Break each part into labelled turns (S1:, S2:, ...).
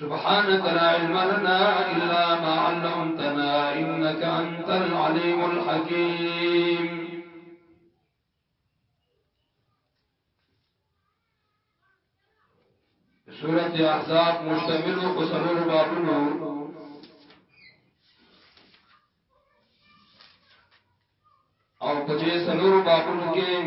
S1: سبحانك لا علم لنا إلا ما علمتنا إنك أنت العليم الحكيم سورة احزاب مشتمل قصر بابلو او پدې سلور بابونو كيم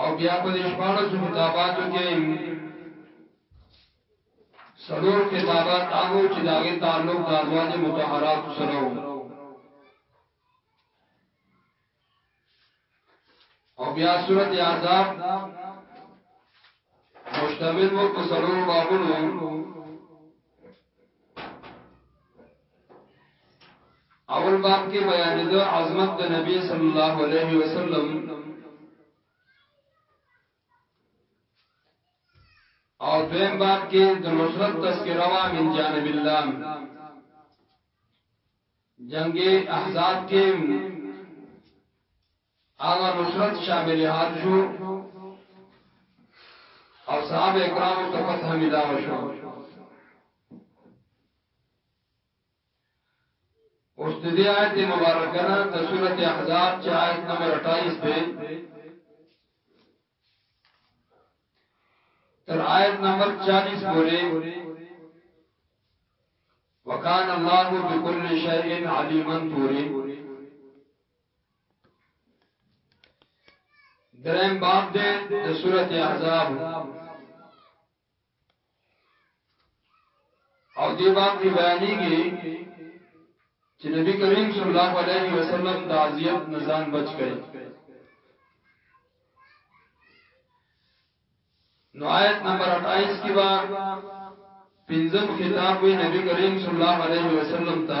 S1: او بیا په دې شپږ کتاباتو کې سلور کتابات هغه چې داغه تعلق د ازواج مطهرات سره وو او بیا سورت عذاب مشتمل وو په سلور بابونو اول باب کې بیانېده عظمت د نبی صلی الله علیه وسلم او دویم باب کې د نصرت تذکرہ وا من جانب الله جنگ احزاب کې هغه نصرت شامل حال شو او صحابه کرام ته فتح ملاو شو اوس د دې آیت مبارکه نه د سورۃ احزاب چې آیت نمبر 28 دی تر آیت نمبر 40 پورې وکان الله بكل شیء علیما پورې دریم باب دے د سورۃ احزاب او دې باب کې بیانېږي چې نبی کریم صلی الله علیه وسلم د اذیت نه ځان بچ کړي نو آیت نمبر 28 کې با پنځم خطاب وی نبی کریم صلی الله علیه وسلم ته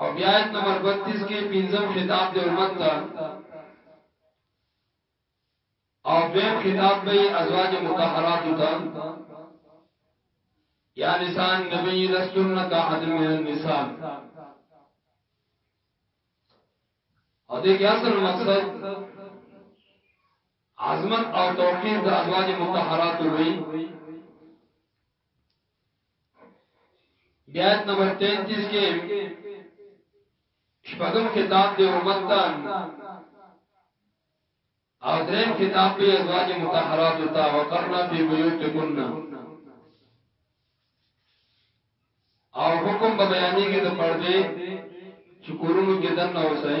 S1: او بیا آیت نمبر 32 کې پنځم خطاب دی امت ته او دویم خطاب به ازواج مطهرات ته یا نساء نبی لستن کا حد من النساء او دې کې اصل مقصد عظمت او توقیر د ازواج مطهرات وی بیات نمبر 33 کې شپږم خطاب دی امت ته او دریم خطاب دی ازواج مطهرات ته وقرنا فی بیوتکن او حکم به بیانې کې د پردې چې کورونو کې دن نه اوسای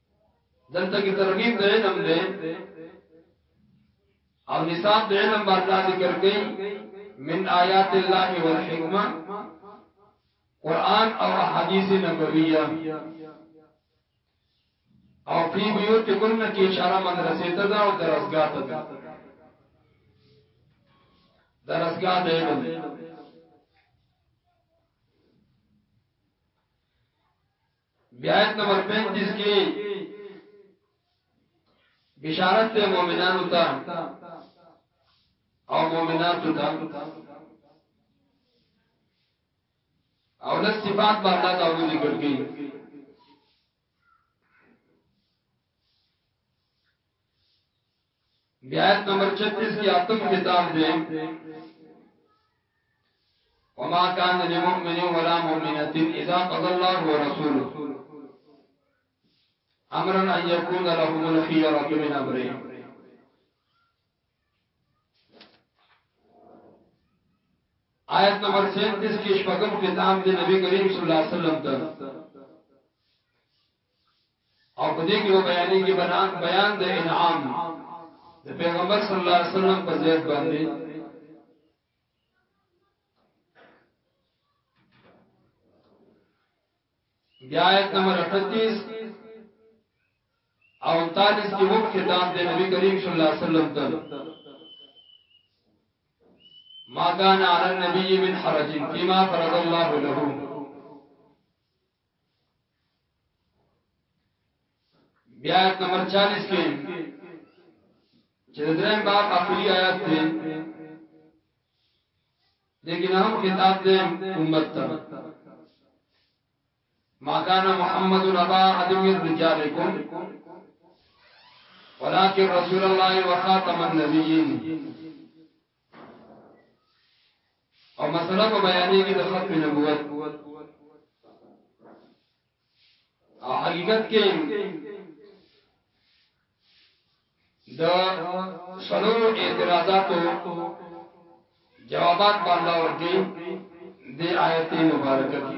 S1: دلته کې ترغیب د علم دی او نصاب د علم باندې ذکر کړي من آیات الله والحکمه قران او احادیث نبویه او فی بیوت کن کی اشاره مدرسې ته دا او درسګاه ته دا درسګاه د علم بیا آیت نمبر 35 کې بشارت ته مؤمنانو ته او مؤمناتو ته او له صفات به الله تعالی ذکر کوي بیا آیت نمبر 36 کې اتم کتاب دی وما كان لمؤمن ولا مؤمنة اذا قضى الله ورسوله امرا ان يكون لهم الخيرة من امرهم آیت نمبر 37 کې شپږم کتاب دی نبی کریم صلی الله علیه وسلم ته او په دې کې به بیانېږي بیان د انعام د پیغمبر صلی الله علیه وسلم په زید باندې بیا آیت نمبر 38 او 39 کې هم خطاب دی نبی کریم صلی الله علیه وسلم ته ما كان على النبي من حرج فيما فرض الله له بیا آیت نمبر 40 کې چې د دریم باب اخري آیات دی لیکن هم خطاب دې امت ته ما كان محمد ابا احد من رجالكم ولكن رسول الله وخاتم النبيين او مسله په بیانېږي د ختم نبوت او حقیقت کې د سلور اعتراضاتو جوابات په الله ورکي د آیت مبارکه کې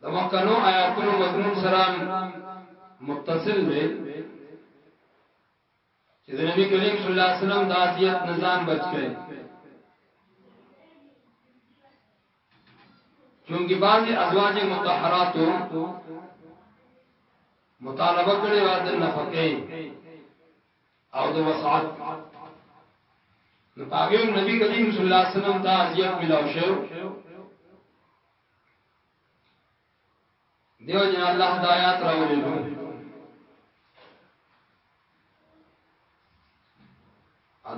S1: د مخکنو آیاتونو مضمون سره متصل دی چې د نبی کریم صلی الله علیه وسلم د اذیت نزان بچ کړي چونکی بعضی ازواج متطهراتو مطالبه کړي و د نفقه او د وسعت نو پاګه نبی کریم صلی الله علیه وسلم ته اذیت ملاو شو دیو جن الله د آیات راولېګو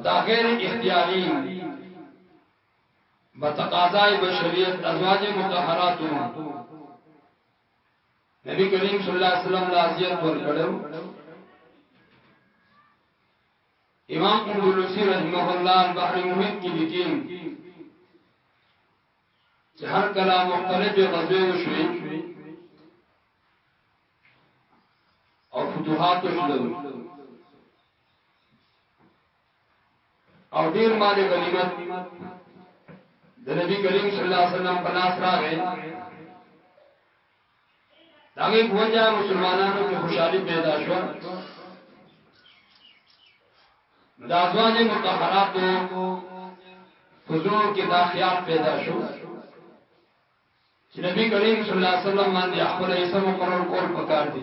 S1: دا غیر اختیاری بتقاضای بشریت ازواج مطهرات نبی کریم صلی الله علیه وسلم لازیت ور کړو امام اندلسی رحمه الله البحر المحیط کې لیکي چې هر کله مختلفې غزوې وشوې او فتوحات وشول او ډیر مال غنیمت د نبی کریم صلی الله علیه وسلم په لاس راغی د هغې په وجه مسلمانانو کې خوشحالي پیدا شوه د ازواج مطهراتو حضور کې دا خیال پیدا شو چې نبی کریم صلی الله علیه وسلم باندې خپل اسم مقرر کول پکار دي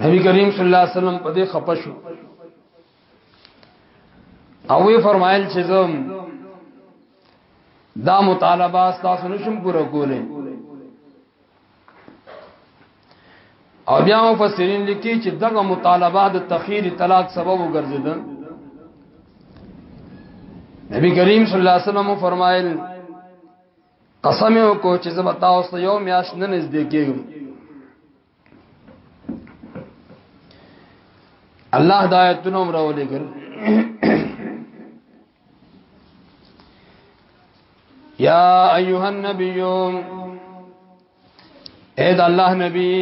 S1: نبی کریم صلی الله علیه وسلم په دې خپشو او وی فرمایل چې زم دا مطالبه تاسو نشم پوره کولای او بیا مفسرین لیکي چې دغه مطالبه د تخیر طلاق سبب وګرځیدل نبی کریم صلی الله علیه وسلم فرمایل قسم یو کو چې زما تاسو یو میاش نه نږدې کېږم الله د آیتونو امر ولېګل یا ایها النبی اے د الله نبی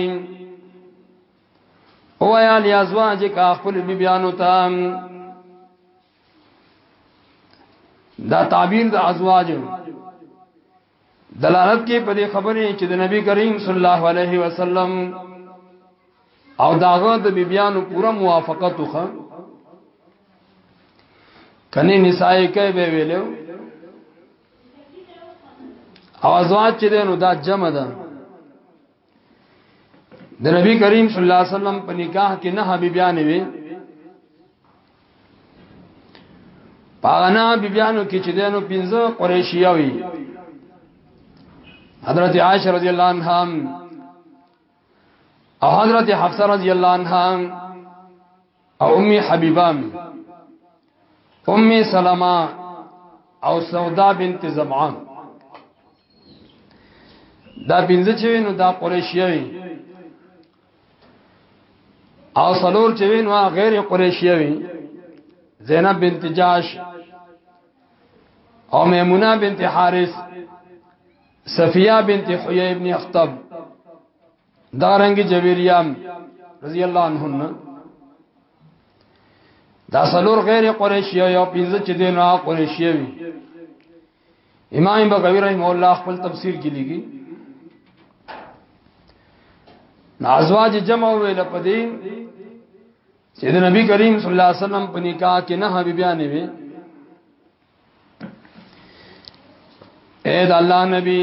S1: او یا لازواج کا خپل بیبیانو تام دا تعبیر د ازواج دلالت کې په دې خبرې چې د نبی کریم صلی الله علیه وسلم او داغه د بیبیانو پوره موافقت وکړه کني نساء کې به ویلو او ازواج چې دینو دا جمع ده د نبی کریم صلی الله علیه وسلم په نکاح کې نه بیبیانې وي پاغنا بیبیانو کې چې دینو پنځه قریشیا وي حضرت عائشہ رضی الله عنها او حضرت حفصه رضی الله عنها او ام حبیبه می ام سلمہ او سودا بنت زمعه دا پنځه چې نو دا قریشیوي او سلور چې نو غیر قریشیوي زینب بنت جاش او میمونه بنت حارث صفیه بنت حیی ابن اخطب دارنګ جویریان رضی الله عنهن دا سلور غیر قریشی یا پنځه چې دین را قریشی وي امام بغوی رحم الله خپل تفسیر کې لګي نازواج جمع ویل پدې چې د نبی کریم صلی الله علیه وسلم په نکاح کې نه حبیبیانې وي اے د الله نبی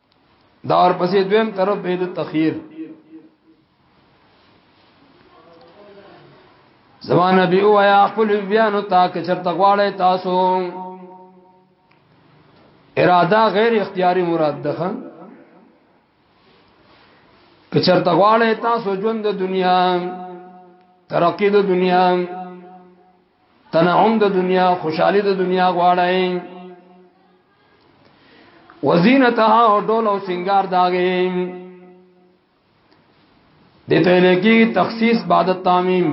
S1: دا اور پسې دویم طرف به د تخیر زمان نبی او یا خپل بیان تا که چرته غواړی تاسو اراده غیر اختیاری مراد ده که چرته غواړی تاسو ژوند د دنیا ترقی د دنیا تنعم د دنیا خوشحالی د دنیا غواړی وزینتها او ډول او سنگار داغه دته لکی تخصیص بعد التامیم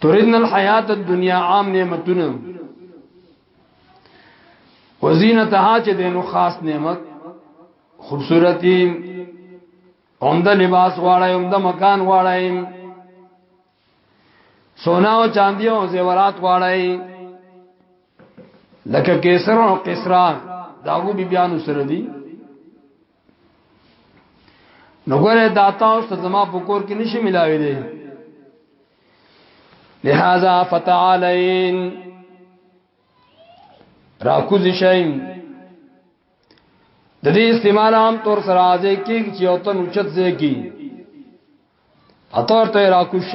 S1: تريدنا الحیات الدنیا عام نعمتونه وزینتها چې دینو خاص نعمت خوبصورتی عمده لباس واړای عمده مکان واړای سونا او چاندی او زیورات واړای لکه کیسر او قصران داغو بی بیانو سره دی نګوره داتا او زما پکور کې نشي ملاوي دي لہذا فتعالین راکوز شیم د دې استعمال عام طور سره راځي کې چې او تن اوچت ځای کې اطور ته راکوش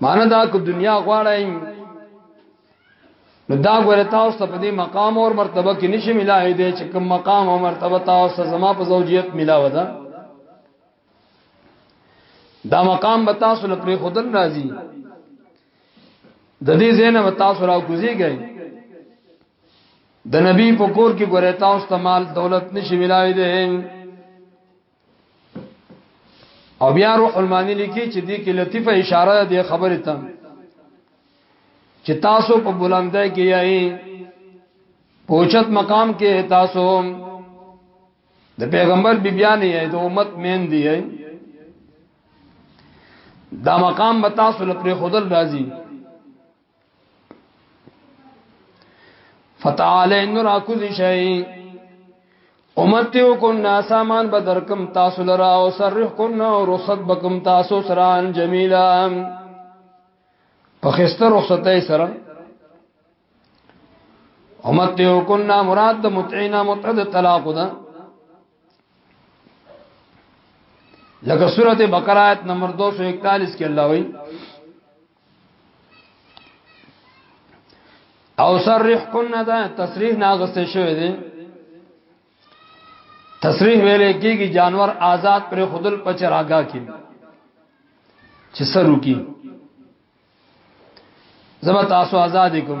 S1: معنی دا کو دنیا غواړی نو دا غره تاسو ته په دې مقام او مرتبه کې نشي ملایې دي چې کوم مقام او مرتبه تاسو زما په زوجیت ملاوه ده دا مقام به تاسو لپاره خودن راځي د دې زینه به تاسو را کوزیږئ د نبی په کور کې ګورې تاسو ته مال دولت نشي ملای دی او بیا روح المانی لیکي چې دې کې لطیفه اشاره دی خبره ته چې تاسو په بلندای کې یایي پوچت مقام کې تاسو د پیغمبر بیبیان یې د امت مین دی دا مقام به تاسو لپاره خودل راځي فتعالی نور اکوزی شئی امتیو کن سامان بدرکم تاسو لرا او سرح کن او رخصت بکم تاسو سران جمیلا پخسته رخصت سره امتیو کن مراد د متعینا متعد طلاق ده لکه سورته بقره آیت نمبر 241 کې الله وایي او صرح کنا دا تصریح ناغسته شوی دی تصریح ویلې کېږي جانور آزاد پر خودل پچراګه کې چې سرو کې زما تاسو آزاد کوم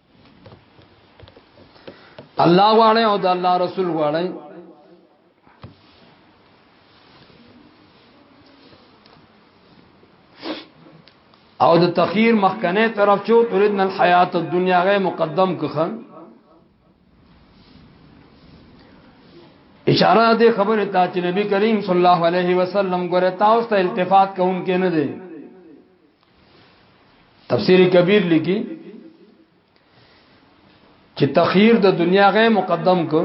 S1: الله غواړي او د الله رسول غواړي او د تخیر مخکنه طرف چو تريدنا الحیات الدنیا غي مقدم کخه اشاره دې خبره ته چې نبی کریم صلی الله علیه وسلم ګره تاسو ته التفات کوم کې نه دی تفسیر کبیر لیکي چې تخیر د دنیا غي مقدم کو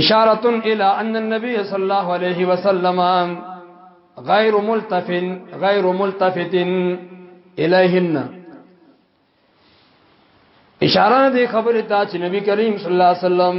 S1: اشاره الى ان النبي صلی الله علیه وسلم غیر ملتفن غیر ملتفت الیهن اشاره دې خبره ته چې نبی کریم صلی الله علیه وسلم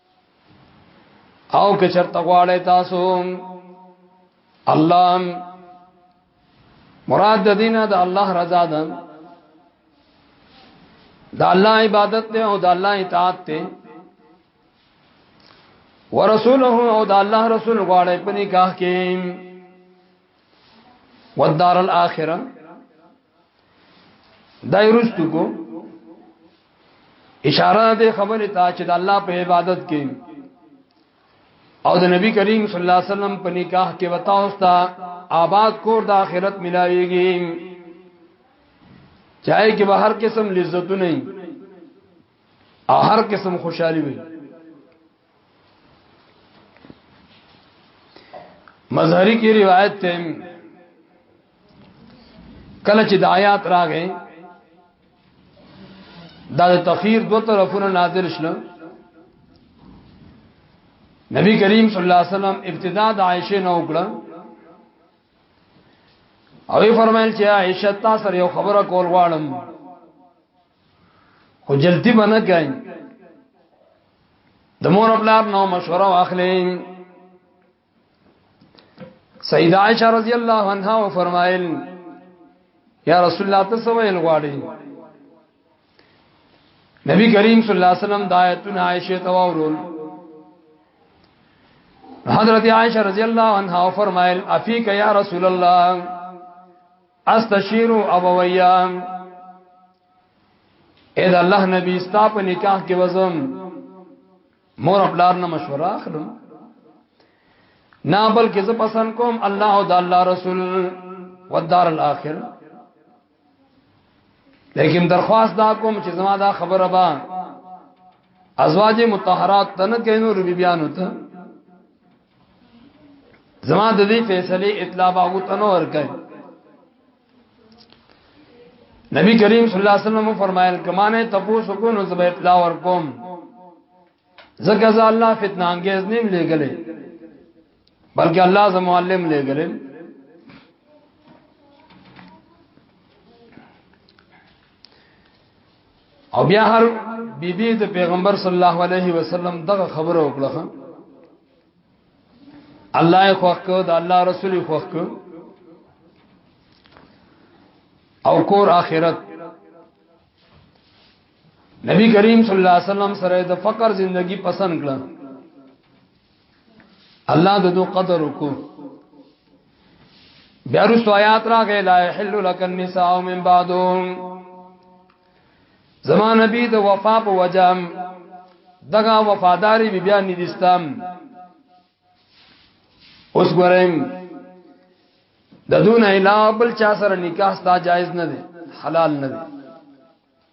S1: او که چرته غواړی تاسو الله مراد د دینه د الله رضا ده د الله عبادت ته او د الله اطاعت ته ورسوله او د الله رسول غواړی په نکاح کې ودار الاخره دایرستو کو اشاره دې خبره ته چې د الله په عبادت کې او د نبی کریم صلی الله علیه وسلم په نکاح کې وتا اوستا آباد کور د آخرت ملایږي چاہے کې به هر قسم لذت نه او هر قسم خوشحالي وي مظهری کی روایت ته کله چې د آیات راغې دا د تخیر دو طرفونو نازل شنو نبی کریم صلی الله علیه وسلم ابتدا د عائشه نو وکړه او یې فرمایل چې عائشه تاسو یو خبره کول غواړم خو جلتی به نه کوي د مور خپلار نو مشوره واخلې سیدہ عائشہ رضی الله عنها و فرمایل یا رسول الله تاسو ویل غواړي نبی کریم صلی الله علیه وسلم د آیتونه عائشه ته وورول حضرت عائشہ رضی الله عنها فرمایل افیک یا رسول الله استشیر ابویا اې د الله نبی ستا په نکاح کې وزم مور خپلار نه مشوره اخلم نه بلکې زه پسند کوم الله او د الله رسول ودار الاخر لیکن درخواست دا کوم چې زما دا خبره با ازواج مطهرات تنه کینو ربی بیان وته زما د دې فیصله اطلاع باغو تنو ورکړ نبی کریم صلی الله علیه وسلم فرمایل کمانه تپوس کو نو زب اطلاع ورکوم زکه ز الله فتنه انگیز نیم لګلې بلکې الله ز معلم لګلې او بیا هر بیبي د پیغمبر صلی الله علیه وسلم دغه خبره وکړه الله یې خوښ کړ د الله رسول یې خوښ کړ او کور آخرت نبی کریم صلی الله علیه وسلم سره د فقر زندگی پسند کړه الله د دو قدر وکړو بیا رسو آیات راغې لا يحل لك النساء من بعد زمان نبی د وفا په وجام دغه وفاداری بی بیا ندیستم اوس ګورم د دون علاوه بل چا سره نکاح ستا جایز نه دی حلال نه دی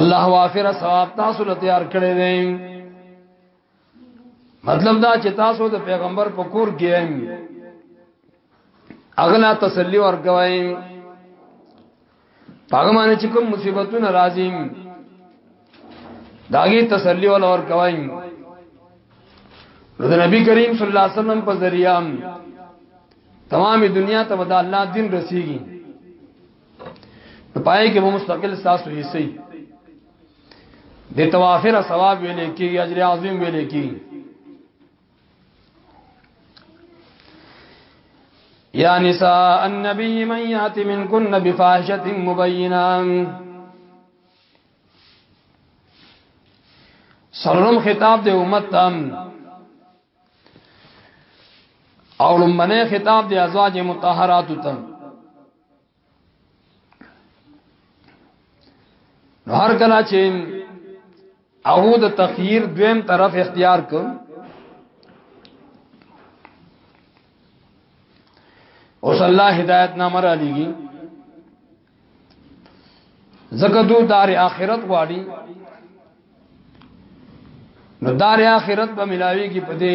S1: الله وافر ثواب تاسو له تیار کړی دی مطلب دا چې تاسو د پیغمبر په کور کې اغلا تسلی ورکوي هغه باندې چې کوم مصیبتونه راځي داغي تسلی ول اور کوي رضا نبی کریم صلی الله علیه وسلم په ذریعہ تمام دنیا ته ودا الله دین رسیږي نو پای کې مو مستقل تاسو یې سي د توافر ثواب ویل کی اجر عظیم ویل کی یا نساء النبی من یات منکن بفاحشه مبینه سرم خطاب د امت تام او لمنه خطاب د ازواج مطهرات تام نو هر کله چې او د تخییر دویم طرف اختیار کو اوس الله هدایت نامه را لېږي زکه دو دار اخرت غواړي نو دار اخرت به ملاوي کې پدې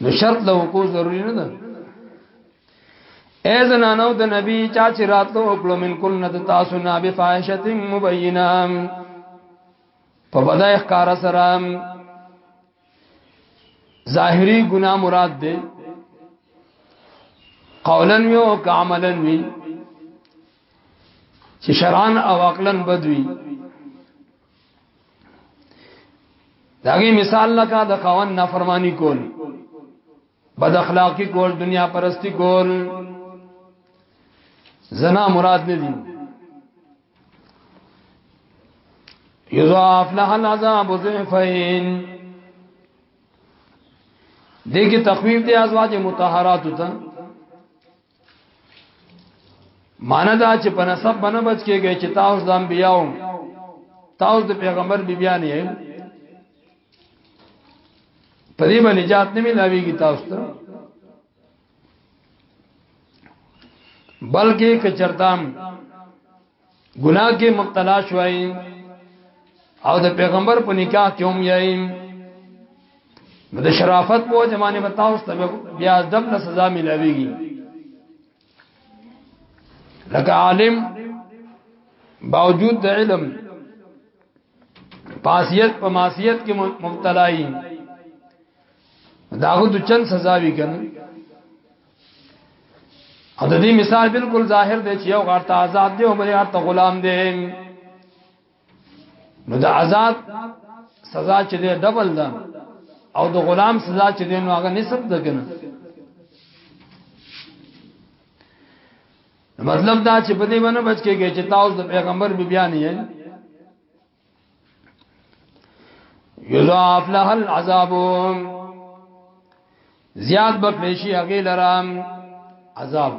S1: نو شرط د وقوع ضروری نه ده اے زنانو د نبی چا چې راتلو وکړو من کل ند تاسو نه به فاحشه مبینه په بدای ښکار سره ظاهری ګنا مراد ده قولا وی او عملا وی چې شرعن او عقلا بدوی داغي مثال لکه د خاون نافرمانی کول بد اخلاقی کول دنیا پرستی کول زنا مراد نه دي یضاعف لها العذاب ضعفین دغه تخویف دی ازواج مطهرات ته معنا دا چې په نسب باندې بچ کېږي چې تاسو د انبیاو تاسو د پیغمبر بیبیان یې په دې باندې نجات نه ملاويږي تاسو ته بلکې کچرتام ګناه کې مبتلا شوي او د پیغمبر په نکاح کې هم یایم نو د شرافت په زمانه بتاو ست بیا دم له سزا ملاويږي لکه عالم باوجود د علم پاسیت په معصیت کې مبتلا ای داغه د چن سزا وی کنه او د دې مثال بالکل ظاهر دی چې یو غړ ته آزاد دی او بل غړ ته غلام دی نو د آزاد سزا چې دی ډبل ده او د غلام سزا چې دی نو هغه نسب ده کنه مطلب دا چې په دې باندې بچ کېږي چې تاسو د پیغمبر بی بیان یې یضاف له العذاب زیاد بکلیشی هغه لرام عذاب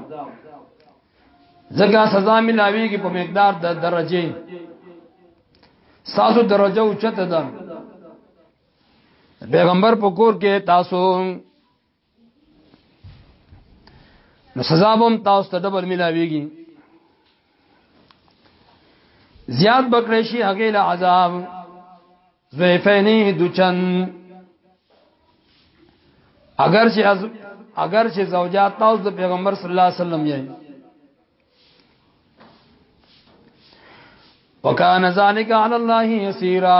S1: زګه سزا ملاویږي په مقدار د درجه تاسو درجه اوچته ده پیغمبر په کور کې تاسو نو سزا بم تاسو ته ډبل ملاويږي زیاد بکړې شي هغه له عذاب زیفنی دچن اگر چې اگر چې زوجات تاسو د پیغمبر صلی الله علیه وسلم یې وکانه ذالک علی الله یسیرا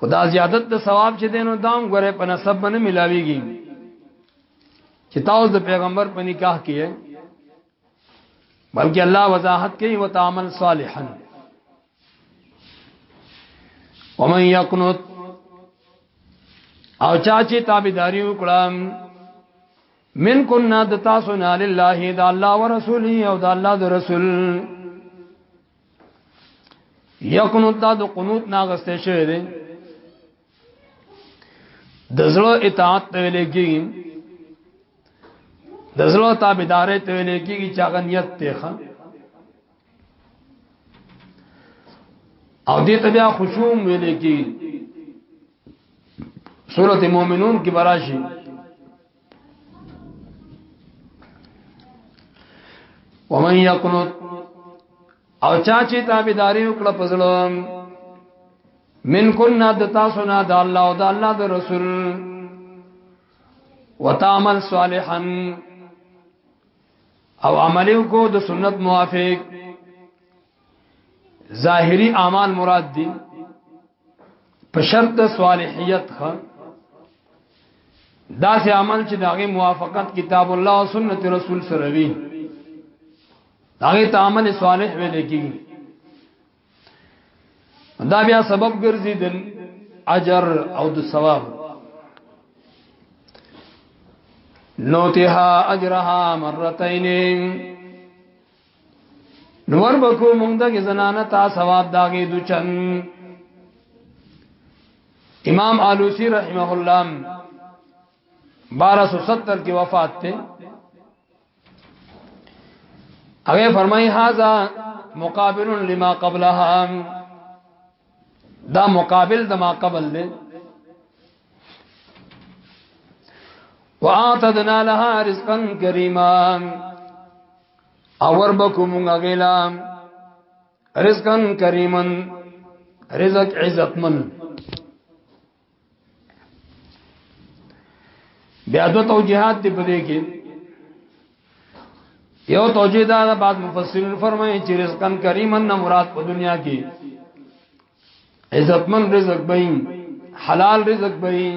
S1: خدا زیادت د ثواب چې دینو دام غره په نسب باندې ملاويږي چې تاسو د پیغمبر په نکاح کې بلکې الله وضاحت کوي وتعامل صالحا ومن يقنط او چا چې تابعداري وکړه من كنا د تاسو نه لله د الله ورسوله او د الله د رسول یا قنوت دا د قنوت ناغسته شوی دی د زړه اطاعت ته ویل کېږي د زړه تابعداري ته ویل کېږي چې هغه نیت ته ښه او دې ته بیا خشوع ویل کېږي سورته مؤمنون کې براشي ومن یقنط او چا چې تابعداري وکړه پزړم من کنا د تاسو نه د الله او د الله د رسول وتعمل صالحا او عمل کو د سنت موافق ظاهری اعمال مراد دي په شرط د صالحیت خان دا سه عمل چې داغه موافقت کتاب الله او سنت رسول سره وي داغه ته عمل صالح ویل کیږي دا بیا سبب ګرځي د اجر او د ثواب نوتها اجرها مرتين نور بکو مونږ د زنانه تا ثواب داګه دوچن امام علوسی رحمه الله 1270 کې وفات ته هغه فرمایي هاذا مقابل لما قبلها دا مقابل د ما قبل دی واعتدنا لها رزقا کریما اور بکم غیلا رزقن کریمن رزق عزتمن بیا دو توجیهات دی په دې کې یو توجیه دا بعد مفسرین فرمایي چې رزقن کریمن نه مراد په دنیا کې عزتمن رزق بین حلال رزق بین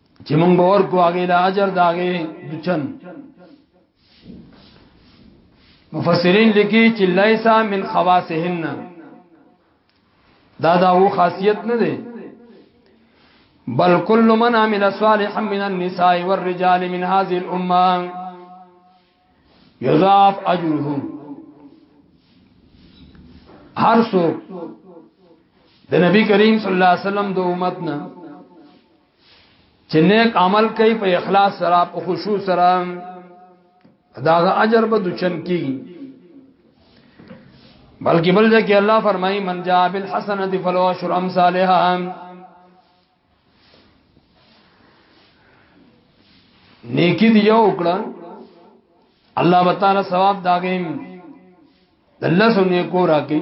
S1: چې مونږ به ورکو هغه له اجر داغه دچن مفسرین لیکي چې لیسا من خواصهن دا دا و خاصیت نه دی بل كل من عمل صالحا من النساء والرجال من هذه الامه يضاعف اجره هر څوک د نبی کریم صلی الله علیه وسلم د امت نه چې نیک عمل کوي په اخلاص سره په خشوع سره داغه اجر به دچن کی بلکې بل ځکه الله فرمایي من جاء بالحسنه فلو عشر امثالها نیکی دی یو وکړه الله تعالی ثواب داګیم د الله سونه کو راکې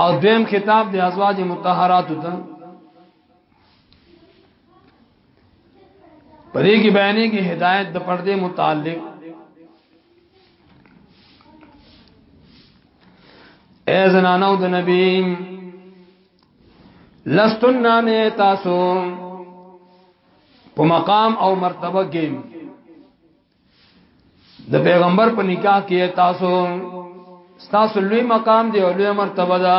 S1: او دیم خطاب د ازواج مطهرات ته پدې کې بیانې کې هدایت د پردې متعلق اے زنانو د نبی لستن نه تاسو په مقام او مرتبه کې د پیغمبر په نکاح کې تاسو تاسو لوی مقام دی او لوی مرتبه ده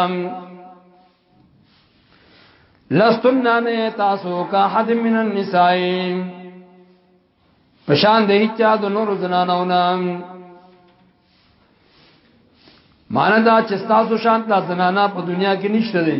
S1: لستن نه تاسو کا حد من النساء پشان د هیچا د نور زنانو نام مانا دا چې تاسو شان د زنانا په دنیا کې نشته دي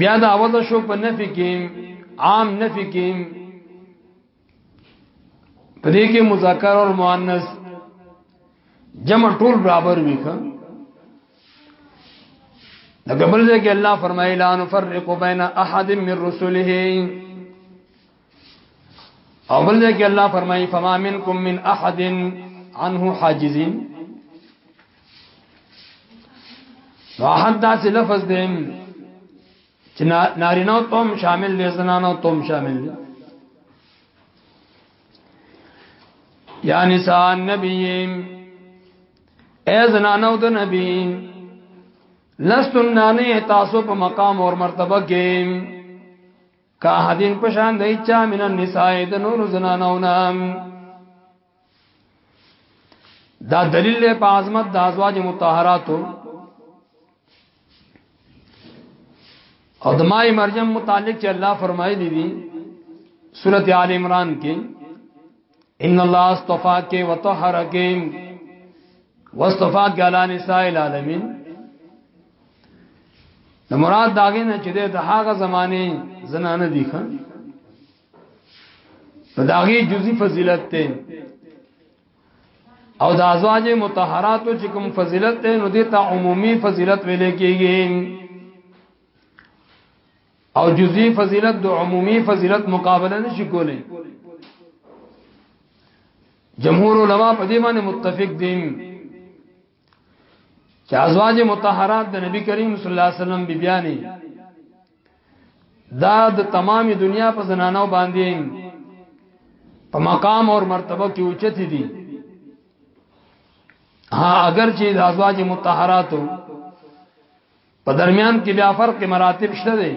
S1: بیا دا عوض شو په نفي کې عام نفي کې په دې کې مذکر او مؤنث جمع ټول برابر وي ښه دا قبل ځای کې الله فرمایي لا نفرق بین احد من رسله اول ځای کې الله فرمایي فما منکم من احد عنه حاجزین نو احد دا څه لفظ دی چې نارینه توم شامل دي زنانه توم شامل دي یا نساء النبی اے زنانو د نبی لستن نانی تاسو په مقام اور مرتبه کې کا حدین پشان د اچا من النساء د نور زنانو نام دا دلیل له په عظمت د ازواج مطهراتو او د مای مرجم متعلق چې الله فرمایلی دي سورته آل عمران کې ان الله اصطفاك وطهرك واصطفاك على نساء العالمين نو مراد داغه نه چې د هغه زمانه زنانه دي خان په داغه جزئی فضیلت ته او د ازواج مطهرات چې کوم فضیلت ته نو دي ته عمومي فضیلت ویل کېږي او جزئی فضیلت د عمومي فضیلت مقابله نشي کولای جمهور علما په دې باندې متفق دي چې ازواج مطهرات د نبی کریم صلی الله علیه وسلم بیبیانی دا د تمام دنیا په زنانو باندې په مقام او مرتبه کې اوچتې دي ها اگر چې د ازواج مطهراتو په درمیان کې بیا فرق مراتب شته دی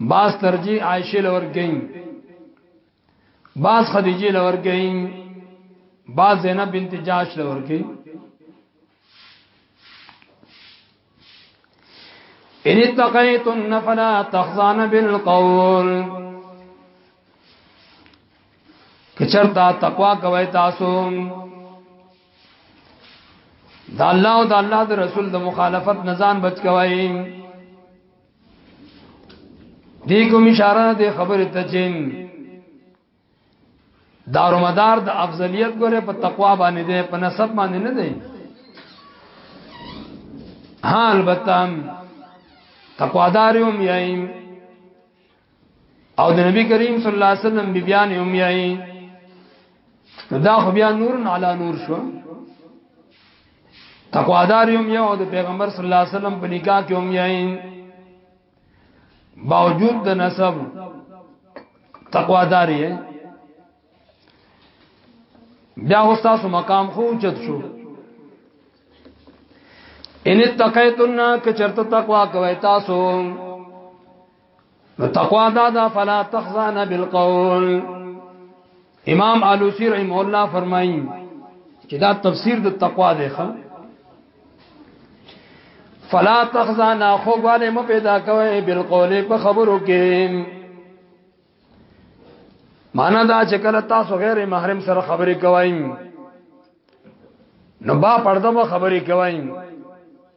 S1: باز ترجیح عائشه لور گئی باز خدیجه لور گئی باز زینب بنت جاش لور گئی ان اتقیتن فلا تخزان بالقول کچرتا تقوا کوي تاسو دا الله او دا الله د رسول د مخالفت نزان بچ کوي دې کوم اشاره د خبره ته چین دارو مدار د افضلیت ګوره په تقوا باندې ده په نسب باندې نه ده ها البته تقوادار هم یایم او د نبی کریم صلی الله علیه وسلم بیبیان هم یې دا خو بیا نور علی نور شو تقوادار هم یو د پیغمبر صلی الله علیه وسلم په نکاح کې هم یې باوجود د نسب تقوادار یې بیا استاد مقام خو چت شو ان اتقیتن کچرت تقوا کوي تاسو نو تقوا دا دا فلا تخزان بالقول امام علوسی رحم الله فرمایي چې دا تفسیر د تقوا دی ښا فلا تخزان خو غواړې م پیدا کوي بالقول په خبرو کې معنا دا چې کله تاسو غیر محرم سره خبرې کوئ نو با پردمو خبرې کوي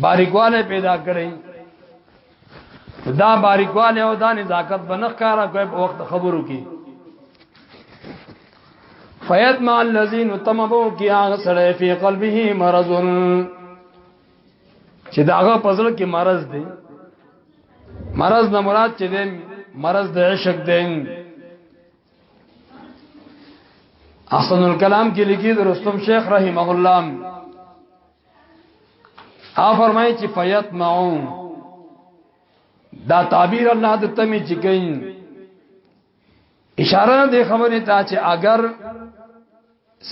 S1: باریکواله پیدا کړی دا باریکواله او دا نزاکت بنخ کارا کوي په وخت خبرو کې فیت ما الذین تمبو کی هغه سره فی قلبه مرض چې داغه پزړ کې مرض دی مرض نه مراد چې دی مرض د عشق دی احسن الكلام کې لیکي د رستم شیخ رحمه الله ها فرمایي چې فیت معون دا تعبیر الله د تمی چې کین اشاره د خبرې ته چې اگر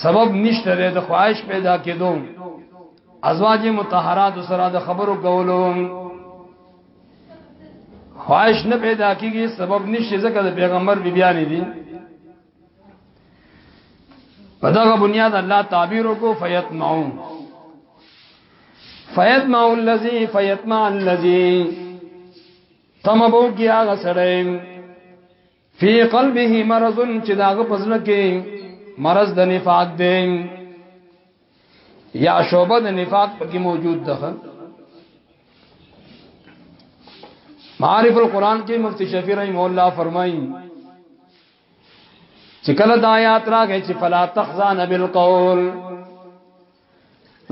S1: سبب نشته ده د خواهش پیدا کېدو ازواج مطهرات سره د خبرو کولو خواهش نه پیدا کیږي سبب نشي ځکه د پیغمبر بیبيان دي په دغه بنیاد الله تعبیر کو فیتمعون فیتمع الذی فیتمع الذی تمبو کیا غسړی فی قلبه مرض چې داغه پزله کې مرض د نفاق دی یا شوبه د نفاق پکې موجود ده معارف القرآن کې مفتی شفیع رحم الله فرمایي چې کله د آیات راغی چې فلا تخزان بالقول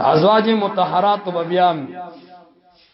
S1: ازواج متطهرات وبيام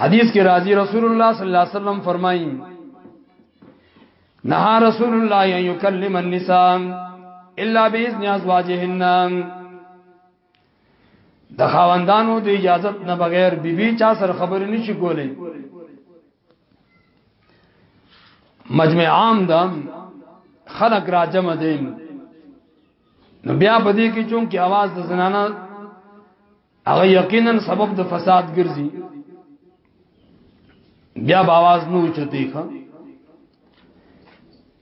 S1: حدیث کې راځي رسول الله صلی الله علیه وسلم فرمایي نهى رسول الله ان يكلم النساء الا باذن ازواجهن د خواندانو د اجازه نه بغیر بیبي چا سره خبرې نشي کولای مجمع عام دا خلق را جمع دي نو بیا پدې کې چون کې आवाज د زنانه هغه یقینا سبب د فساد ګرځي بیا به आवाज نو چته ښه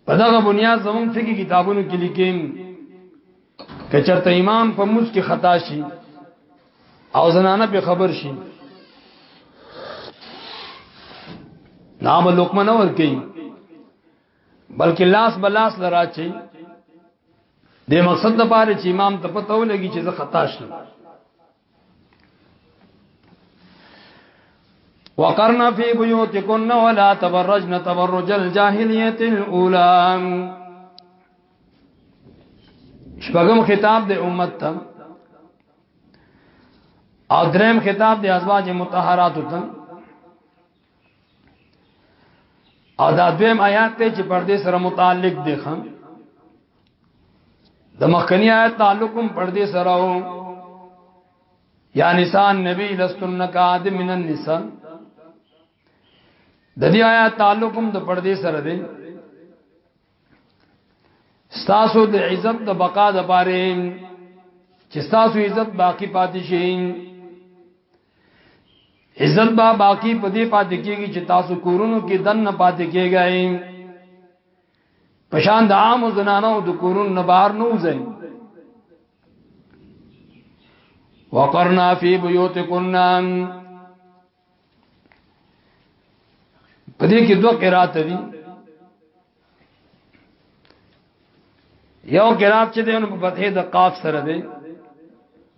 S1: په دغه بنیاد زمون فقہی کتابونو کې لیکیم که چرته امام په موږ کې خطا شي او زنانه به خبر شي نام لقمه نه ور کوي بلکې لاس بلاس لرا چي د مقصد د پاره چې امام ته پته ولګي چې زه خطا شم وقرنا فی بیوتکن ولا تبرجن تبرج الجاهلیت الاولى شپږم خطاب د امت ته او دریم خطاب د ازواج مطهرات ته او دا دویم آیات ته چې پردې سره متعلق دی خان د مخکنی آیات تعلق هم پردې سره وو یا نسان نبی لستن کاد من النساء د دې آیات تعلق هم د پردې سره دی ستاسو د عزت د بقا د پاره چې ستاسو عزت باقی پاتې شي عزت با باقی په دې پاتې کېږي چې تاسو کورونو کې دن نه پاتې کېږئ پشان د عام زنانو د کورونو نه بهر نه وځي وقرنا فی بیوتکن په دې کې دوه قرات دي یو قرات چې د فتحې د قاف سره دی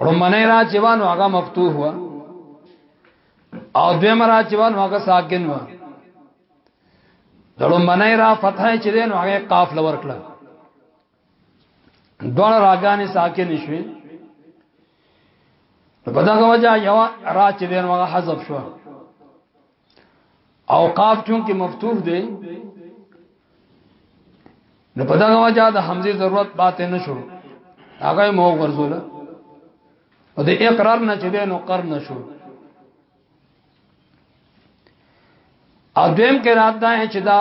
S1: رومنه را چوان هغه مفتوح و او دویم را چوان هغه ساکن و رومنه را فتح چې دین هغه قاف لور کړه دوه راګانې ساکن شوي په دغه وجه یو را چې دین هغه حذف شو اوقاف چون کې مفتوح دی نو په دغه وجه د حمزه ضرورت پاتې نشو هغه مو ورزول او د اقرار نه چې نو قر نشو او دویم کې رات دا چې دا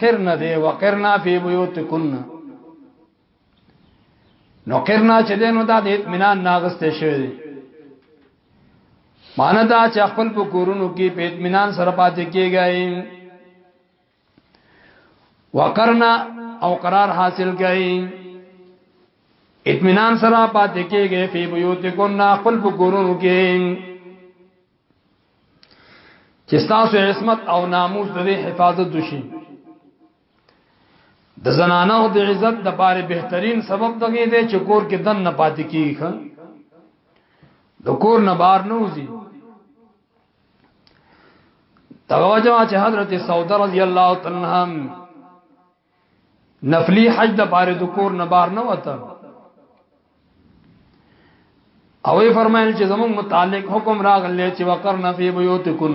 S1: قر نه دی وقرنا فی بیوتکن نو قرنا چې دینو دا د اطمینان ناغسته شوی دی معنی دا چې خپل په کورونو کې په اطمینان سره پاتې کیږي وقرنا او قرار حاصل کړي اطمینان سره پاتې کېږي په بیوت کو نه خپل وګورونو کې چې تاسو عصمت او ناموس د حفاظت وشي د زنانو د عزت د پاره بهترین سبب دغه دی چې کور کې دن نه پاتې کیږي د کور نه بار نه وځي دغه چې حضرت سوده رضی الله تعالی عنها نفلی حج د پاره د کور نه بار نه وته او یې فرمایل چې زموږ متعلق حکم راغلی چې وقرنا فی بیوتکن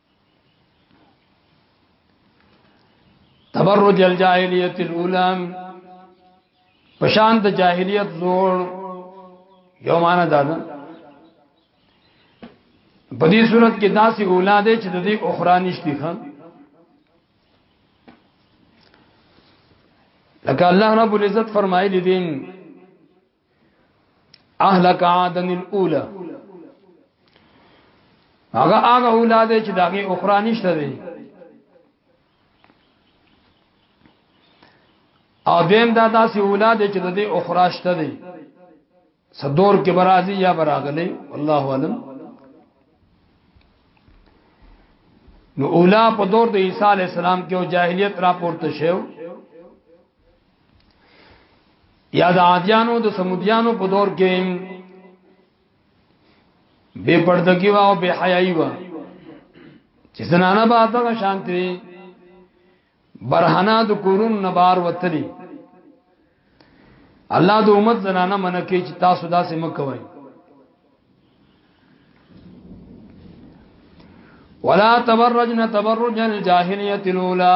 S1: تبرج الجاهلیت الاولى پشان د جاهلیت زور یو معنا دا ده په دې صورت کې داسې اولاد چې د دې اخرى نشتی خان لکه الله رب العزت فرمایلی دین اهلک عادن الاولى هغه هغه اولاد چې داغه اخرى نشته دي او دیم دا داسې اولاد چې د دې اخرى شته دي صدور کې برازي یا براغلي والله علم نو اولا په دور د عیسی علی السلام کې او جاهلیت را پورته شو یا د عادیانو د سمودیانو په دور کې بے پردګي وا او بے حیايي وا چې زنانه به دغه شانتي برهنا د کورون نبار وتلی الله د امت زنانه منکه چې تاسو داسې مکوئ ولا تبرجن تبرج الجاهليه الاولى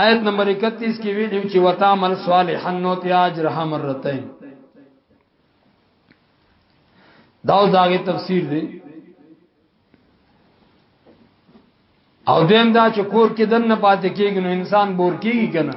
S1: آیت نمبر 31 کې ویلو چې وتعمل صالحا نو تیاجرها مرتين دا داغه تفسیر دی او دیم دا چې کور کې دن نه پاتې کېږي نو انسان بور کېږي کنه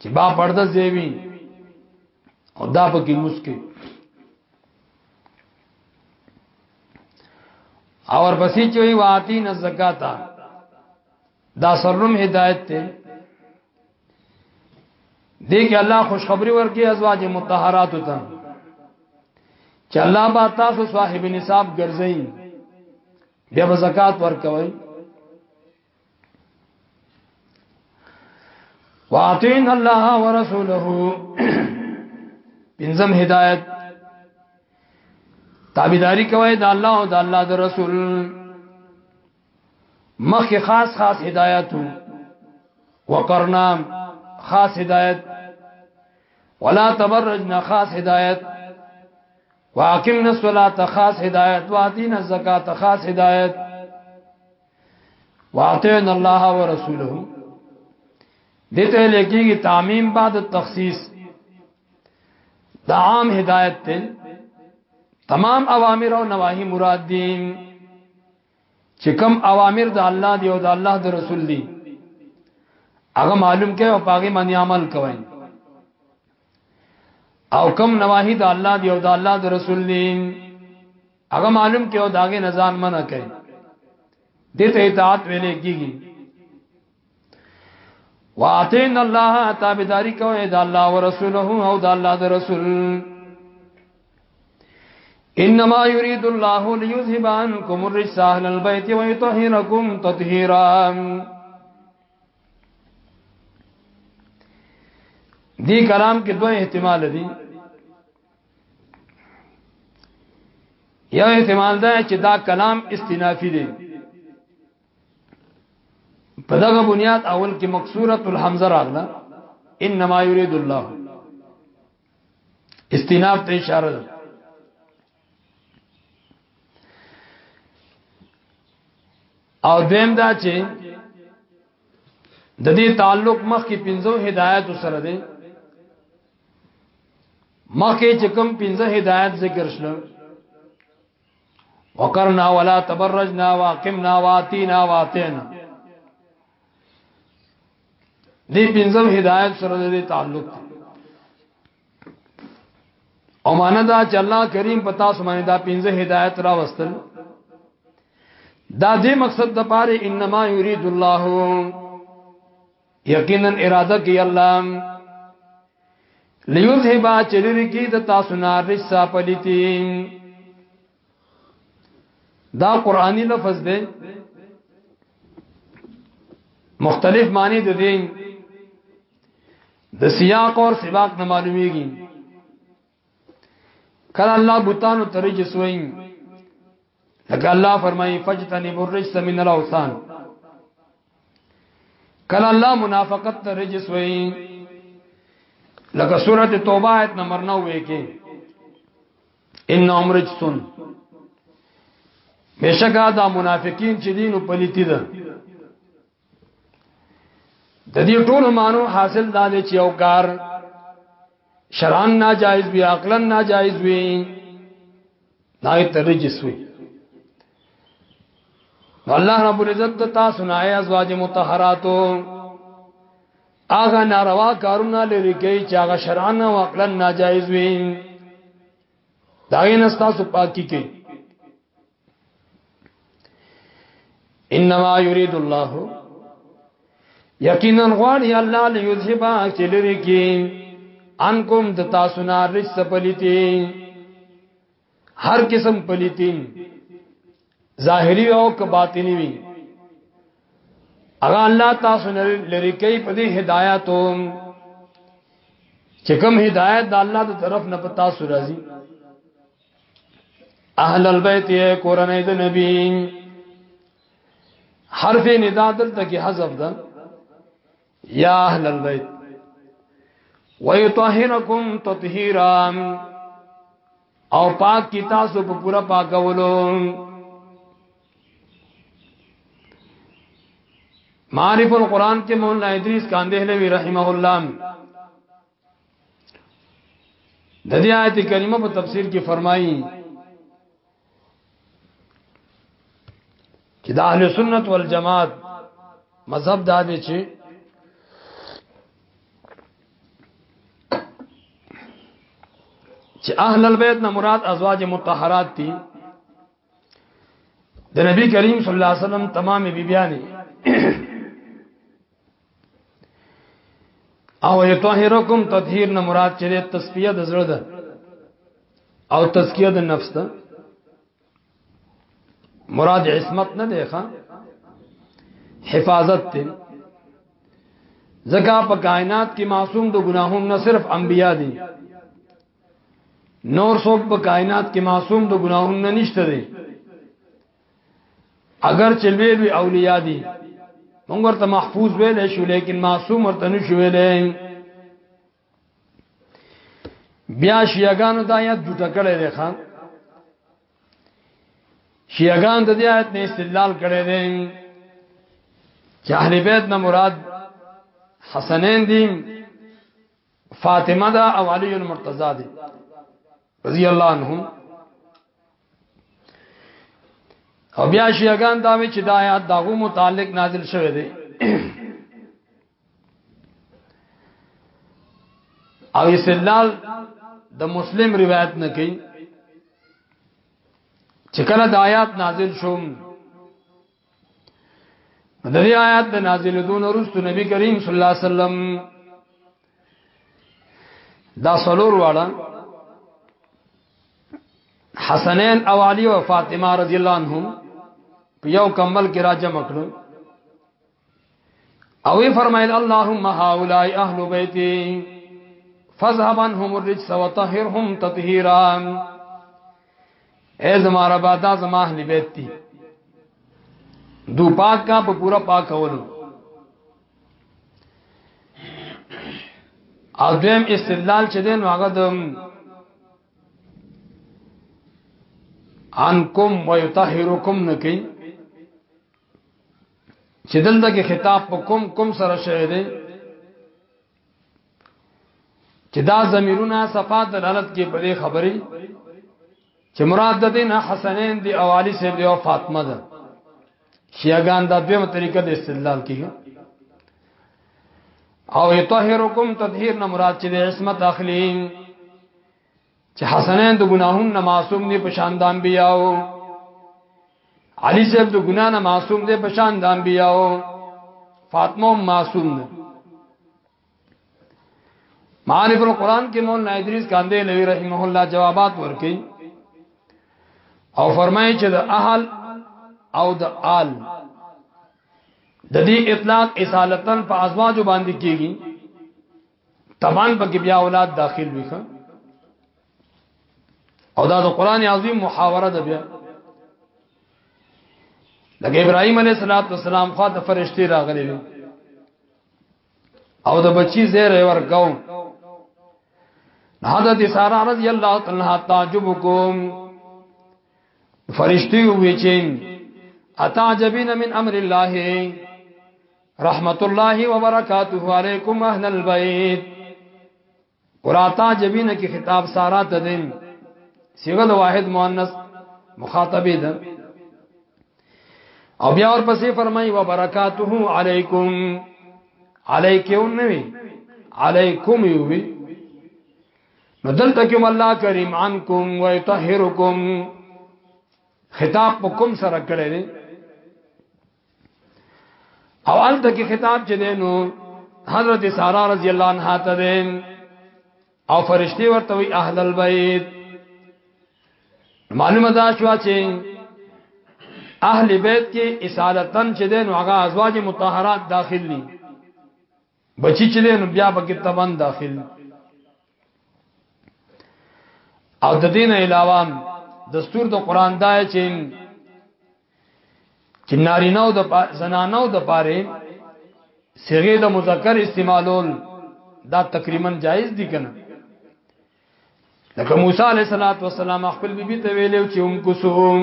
S1: چې با پرده زیوی او دا پکې مسکی اور پسې چې وی واتی نه زکاتا دا سرم هدایت ته دې کې الله خوشخبری ورکړي ازواج مطهرات ته چې الله با تاسو صاحب نصاب ګرځي بیا زکات ورکوي واعطین الله ورسوله پنځم هدایت تابعداری کوي د الله او د الله د رسول مخکې خاص خاص هدایت وقرنا خاص هدایت ولا تبرجنا خاص هدایت واقمنا الصلاه خاص هدایت واتینا الزکات خاص هدایت واطعن الله ورسوله دته لکېږي تعمیم بعد تخصیص دا عام هدایت ته تمام اوامر او نواهی مراد دي چې کوم اوامر د الله دی او د الله د رسول دی هغه معلوم کړي او پاګې باندې عمل کوي او کوم نواهی د الله دی او د الله د رسول دی هغه معلوم کې او داګه نزان منع کوي دته اطاعت ویلې کیږي واتین الله تابعداري کوي د الله او رسوله او د الله د رسول انما يريد الله ليذهب عنكم الرجس اهل البيت ويطهركم تطهيرا دی کلام کې دوه احتمال دي یو احتمال ده چې دا کلام استنافي دی په دغه بنیاد اول کې مکسوره الحمزه راغله انما يريد الله استناف ته اشاره ده او دیم دا چې د دې تعلق مخ کې پنځو هدایت سره دی مخکې چې کوم پنځه هدایت ذکر شل وقرنا ولا تبرجنا واقمنا واتینا واتینا دې پنځه هدایت سره دې تعلق دی او معنا دا چې الله کریم پتا سمانه دا پنځه هدایت را وستل دا دې مقصد د پاره انما یرید الله یقینا اراده کوي الله لیذهبا چرری کی د تاسو نه رسا پلیتی دا قرآنی لفظ دی مختلف معنی د دې د سیاق او سباق نه معلومیږي کله الله بوتانو ترجه سوین لکه الله فرمایي فجتنب الرجس من الاوثان کله الله منافقت ترجه سوین لکه سورۃ توبه آیت نمبر 9 کې ان امرجسن بشکا دا منافقین چې دینو پلیتی ده د دې ټول مانو حاصل دا دی چې یو کار شرعن ناجایز وي عقلا ناجایز وي نه ترجس وي الله رب العزت د تاسو نه آیا ازواج مطهراتو اغه ناروا کارونه لري کوي چې هغه شرعن او عقلا ناجایز وي دا غین تاسو پاکي کوي انما يريد الله یقینا غواړي الله ليذهبا چې لري کې انکم د تاسو نه رس پلیتی هر قسم پلیتی ظاهری او که باطنی وي اغه الله تاسو نه لري کې په دې هدايتو چې کوم هدايت د الله د طرف نه پتا سو راځي اهل البيت کورنۍ د نبی حرف ندا دلته کې حذف ده یا اهل البيت ويطهركم تطهيرا او پاک کی تاسو په پورا پاکولو معارف القرآن کې مولانا ادریس کاندهلوی رحمه الله د دې آیت کریمه په تفسیر کې فرمایي چې د اهل سنت والجماعت مذهب دا دی چې چې اهل البيت نه مراد ازواج مطهرات دي د نبی کریم صلی الله علیه وسلم تمام بیبیانی او یطهرکم تطهیر نه مراد چې تسبیح د زړه ده او تزکیه د نفس ده مراد عصمت نه دی ښا حفاظت ته زکا په کائنات کې معصوم د ګناهونو نه صرف انبیا دي نور څوک په کائنات کې معصوم د ګناهونو نه نشته دي اگر چې لوی لوی اولیاء دي موږ ورته محفوظ ویل شو لیکن معصوم ورته نشو ویل بیا شیعاګانو دا یاد جوټه کړی دی خان شیعاګان د دې آیت نه استدلال کړی دی چې اهل بیت نه مراد حسنین دي فاطمه دا او علی المرتضی دي رضی الله عنهم او بیا شیعگان داوی چې دا آیات داغو متعلق نازل شوه دی او استدلال د مسلم روایت نه کوي چې کله د آیات نازل شوم د دې آیات د نازل دون ورستو نبی کریم صلی الله علیه وسلم دا سلور واړه حسنین او علی او فاطمه رضی الله عنهم په یو کمبل کې راځم کړو او وی فرمایل اللهم هؤلاء اهل بیتی فذهب عنهم الرجس وطهرهم تطهيرا اے زما رب دا زما اهل بیت دي دو پاک کا په پورا پاکولو او دویم استدلال چې دین هغه د انکم ويطهرکم نکي چې دلته کې خطاب په کوم کوم سره شوی دی چې دا زمیرونه صفات دلالت کې په دې خبرې چې مراد د دین حسنین دی او علی سیب دی او فاطمه ده شیعاګان دا دویمه طریقه د استدلال کې او یطهرکم تطهیر نه مراد چې د عصمت اخلي چې حسنین د ګناهون نه معصوم دي په شان د انبیاو علی صاحب د ګنا نه معصوم دي په شان د انبیاو فاطمه معصوم ده معارف القرآن کې مولانا ادریس کاندې لوی رحمه الله جوابات ورکړي او فرمایي چې د اهل او د آل د دې اطلاق اصالتن په ازواج باندې کیږي طبعا پکې بیا اولاد داخل وي او دا د قران عظیم محاوره ده بیا لکه ابراهيم عليه السلام خوا د فرشتي راغلي وي او د بچی زیر ورکاو حضرت سارا رضی الله تعالی عنها تعجب کوم فرشتي وی چین اتعجبین من امر الله رحمت الله وبرکاته علیکم اهل البیت قراتا جبینه کې خطاب سارا تدین صيغه د واحد مؤنث مخاطبه ده او بیا اور پسې فرمایي وبرکاته علیکم علیکم نوی علیکم یوی نو دلته کوم الله کریم عنکم و یطهرکم خطاب په کوم سره کړی دی او الته کې خطاب چې دینو حضرت سارا رضی الله عنها ته دین او فرشتي ورته وی اهل البيت معلومه دا شو چې اهل بیت کې اصالتن چې دین هغه ازواج مطهرات داخل دي بچی چې نو بیا پکې تبان داخل او د دین علاوه دستور د قران دا چې چې نارینه او د زنانه او د پاره صيغه د مذکر استعمالول دا تقریبا جایز دي کنه لکه موسی علیہ الصلوۃ والسلام خپل بیبي ته ویلو چې ام کوسوم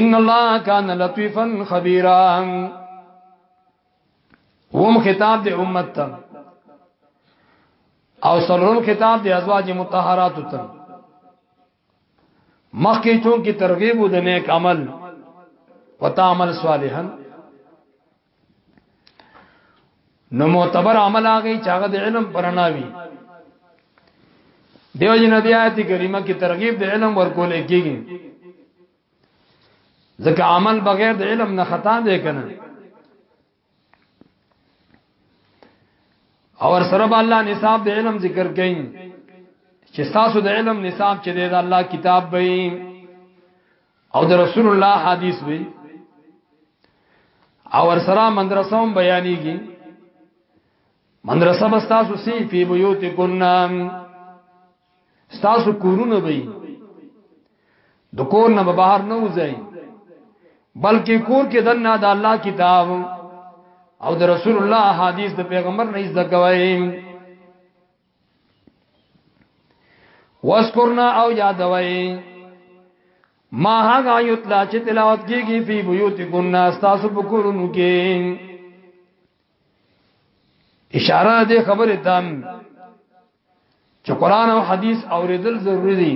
S1: ان الله کان لطیفا خبیرا هم خطاب د امت ته او سرون خطاب د ازواج مطهرات ته مخکې چون کی ترغیب د نیک عمل وتعمل صالحا نو معتبر عمل هغه چې هغه د علم پرانا وي دیو جن دی آیت کریمه کې ترغیب د علم ورکول کېږي ځکه عمل بغیر د علم نه خطا دی کنه اور سره الله نصاب د علم ذکر کین چې تاسو د علم نصاب چې د الله کتاب به او د رسول الله حدیث وی او ورسره مدرسه هم بیانېږي مدرسه بس تاسو سی فی بیوتکن تاسو کورونه به د کور نه بهر نه وځي بلکې کور کې دنه د الله کتاب او د رسول الله حدیث د پیغمبر نه زده کوي واسکرنا او یادوي ما هغه یتلا چې تلاوت کیږي په بیوت ګنا تاسو په کورونو کې اشاره دې خبره دام چې قران او حديث اوریدل ضروری دي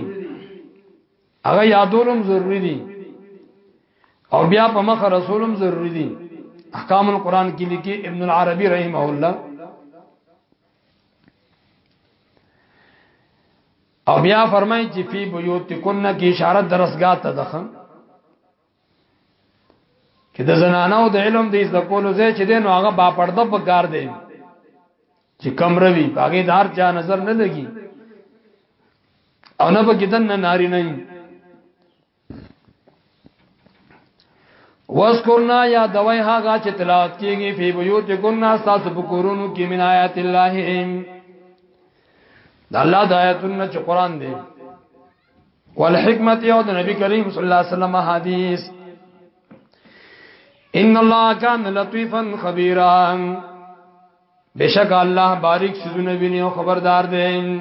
S1: هغه یادولم ضروری دي او بیا په مخ رسولم ضروری دي احکام القرآن کې لیکي ابن العربي رحمه الله او بیا فرمای چې فی بیوتکن کی اشاره درسګا ته دخم چې د زنانو د علم د زده کولو ځای چې دین هغه با پرده په کار دی چې کم روي باغې دار چا نظر نه لګي او نه پکې دن ناری نه واسکرنا یا دوی هغه چې تلاوت کیږي په بیوت کنا تاسو په کورونو کې من آیات الله د الله د آیاتونو چې قران دی والحکمت یو د نبی کریم صلی الله علیه وسلم حدیث ان الله کان لطیفا خبیرا بشک الله باریک سونه ویني او خبردار دی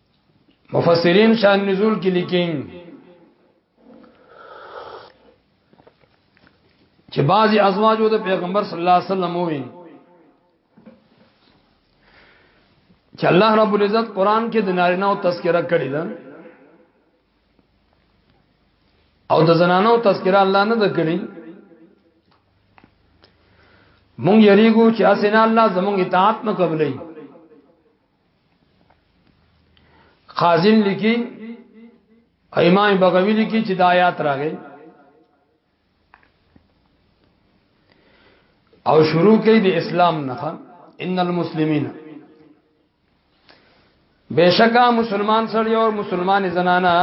S1: مفسرین شان نزول کې لیکي چې بعضی ازواجو د پیغمبر صلی الله علیه وسلم وین چې الله رب العزت قران کې د نارینه او تذکرہ کړی ده او د زنانو تذکرہ الله نه ده کړی مونږ یریګو چې اسنه الله زمونږ اطاعت نه قبلې خازن لیکي امام بغوی لیکي چې د آیات راغی او شروع کوي د اسلام نه ان المسلمین بشکا مسلمان سړی او مسلمان زنانه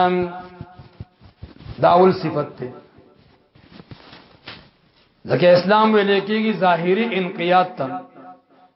S1: داول صفت ته ځکه اسلام ویل کېږي ظاهری انقیاد ته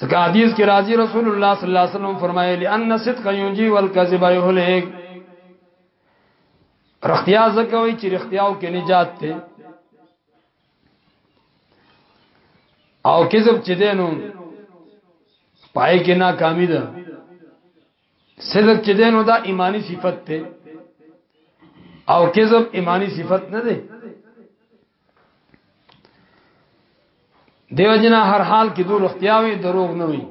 S1: ځکه حدیث کې راځي رسول الله صلی الله علیه وسلم فرمایلی ان صدق یونجی والکذب یهلک رختیا زکه وی چې رختیاو کې نجات ته او کذب چې دینو پای کې ناکامی ده صدق چې دینو دا ایمانی صفت ته او کذب ایمانی صفت نه ده دیو جنا هر حال کې دور اختیاوي دروغ نه وي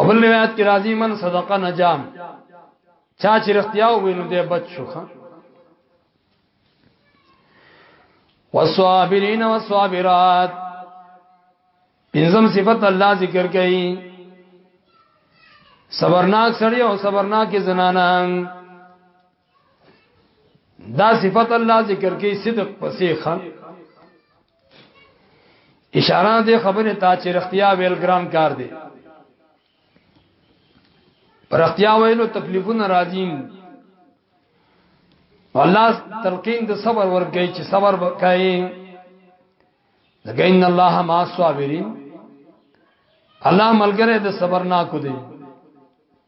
S1: اول روایت کې راځي من صدقه نجام چا چې اختیاو وینو دې بچ شوخه والصابرین والصابرات پنځم صفت الله ذکر کوي صبرناک سړی او صبرناک زنانه دا صفت الله ذکر کې صدق پسې خان اشاره دې خبره تا چې رختیا ویل ګران کار دی رختیا ویلو تکلیفونه راځي الله تلقین د صبر ورګی چې صبر وکړي لکه ان الله ما صابرین الله ملګری د صبر نه کو دی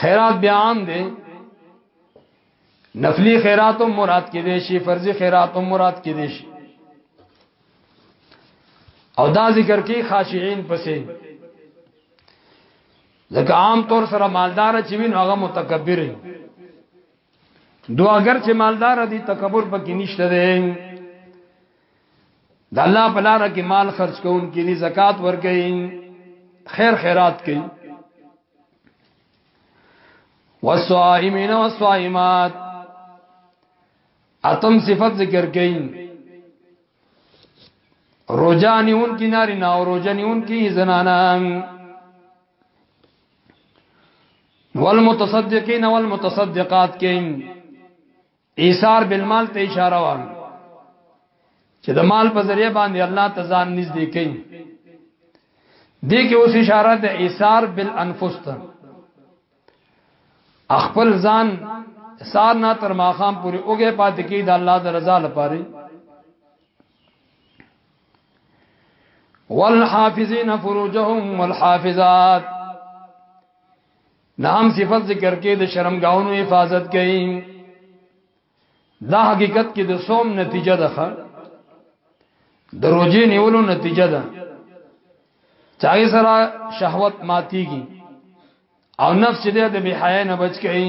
S1: خیرات بیا عام دی نفلی خیرات هم مراد کې دی شي فرضي خیرات هم مراد کې دی شي او دا ذکر کې خاشعين پسې ځکه عام طور سره مالدار چې وین هغه متکبر دی دو اگر چې مالدار دي تکبر پکې نشته دی د الله په لار کې مال خرج کوون کې دي زکات ورکړي خیر خیرات کوي والصائمین والصائمات اتم صفت ذکر کړي روزانی اون کی ناری نا او روزانی اون کی زنانا والمتصدقین والمتصدقات کین ایثار بالمال ته اشاره و چې د مال په ذریعہ باندې الله ته ځان نږدې کړي دې کې اوس اشاره ده ایثار بالانفس ته خپل ځان سار نه تر ماخام پورې اوګه پاتې کې د الله د رضا لپاره والحافظین فروجهم والحافظات نام صفت ذکر کې د شرمګاونو حفاظت کوي دا حقیقت کې د صوم نتیجه ده د روزې نیولو نتیجه ده چاغي سره شهوت ماتيږي او نفس دې د بهای نه بچ کړي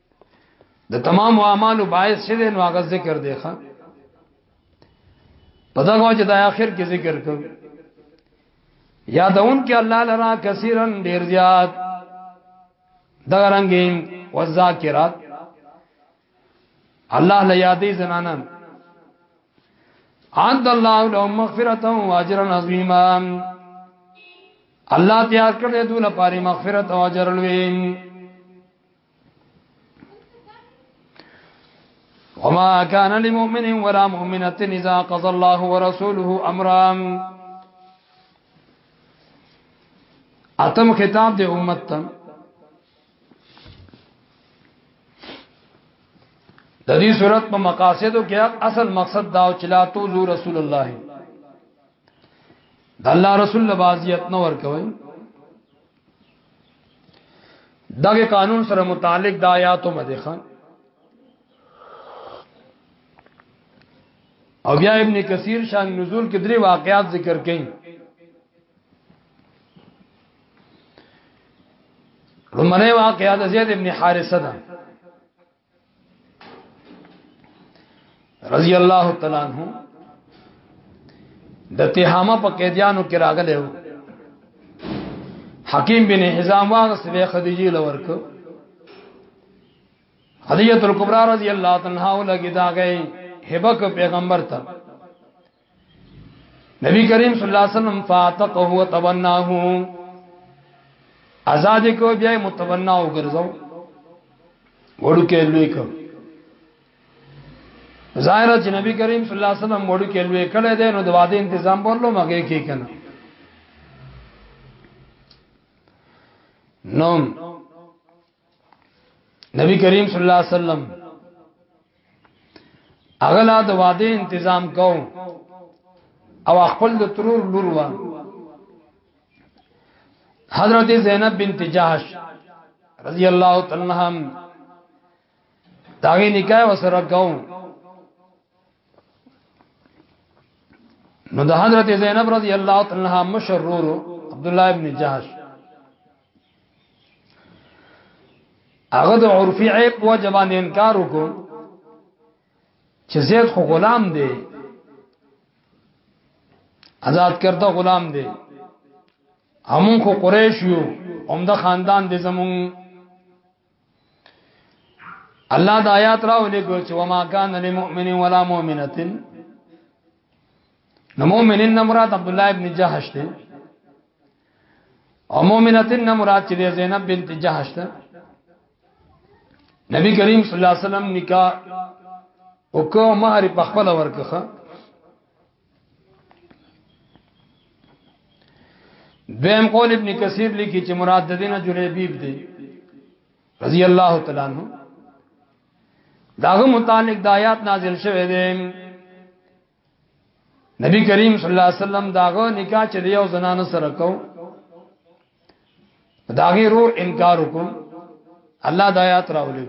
S1: د تمام اعمالو باعث شه دې نو هغه ذکر دی ښا په دا غوځه د اخر کې ذکر کو یادون کې الله لرا کثیرن ډیر زیات دا رنگین والذاکرات الله له یادې زنانه عند الله له مغفرت او اجر عظیما الله تیار کړې دونه پاري مغفرت او اجر لوی وما كان لمؤمن ولا مؤمنة إذا قضى الله ورسوله أمرا اتم خطاب دے امت تم د دې صورت په مقاصدو کې اصل مقصد دا او چلا تو زو رسول الله د الله رسول لبازیت نو ور کوي دغه قانون سره متعلق د آیاتو مدخن او بیا ابن کثیر شان نزول کې درې واقعات ذکر کړي لمنه واقعات زید ابن حارثه ده رضی الله تعالی عنہ د تهامه په قیدیانو کې راغلی و حکیم بن حزام واغس به خدیجه لور کو خدیجه الکبرى رضی الله تعالی عنها ولګی دا گئی هبک پیغمبر ته نبی کریم صلی الله علیه وسلم فاتقه وتبناه آزاد کو بیا متبنا وګرځاو وړو کې لوی کو ظاهر چې نبی کریم صلی الله علیه وسلم وړو کې لوی کړه دې نو د واده تنظیم بولو مګه کې کنه نوم نبی کریم صلی الله علیه وسلم اغلا د واده تنظیم کو او خپل د ترور لور و حضرت زینب بنت جاش رضی الله تعالی عنها داغه نکاح وسره کو نو د حضرت زینب رضی الله تعالی عنها مشرور عبد الله ابن جهش هغه د عرفي عیب وجبان انکار وکړ چې زید خو غلام دی آزاد کرده غلام دی همون خو قریش یو هم د خاندان دی زمون الله د آیات راولې ګل چې وما کان للمؤمن ولا مؤمنه نو مؤمنین نه مراد عبد الله ابن جهش دی او مؤمنتین نه مراد چې زینب بنت جهش ده نبی کریم صلی الله علیه وسلم نکاح او کو مہر په خپل ورکخه دویم قول ابن کثیر لیکي چې مراد د دینه جلیبیب دی رضی الله تعالی عنہ داغه متعلق د آیات نازل شوه دی نبی کریم صلی الله علیه وسلم داغه نکاح چې یو زنانه سره کو داغه رور انکار وکړ الله د آیات راولې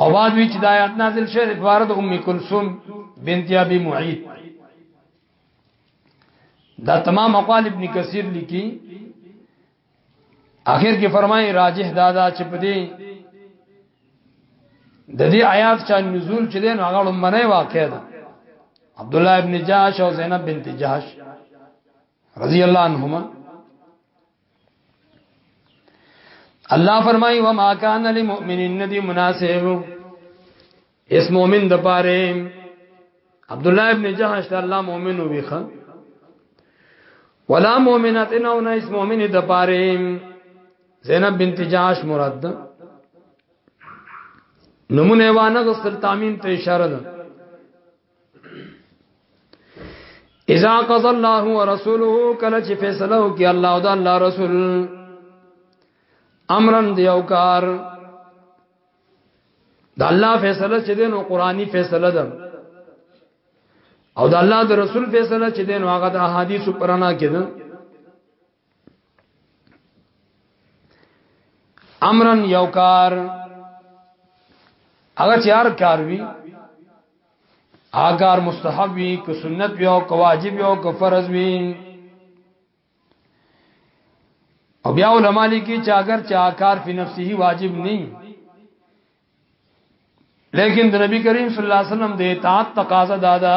S1: او بعد وی چې د آیات نازل شوه د فارد ام کلثوم بنت ابي معيط دا تمام اقوال ابن کثیر لیکي اخر کې فرمایي راجح دادا چې په دې د دې آیات چا نزول چې دین هغه لمنه واقع ده عبد الله ابن جاش او زینب بنت جاش رضی الله عنهما الله فرمایي و ما کان للمؤمن ندی مناسب اس مؤمن د پاره عبد الله ابن جهش ته الله مؤمن ویخه ولا مؤمنات انه نه اس مؤمن د پاره زینب بنت جهش مراد ده نمونه وانه غسل تامین ته اشاره ده اذا قضى الله ورسوله کله چې فیصله وکي الله او د الله رسول امرن دیو کار د الله فیصله چې دین او قرآنی فیصله ده او د الله د رسول فیصله چې دین او هغه د احادیث پرانا کې ده امرن یو کار هغه چار کار وی اګار مستحب وی که سنت وی او که واجب وی او که فرض وی او بیا علماء لیکي چې اگر چا کار په نفسه واجب نه لیکن د نبی کریم صلی الله علیه وسلم د اطاعت تقاضا دادا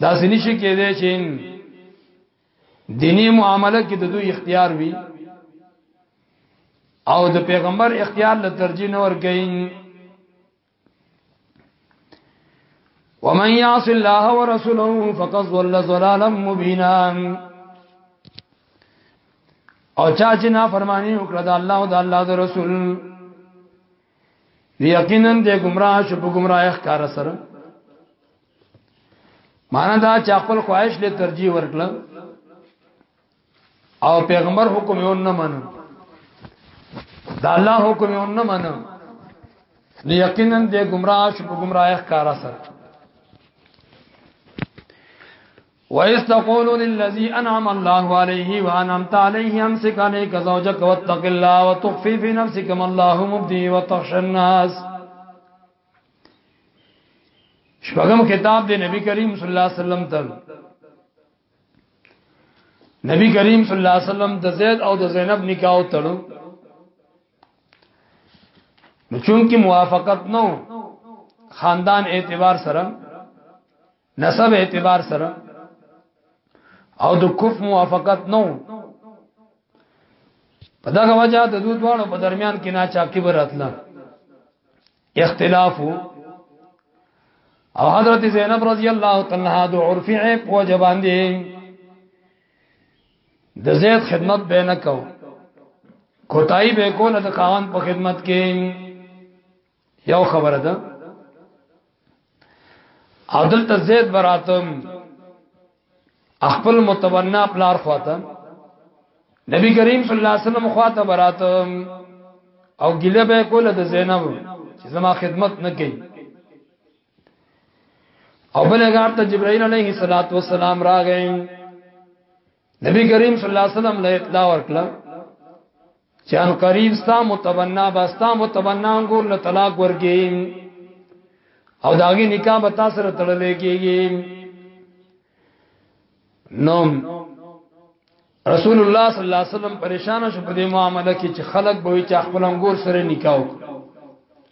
S1: دا سني شي کې دي چې دینی معاملې کې د دوی اختیار وي او د پیغمبر اختیار له ترجیح نه ورګي ومن يعص الله ورسوله فقد ضل ضلالا مبينا او چا چې نافرمانی وکړه د الله او د الله د رسول یقینا د گمراه شو په گمراه ښکار سره معنا دا چې خپل خواهش له ترجیح ورکړه او پیغمبر حکم یې نه منو دا الله حکم یې نه منو نو یقینا د گمراه شو په گمراه ښکار سره وَإِذْ تَقُولُ لِلَّذِي أَنْعَمَ اللَّهُ عَلَيْهِ وَأَنْعَمْتَ عَلَيْهِ أَمْسِكْ عَلَيْكَ زَوْجَكَ وَاتَّقِ اللَّهَ وَتُخْفِي فِي نَفْسِكَ مَا اللَّهُ مُبْدِيهِ وَتَخْشَى النَّاسَ شپږم خطاب دی نبی کریم صلی الله علیه وسلم ته نبی کریم صلی الله علیه وسلم د زید او د زینب نکاح تړو نو چون کې موافقت نو خاندان اعتبار سره نسب اعتبار سره او د کف موافقت نو په دغه وجه د دوه دوانو په درمیان کې نه چاپی براتله اختلاف او حضرت زینب رضی الله تعالی عنها د عرف عیب وجبان دي د زید خدمت به نه کو کوتای به کو نه د خاوند په خدمت کې یو خبره ده او دلته زید براتم خپل متبنا پلار خواته نبی کریم صلی الله علیه وسلم خواته براتم او ګله به کوله د زینب چې زما خدمت نه کوي او بلګار ته جبرائیل علیه الصلاۃ والسلام راغی نبی کریم صلی الله علیه وسلم له اطلاع ورکړه چې ان قریب ستا متبنا با ستا متبنا انګور له طلاق ورګي او داغي نکاح به تاسو سره تړلې کېږي نو رسول الله صلی الله علیه وسلم پریشان شو په دې معاملې کې چې خلک به چې خپل انګور سره نکاح وکړي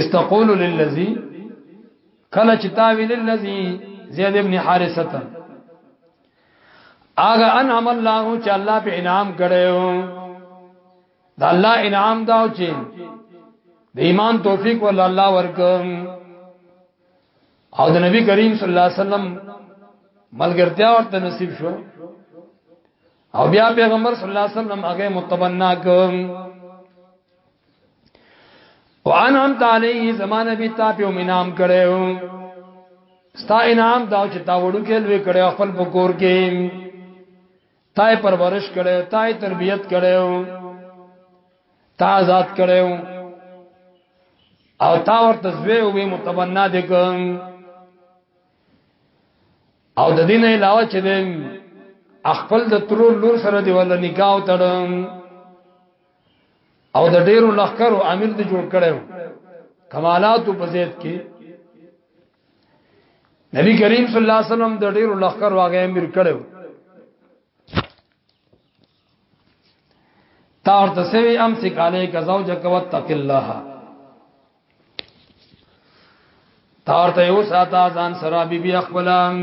S1: استقول للذي کله چې تاوی للذي زید ابن حارثه اغه انعم الله چې الله په انعام کړو دا الله انعام دا چې د ایمان توفیق ول الله ورکم او د نبی کریم صلی الله علیه وسلم ملګرتیا ورته نصیب شو او بیا پیغمبر صلی الله علیه وسلم هغه متبنا کوم وان هم تعالی زمانه به تا په انعام کړو ستا انعام دا چې تا وړو کې لوي کړو خپل پکور کې تای پرورش کړو تای تربيت کړو تا آزاد کړو او تا ورته زوی او به متبنا دې کوم او د دین علاوه چې خپل د ترور لور سره دی ول نکاح تړم او د ډیرو لخرو امیر ته جوړ کړو کمالات په زید کې نبی کریم صلی الله علیه وسلم د ډیرو لخر واغې امیر کړو تا ورته سوي ام سکاله کا زوجک وتق الله تا ورته یو ساته ځان سره بی بی خپلم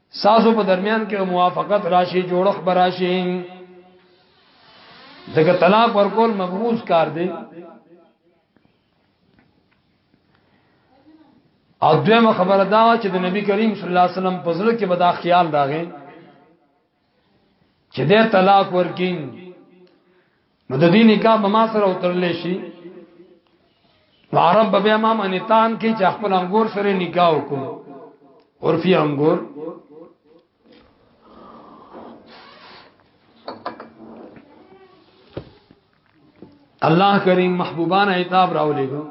S1: سازو په درمیان کې موافقت راشي جوړخ براشي ځکه طلاق ورکول مقبوض کار دی او دویمه خبره دا چې د نبی کریم صلی الله علیه وسلم په ځل کې به دا خیال راغی چې د طلاق ورکین نو د دې نکاح به ما سره وترلې شي نو عرب به بیا ما باندې تان کې چې خپل انګور سره نکاح وکړو عرفي انګور الله کریم محبوبان عتاب راولېګو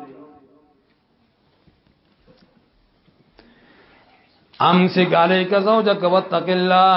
S1: امسک علیک زوجک واتق الله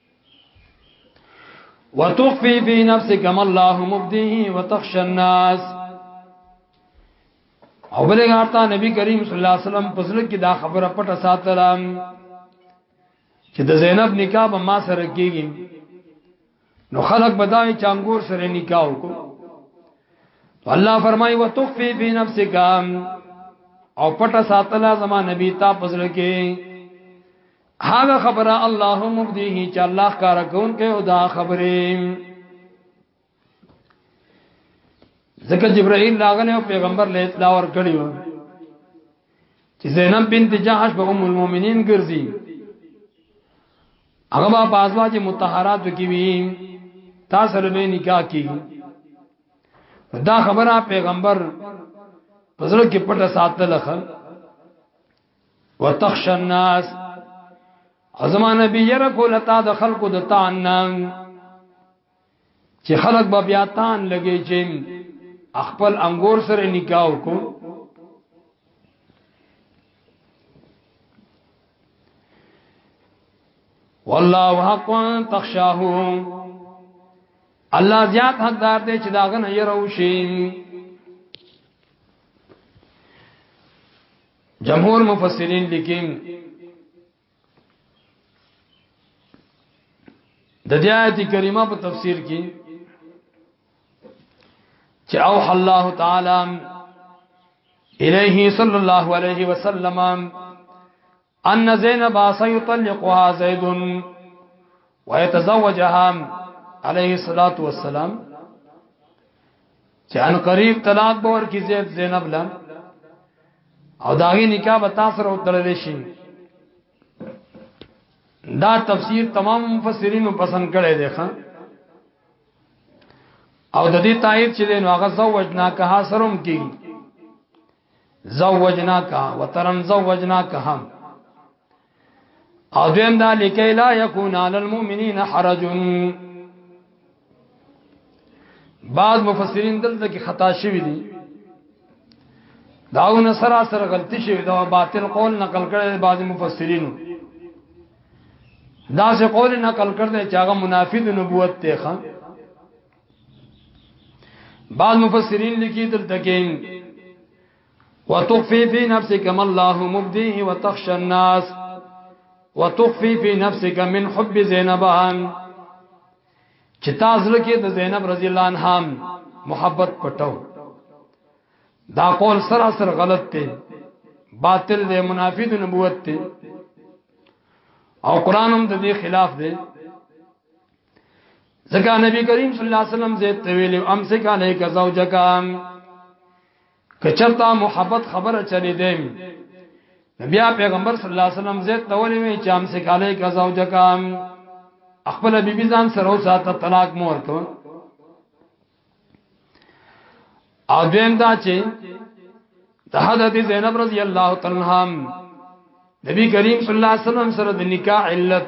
S1: وتخفي في نفسك ما الله مبديه وتخشى الناس او بلې غارتا نبی کریم صلی الله علیه وسلم پسل کې دا خبره پټه ساتله چې د زینب نکاح به ما سره کېږي نو خلق بداوي چانګور سره نکاح وکړو الله فرمایي وتخفي في نفسك او پټه ساتله زما نبی تا پسل کې هغه خبره الله مبدیه چې الله کار کون کې او دا خبره ځکه جبرائیل راغله او پیغمبر له اطلاع ور کړی و چې زینب بنت جحش به ام المؤمنین ګرځي هغه با بازوا چې متطهرات کی وی تاسو له نکاح کی دا خبره پیغمبر پزړه کې پټه ساتل خل وتخش الناس ازما نبی یره کول تا د خلقو د تان نام چې خلق به بیا تان لګی چې خپل انګور سره نکاح وکړو والله حق تخشاه الله زیات حقدار دی چې داغه نه يرو شي جمهور مفسرین لیکي د دې آیت کریمه په تفسیر کې چې او الله تعالی الیه صلی الله علیه وسلم ان زینب سیطلقها زید ويتزوجها عليه الصلاه والسلام چې ان قریب طلاق به ورکی زید زینب لم او داغه نکاح به تاسو سره وتړل شي دا تفسیر تمام مفسرینو پسند کړي دي ښا او د دې تایید چې نو هغه زوجنا که حاصلوم کی زوجنا کا وترن زوجنا کا هم او دیم دا لکی لا یکون علی المؤمنین حرج بعض مفسرین دلته کې خطا شوی دي داونه سراسر غلطی شوی دا باطل قول نقل کړي بعض مفسرینو دا سه قول نقل کړي چې هغه منافی د نبوت ته ښه بعض مفسرین لیکي دلته کې وتخفي في نفسك ما الله مبديه وتخشى الناس وتخفي في نفسك من حب زينب چې تاسو لکه د زینب رضی الله عنها محبت پټو دا قول سراسر غلط دی باطل دی منافی د نبوت دی او قران هم د دې خلاف دی ځکه نبی کریم صلی الله علیه وسلم زه ته ویل امسک علیک زوجکام کچرتا محبت خبره چلی دی نبی پیغمبر صلی الله علیه وسلم زید تولې وی چې هم سکاله کا زوج کام خپل بیبي ځان سره وساته طلاق مور کو او دیم دا چې د حضرت زینب رضی الله تعالی عنها نبی کریم صلی الله علیه وسلم سره د نکاح علت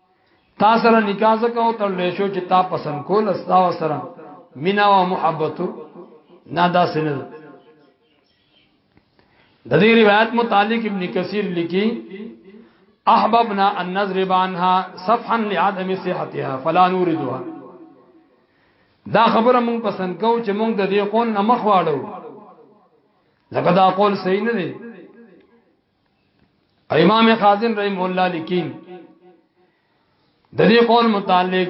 S1: تا سره نکاح زکو تر لشو چې تا پسند کول استا سره مینا او محبت نه دا سند د دې روایت متعلق ابن کثیر لیکي احببنا ان نضرب عنها صفحا لعدم صحتها فلا نوردها دا خبره مونږ پسند کو چې مونږ د دې قول نه مخ واړو لکه دا قول صحیح نه دی امام خازن رحم الله لیکي د دې قول متعلق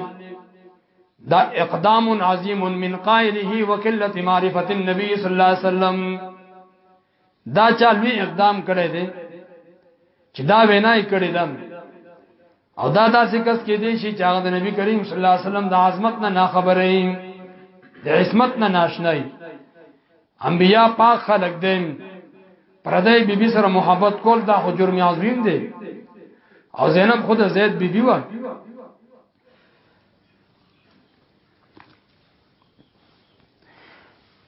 S1: دا اقدام عظیم من قائله وقلت معرفت النبي صلی الله علیه وسلم دا چالوی اقدام کړی دی چې دا وینای کړی دی او دا داسې کس کې دی چې هغه د نبی کریم صلی الله علیه وسلم د عظمت نه ناخبره ای د عصمت نه ناشنا ای انبیا پاک خلق دین پردای بی بی سره محبت کول دا خو جرم عظیم دی او زینب خود زید بی بی و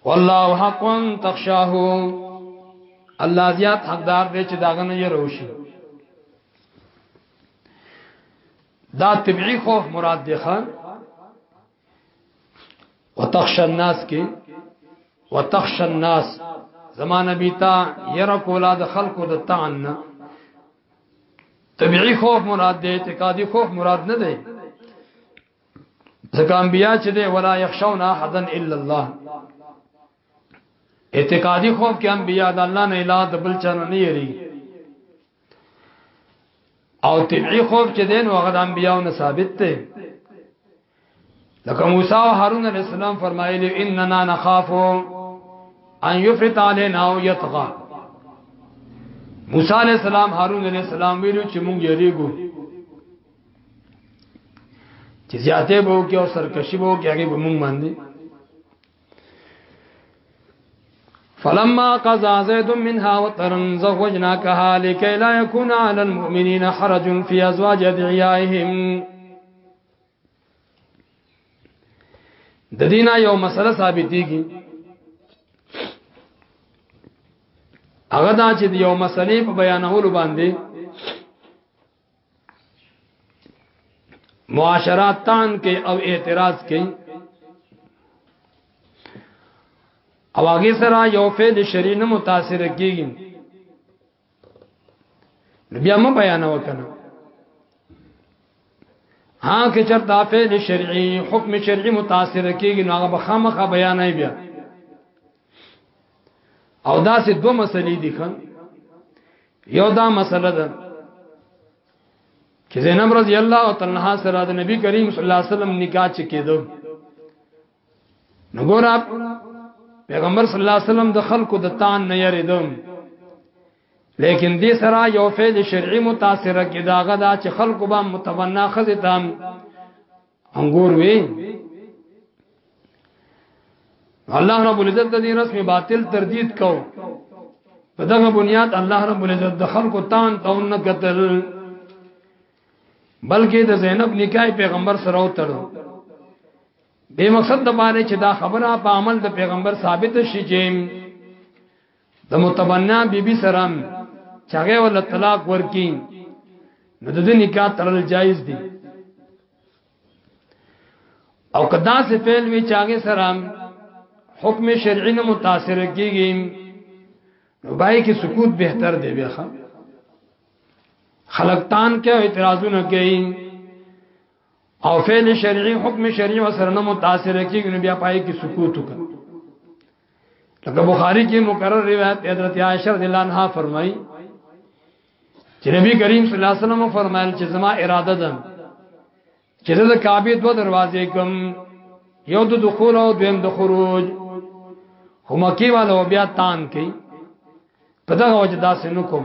S1: والله حق تخشاه الله زیات حقدار دی چې داغه نه يروشي دا طبيعي خوف مراد دی خان وتخشى الناس کې وتخشى الناس زمانه بیتا ير کولا د خلقو د تعن طبيعي خوف مراد دی اعتقادي خوف مراد نه دی ځکه انبیا چې دی ولا یخشون احدا الا الله اعتقادي خوف کې انبیا د الله نه اله د بل چا نه یری او طبيعي خوف چې دین هغه د انبیانو نه ثابت دی لکه موسی او هارون علیه السلام فرمایلی اننا نخاف ان یفرط علينا او یطغى موسی علیہ السلام هارون علیہ السلام ویلو چې مونږ یریګو چې زیاتې به وکي او سرکشي به وکي هغه به مونږ باندې فلما قضى زيد منها وطرا زوجناكها لكي لا يكون على المؤمنين حرج في ازواج ادعيائهم د دینا یو مسله ثابتېږي هغه دا چې یو مسلې په بیانولو باندې معاشرات تان کې او اعتراض کې او هغه سره یو فعل شری نه متاثر کیږي بیا ما بیان وکنه ها کې چرته فعل شرعي حکم شرعي متاثر کیږي نو هغه بخامخه بیان نه بیا او دا سه دوه مسلې دي خان یو دا مسله ده چې زینب رضی الله تعالی عنها سره د نبی کریم صلی الله علیه وسلم نکاح چې کېدو نو ګور پیغمبر صلی الله علیه وسلم د خلکو د تان نه یریدم لیکن دې سره یو فعل شرعي متاثر کې داغه دا چې خلکو به متمنا خزه تام انګور وی الله رب العزت دې رسم باطل تردید کو په دغه بنیاد الله رب العزت د خلکو تان تون قتل بلکې د زینب نکای پیغمبر سره وتړو د مقصد د باندې چې دا خبره په عمل د پیغمبر ثابت شي چې د متبنا بی بی سره چاغه ول طلاق ورکی نو د دې نکاح تړل جایز دی او کدا سے فعل وی چاغه سره حکم شرعی نه متاثر کیږي نو بای کې سکوت بهتر دی بیا خلقتان کې اعتراضونه کوي او فعل شرعي حکم شرعي سره نه متاثر کیږي نو بیا پای کې سکوت وکړه لکه بخاری کې مکرر روایت حضرت عائشہ رضی الله عنها فرمایي چې نبی کریم صلی الله علیه وسلم فرمایل چې زما اراده ده چې د کعبه دوه دروازې کوم یو د دخول او دویم د خروج هم کې والو بیا تان کوي په دغه وجه داسې نکوم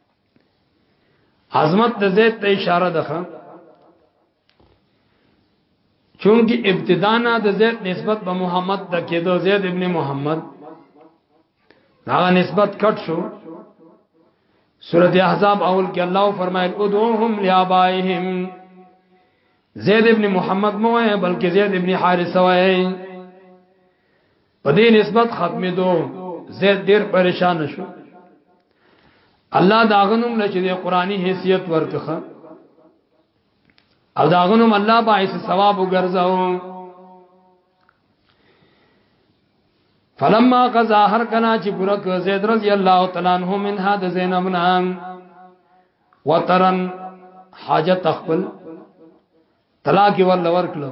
S1: عظمت د زید ته اشاره ده چونکی ابتدانا د زید نسبت به محمد ته کېدو زید ابن محمد هغه نسبت کټ شو سورۃ احزاب اول کې الله فرمایل ادعوهم لآبائهم زید ابن محمد مو ہے بلکې زید ابن حارثه وای په دې نسبت ختمې دو زید ډیر پریشان شو الله دا غنوم لچې د قرآني حیثیت ورکخه او دا غنوم الله باعث ثواب وګرځاو فلما قضا هر کنا چې پورا ک زید رضی الله تعالی عنہ منها د زینب نام وترن حاجت خپل طلاق ور لور کړو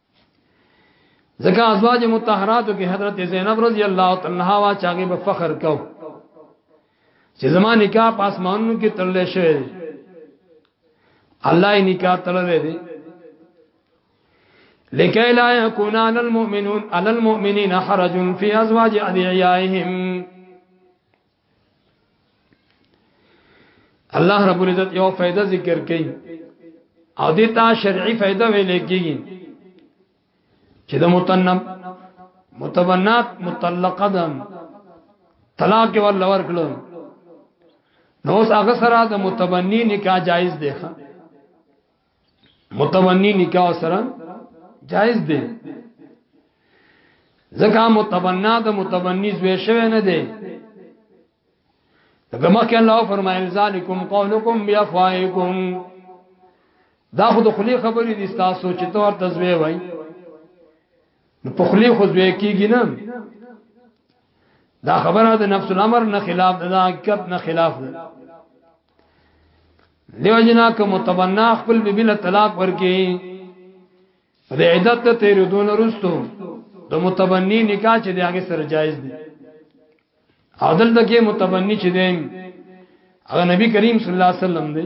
S1: ځکه ازواج متطهراتو کې حضرت زینب رضی الله تعالی عنها وا چاغي په فخر کو چې زما نکاح په اسمانونو کې تړلې شوی دی الله یې نکاح تړلې دی لکه لا یکون علی المؤمنون علی المؤمنین حرج فی ازواج ادعیائهم الله رب العزت یو فائدہ ذکر کړي او دې ته شرعي فائدہ ویل کېږي چې د متنب متبنات مطلقه ده طلاق ول ورکړو نو اوس هغه سره د متبنی نکاح جایز دی متمنی نکاح سره جائز دی ځکه متبنا د متبنی زوی شوی نه دی دغه مخکې الله فرمایل ذالکم قولکم بیافوایکم دا خو د خلی خبرې دي تاسو چې تو ورته زوی وای نو په خلی خو زوی کیږي نه دا خبره د نفس الامر نه خلاف ده حقیقت نه خلاف ده دیو جنا که متبنا خپل بیبی له طلاق ورکی د عدت ته تیر دون رستو د متبنی نکاح چې دی هغه سره جایز دی او دلته کې متبنی چې دی هغه نبی کریم صلی الله علیه وسلم دی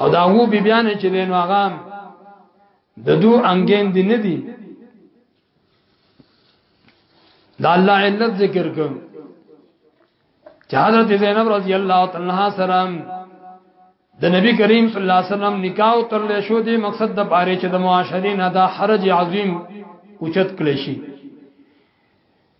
S1: او دا وو بی بیان چې دین واغام د دو انګین دی نه دی دا الله علت ذکر کوم چې حضرت زینب رضی الله تعالی عنها سره د نبی کریم صلی الله علیه وسلم نکاح تر له شو دی مقصد د باره چې د معاشرین دا حرج عظیم اوچت کړی شي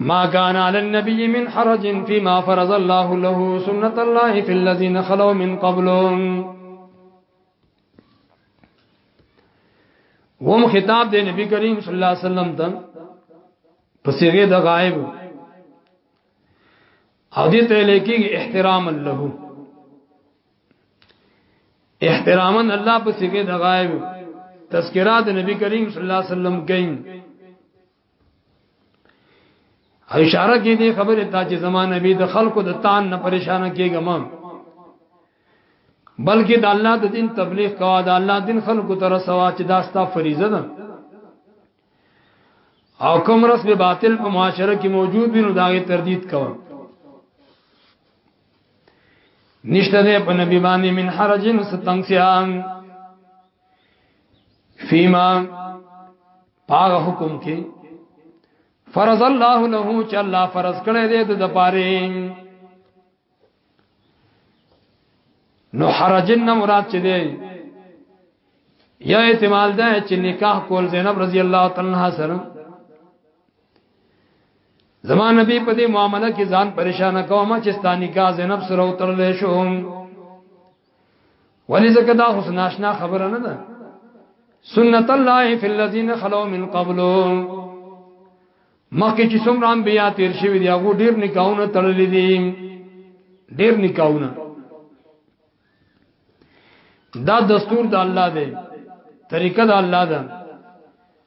S1: ما كان على النبي من حرج فيما فرض الله له سنة الله في الذين خلوا من قبلهم وم خطاب دے نبی کریم صلی اللہ علیہ وسلم تم پسیغی دا غائب او دې ته لیکي احترام له احتراما الله په سیګه د غایب تذکرات نبی کریم صلی الله علیه وسلم کین اشاره کې دې خبره تا چې زمانه به د خلکو د تان نه پریشان کېږم بلکې د الله د دین تبلیغ کوا د الله دین خلکو ته رسوا چې دا ستا فریضه ده او کوم رس به باطل په معاشره کې موجود وي نو دا یې تردید کوم نشته ده په نبی باندې من حرجن ستنسیان فیما پاغ حکم کې فرض الله له چې الله فرض کړی دی د پاره نو حرجن نه مراد چي دی یا احتمال ده چې نکاح کول زینب رضی الله تعالی عنها سره زما نبی په دې معاملې کې ځان پریشان کوم چې ستانی کا زینب سره وترل شو ولی زکه دا حسن آشنا خبره نه ده سنت الله فی الذین خلو من قبل مخکې چې څومره انبیا تیر شوی دی هغه ډیر نکاحونه تړلې دي ډیر نکاحونه دا دستور د الله دی طریقه د الله ده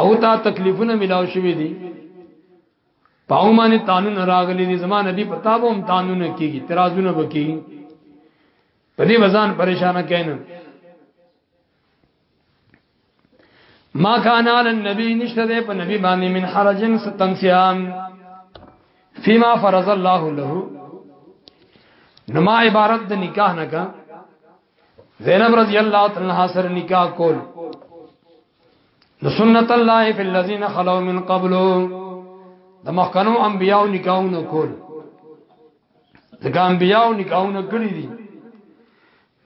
S1: او تا تکلیفونه ملاو شوې دي پاو باندې تانون راغلي دي زما نبی پتا به هم تانون کیږي ترازونه بکی په دې وزن پریشان کینې ما کان علی النبی نشته ده په نبی باندې من حرجن ستنسیان فيما فرض الله له نما عبارت د نکاح نه کا زینب رضی الله تعالی عنها سره نکاح کول د سنت الله فی الذین خلو من قبل د مخکنو انبیاو نکاحونه کول د انبیاو نکاحونه کړی دي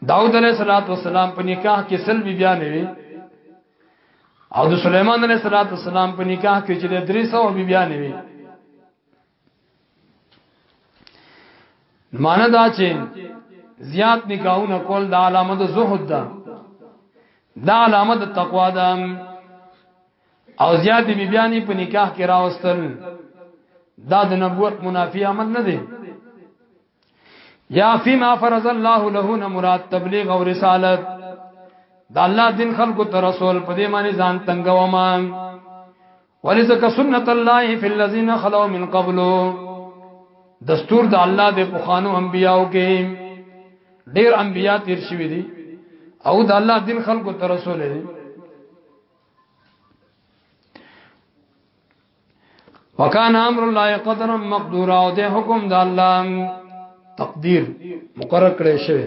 S1: داود علیہ الصلوۃ والسلام په نکاح کې سل بی بیان وی او د سليمان علیہ الصلوۃ والسلام په نکاح کې چې د 300 بی بیان وی معنی دا چې زیات نکاحونه کول د علامه د زهد ده دا علامه د تقوا ده او زیات بی بیانی په نکاح کې راوستل دا د نبوت منافی عمل نه دی یا فيما فرض الله له مراد تبلیغ او رسالت دا الله دین خلقو ته رسول په دې معنی ځان تنگوما ولذک سنت الله فی الذین خلو من قبل دستور د الله د پخوانو انبیاو کې ډیر انبیا تیر شوی دي او د الله دین خلکو ته رسول دي وکان امر الله قدرا مقدورا او د حکم د الله تقدیر مقرر کړی شوی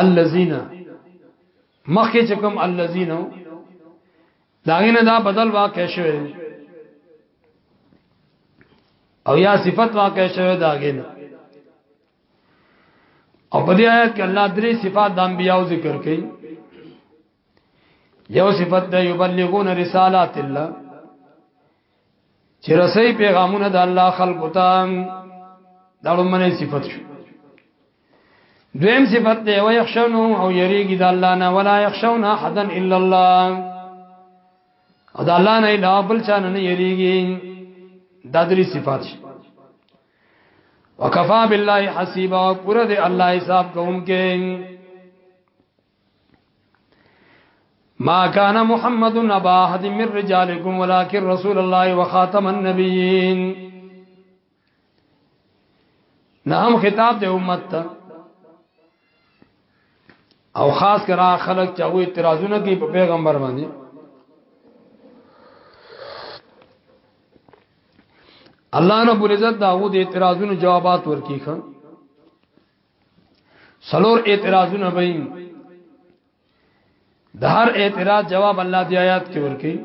S1: الذين مخکې چې کوم الذين داغینه دا بدل واقع شوه او یا صفت واقع شوه داغینه او په دې آیت کې الله درې صفات د انبیانو ذکر کړي یو صفت ده یبلغون رسالات الله چې رسي پیغامونه د الله خلق ته دا لمنه صفت شو دویم صفت ده او یخشونو او یریږي د الله نه ولا یخشون احدا الا الله او د الله نه الا بل چا نه یریږي دا درې صفات شي وکفا بالله حسیبا پر دې الله حساب کوونکې ما كان محمد ابا احد من رجالكم ولكن رسول الله وخاتم النبيين نام خطاب د امت ته او خاص کرا خلق چاوي اعتراضونه کوي په پیغمبر باندې الله رب العزت داوود اعتراضونو جوابات ورکیخه سلور اعتراضونه به د هر اعتراض جواب الله دی آیات کې ورکړي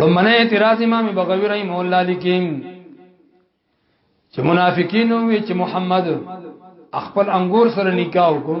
S1: لمنه اعتراض امام بغوی رحم الله لیکیم چې منافقین وی چې محمد خپل انګور سره نکاح وکړو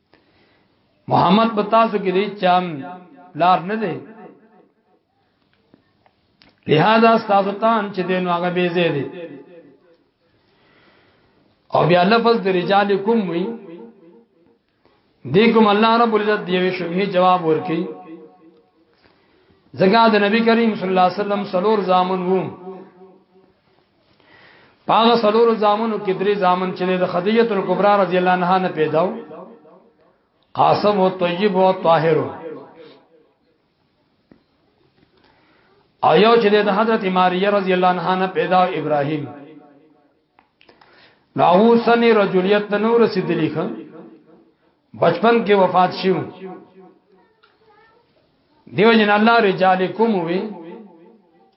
S1: محمد په تاسو کې دی چام لار نه دی لہذا تاسو تان چې دین هغه به زی دی او بیا لفظ د رجال کوم وی دیکم الله رب العزت دیوی شبهه جواب ورکي زګا د نبی کریم صلی الله علیه وسلم سلور زامن وو پاغه سلور زامنو کې درې زامن چې د خدیجه الکبرى رضی الله عنها نه پیداو قاسم او طیب او طاهر او یو چې د حضرت ماریه رضی الله عنها نه پیدا ابراهیم نو سن رجولیت ته نور رسیدلی خان بچپن کې وفات شو دیو جن الله رجالکم وی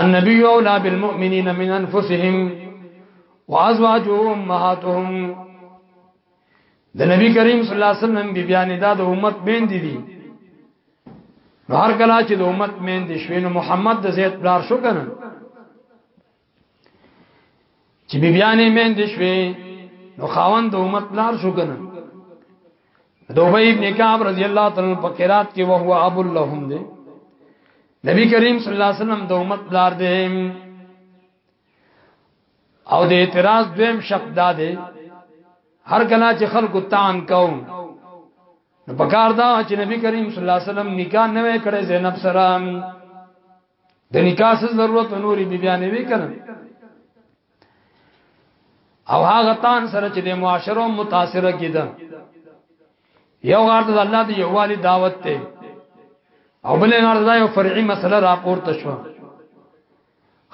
S1: النبي اولى بالمؤمنين من انفسهم وازواجه امهاتهم د نبی کریم صلی الله علیه وسلم بی بیان د امت بین دي دي نو هر کله چې د امت مین د شوین محمد د زید بلار شو کنه چې بیبیانې مین دي شوي نو خاوند امت پلار شو کنه دوبه ابن کعب رضی الله تعالی په قرات کې وهو ابو لهم دي نبی کریم صلی الله علیه وسلم د امت پلار دی او د اعتراض دویم شق دا دی هر کله چې خلکو تان کوم نو پکار دا چې نبی کریم صلی الله علیه وسلم نکاح نه وکړي زینب سره د نکاح څه ضرورت نورې بی بیانې وی کنه او هغه تان سره چې د معاشره متاثر کیده یو غار د الله دی یو والی دعوت ته او بل غار دا یو فرعي مسله راپورته شو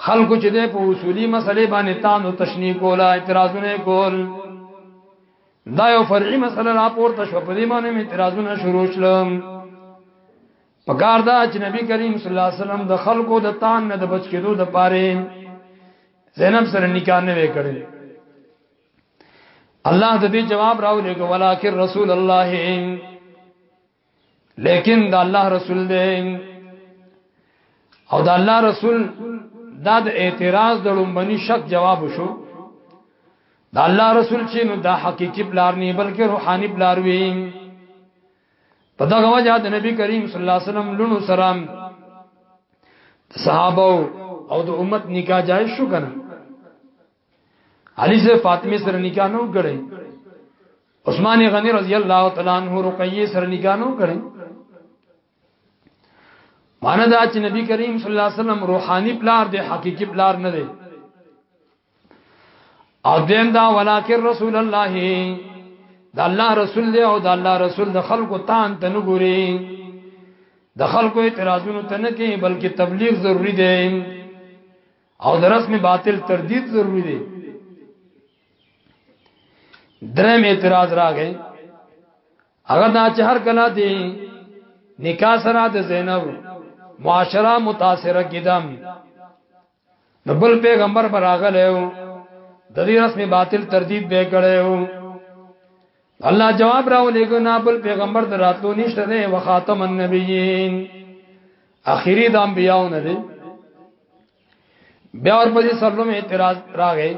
S1: خلکو چې د په اصولي مسلې باندې تان او تشنی کوله اعتراضونه کول دا یو فرعي مسله راپورته شو په دې باندې اعتراضونه شروع شلم پکار دا چې نبی کریم صلی الله علیه وسلم د خلکو د تان نه د بچ کېدو د پاره زینب سره نکاح نه وکړي الله د دې جواب راو لګو ولکن رسول الله لیکن دا الله رسول دی او دا الله رسول دا د اعتراض د لومبني شک جواب شو دا الله رسول چې نو دا حقيقي بلار نه بلکې روحاني بلار وي په دغه وجه د نبی کریم صلی الله علیه وسلم لونو سره صحابه او د امت نکاح جایز شو کنه علی سے فاطمه سره نکاح نو کړي عثمان غنی رضی الله تعالی عنہ رقیه سره نکاح نو کړي مانا دا چې نبی کریم صلی الله علیه وسلم روحانی پلار دی حقیقی پلار نه دی او دین دا ولکن رسول الله دا الله رسول دی او دا الله رسول د خلکو تان ته نه ګوري د خلکو اعتراضونو ته نه کوي بلکې تبلیغ ضروری دی او د رسم باطل تردید ضروری دی درم اعتراض راغی هغه دا چې هر کله دی نکاح سره د زینب معاشره متاثره کیدم د بل پیغمبر پر راغله او د دې رسمي باطل تردید به کړو الله جواب راو لګو نه بل پیغمبر دراتلو نشته دی وخاتم النبیین اخیری د انبیاو نه دی بیا ور پسې سرلوم اعتراض راغې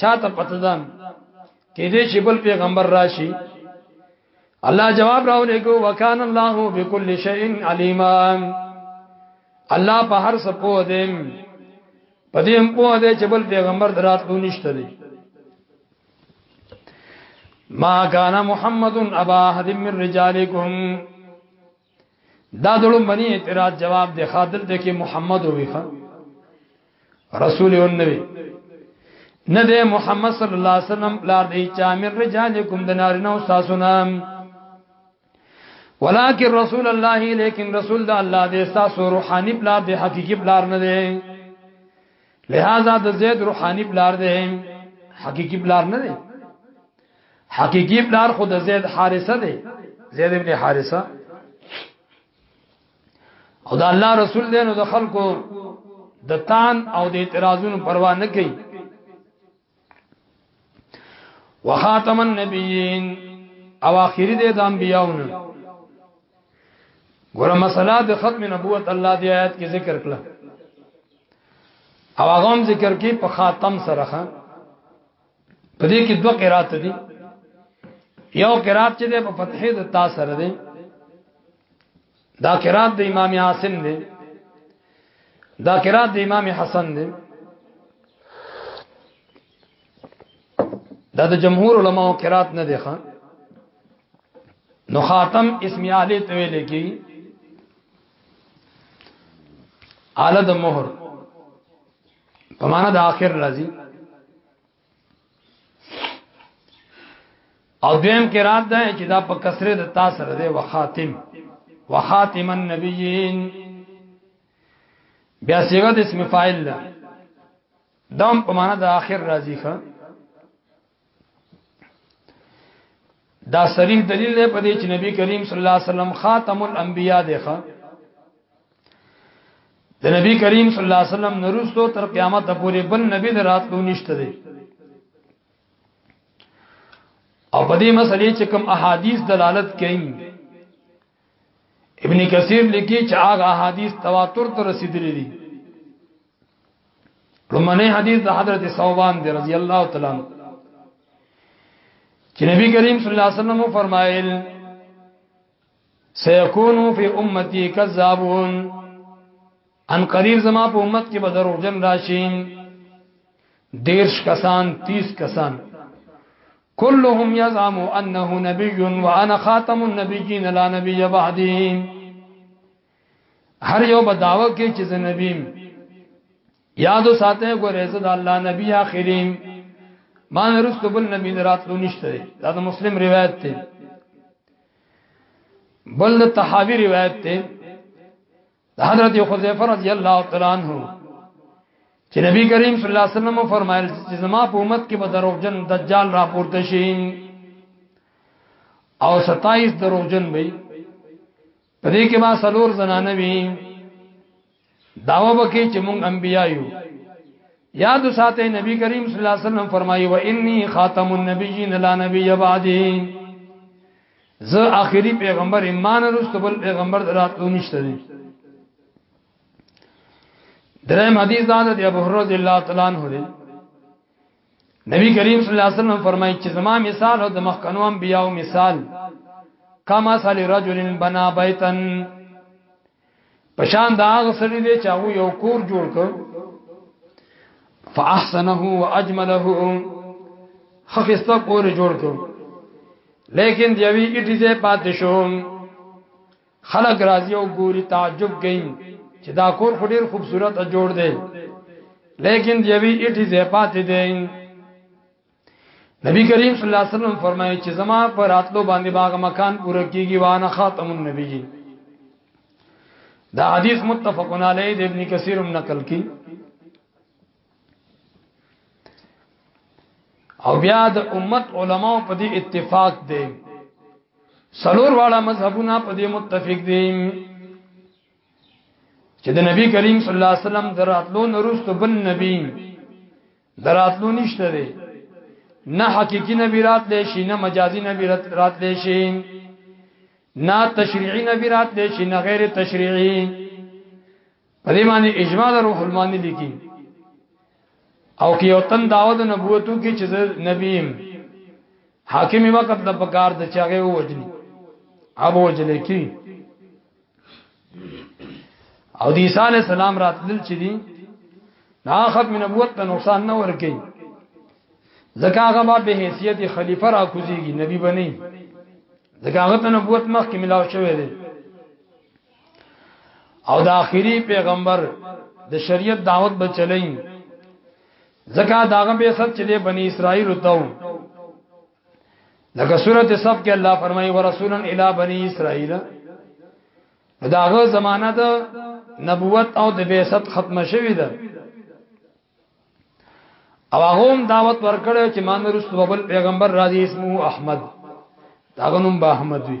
S1: چاته پته ده کې دې چې بل پیغمبر راشي الله جواب راولې کو وکانه الله بكل شيء عليما الله په هر څه پوه دی په دې هم پوه دی چې بل پیغمبر دراتلو نشته دی ما كان محمد ابا احد من رجالكم دا دلو منی اعتراض جواب دی خاطر دی کې محمد وی خان رسول اون نبی نه دی محمد صلی الله علیه وسلم لار دی چامر رجالکم د نارینه او تاسو نام ولکن رسول الله لیکن رسول د الله دی تاسو روحانی بلار دی حقیقی بلار نه دی لہذا د زید روحانی بلار دی حقیقی بلار نه دی حقيقي پلار خود زید حارثه دی زید ابن حارثه او دا الله رسول دی نو د خلکو د تان او د اعتراضونو پروا نه کوي وخاتم النبیین او اخری دی د انبیاونو ګوره مسله د ختم نبوت الله دی آیات کې ذکر کړه او هغه ذکر کې په خاتم سره خان په دې کې دوه قرات دي یو قرات چې په فتحې د تا سره دی دا قرات د امام عاصم دی دا قرات د امام حسن دی دا د جمهور علماو قرات نه دی خان نو خاتم اسم عالی ته ویل کی اعلی د مہر په معنا د اخر راځي او دویم کې رات ده چې دا په کسره د تا سره ده وخاتم وخاتم النبیین بیا صيغه د اسم فاعل ده دم په معنا د اخر راځي ښه دا صریح دلیل دی په دې چې نبی کریم صلی الله علیه وسلم خاتم الانبیاء دی ښا د نبی کریم صلی الله علیه وسلم نرستو تر قیامت پورې بل نبی د راتلو نشته دی او په دې مسلې چې کوم احادیث دلالت کوي ابن کثیر لیکي چې هغه حدیث تواتر ته رسیدلی دي رومنه حدیث د حضرت ثوبان دی رضی الله تعالی عنہ چې نبی کریم صلی الله علیه وسلم فرمایل سيكون في امتي كذابون ان قریب زما په امت کې به دروغجن راشي دیرش کسان 30 کسان كلهم يزعم انه نبي وانا خاتم النبيين لا نبي بعدي هر یو به داوا کوي چې زه نبیم یادو ساته ګورې زه د الله نبی اخریم ما رسول بل نبی دراتلو نشته دا د مسلم روایت دی بل د تحاوی روایت دی حضرت حذیفه رضی الله تعالی عنہ چې نبی کریم صلی الله علیه وسلم فرمایل چې زما په امت کې به دروغجن دجال راپورته شي او 27 دروغجن وي په دې کې ما سلور زنانه وي داوا وکي چې مونږ انبیا یو یاد ساته نبی کریم صلی الله علیه وسلم فرمایي و انی خاتم النبیین لا نبی بعدی زه آخري پیغمبر ایمان رسول بل پیغمبر دراتلو نشته دي درم حدیث دا ده ابو هرره رضی الله تعالی عنہ دی نبی کریم صلی الله علیه وسلم فرمایي چې زما مثال او د مخکنو انبیاو مثال کما صلی رجل بنا بیتن پشان دا هغه سړی دی چې هغه یو کور جوړ کړ فاحسنه واجمله خخسته کور جوړ کړ لیکن دیوی ایټی ته پاتې شو خلق راضی او ګوري تعجب کین چې دا کور خو ډیر خوبصورت جوړ دی لیکن دیوی ایټی ته پاتې دی نبی کریم صلی الله علیه وسلم فرمایي چې زما پر راتلو باندې باغ مکان پوره کیږي وانا خاتم النبیین دا حدیث متفقن علیه د ابن کثیر هم نقل کی او بیا د امت علما په دې اتفاق دی سلور والا مذهبونه په دې متفق دي چې د نبی کریم صلی الله علیه وسلم دراتلو نورست بن نبی دراتلو نشته دی نه حقيقي نبی رات دی شي نه مجازي نبی رات دی شي نه تشریعي نبی رات دی شي نه غیر تشریعي په دې باندې اجماع د روح المانی لیکي او کې یو تن داوود نبوتو کې چې نبیم حاکم وقت د پکار د چاغه وجني ابو وجل کی او د عیسی علی السلام راتلل چې دي نا ختم نبوت ته نقصان نه ورکي ځکه هغه ما به حیثیت خلیفہ را کوزيږي نبی بني ځکه هغه ته نبوت مخکې ملاو شوی دی او د آخري پیغمبر د شریعت دعوت به چلین ځکه داغه به ست چې د بنی اسرائیل وتاو لکه سورته صف کې الله فرمایي ورسولا الی بنی اسرائیل داغه زمانہ د نبوت او د بعثت ختم شوی ده او هغه هم دعوت ورکړی چې مان رسول بل پیغمبر راځي اسمو احمد داغه نوم به احمد وي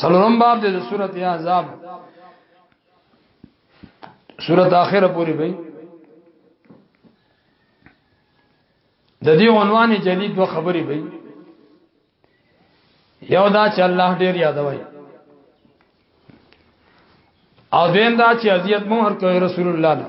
S1: سلورم باب د سورت احزاب سورت اخره پوری به د دې عنوان جدید دوه خبرې به یو دا چې الله ډیر یادوي او دین دا چې اذیت مو هر کوي رسول الله نه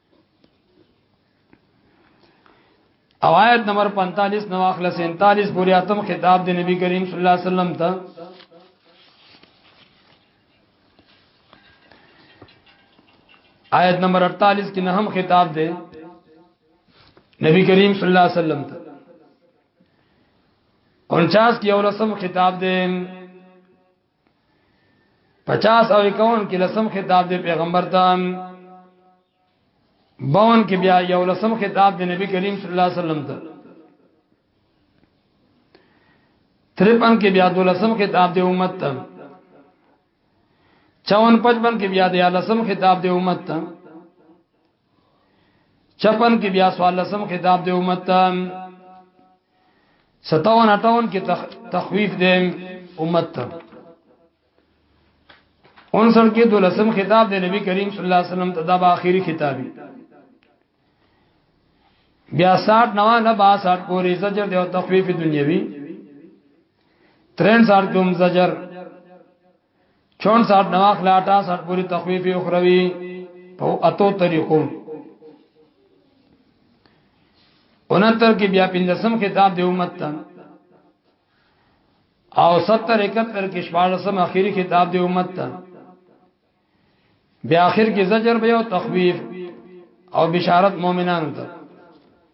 S1: او آیت نمبر 45 نو اخلا 47 پورې اتم خطاب د نبی کریم صلی الله علیه وسلم ته آیت نمبر 48 کې نه هم خطاب دی نبی کریم صلی الله علیه وسلم ته 49 کې اولسم خطاب دی 50 او 51 کې لسم خطاب دی پیغمبر ته باون کې بیا یو لسم خطاب دی نبی کریم صلی الله علیه وسلم ته 53 کې بیا دولسم خطاب دی امت ته 54 55 کې بیا دی لسم خطاب دی امت ته چپن کې بیا سوال لسم خطاب دی امت ته 57 58 کې تخویف دی امت ته 59 کې دولسم خطاب دی نبی کریم صلی الله علیه وسلم ته دا به اخیری خطابي بیا 60 نوا نه 62 پورې زجر دی او تخفیف دنیوي 63 کې هم زجر 64 نواخ لا 68 پوری تخفیف اخروی په اتو طریقو 69 کې بیا پندسم خطاب دی امت ته او 70 71 کې شپږم اخیری خطاب دی امت ته بیا اخر کې زجر به او تخویف او بشارت مؤمنانو ته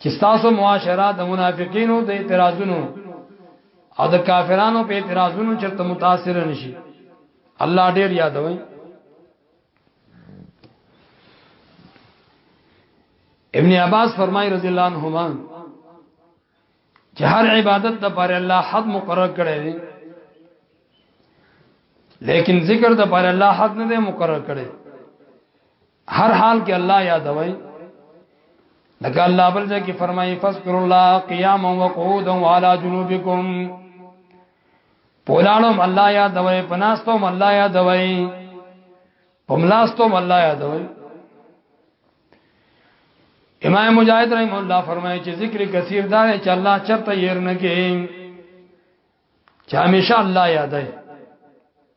S1: چې تاسو معاشره د منافقینو د اعتراضونو او د کافرانو په اعتراضونو چرته متاثر نشي الله ډیر یادوي ابن عباس فرمای رضی الله عنهما چې هر عبادت د پر الله حد مقرر کړی دی لیکن ذکر د پر الله حد نه مقرر کړی هر حال کې الله یادوي لکه الله بل ځکه فرمایي فذكر الله قياما وقعودا وعلى جنوبكم پولانم الله یادوي پناستوم الله یادوي پملاستوم الله یادوي امام مجاهد رحم الله فرمایي چې ذکر کثیر دا چې الله چرته ير نه کې چې همیشه الله یادای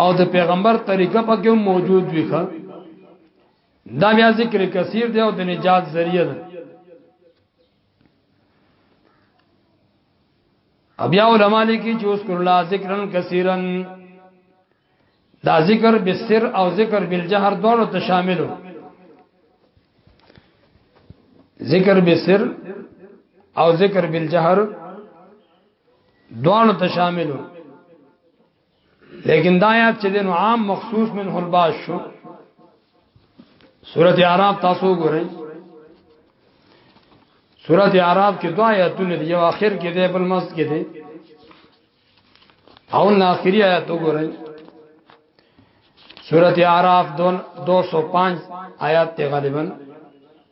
S1: او د پیغمبر طریقه پکې موجود وي ښه دا بیا ذکر کثیر دی او د نجات ذریعہ ده بیا علماء لیکي چې اوس کړه ذکرن کثیرن دا ذکر بالسر او ذکر بالجهر دونو ته شاملو ذکر بالسر او ذکر بالجهر دونو ته شاملو لیکن دا آیات چې دین عام مخصوص منه الباس شو سورۃ اعراف تاسو ګورئ سورۃ اعراف کې دوا آیاتونه دی یو اخر کې دی بل مست کې دی او نه اخري آیات وګورئ سورۃ اعراف 205 آیات ته غالبا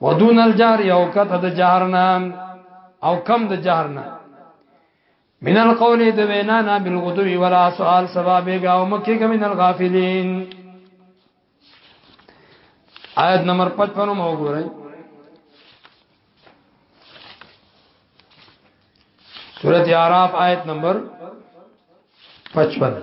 S1: ودون الجار یو کته د جارنا او کم د جارنا من القول د وینا نه بالغدو ولا سوال سبب گاو مکه ک من الغافلین آیت نمبر 55 مو وګورئ سورۃ اعراف آیت نمبر 55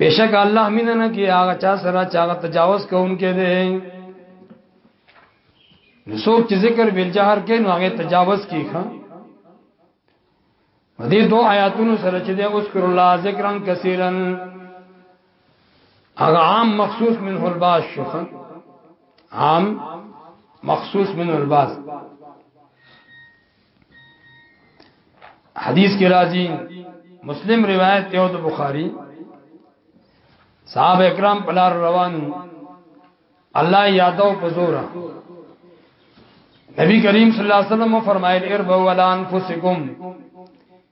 S1: بشک الله مینه نه کی هغه چا سره چې هغه تجاوز کوونکې دی نو څوک چې ذکر بل جهر کې نو هغه تجاوز کی ښا دې دوه آیاتونو سره چې د اذکر الله ذکرا کثیرا هغه عام مخصوص منه الباس شوخه عام مخصوص منه الباس حدیث کې راځي مسلم روایت ته او د بخاری صاحب اکرام پلار روان الله یادو پزورا نبی کریم صلی الله علیه وسلم فرمایل اربو ولا انفسکم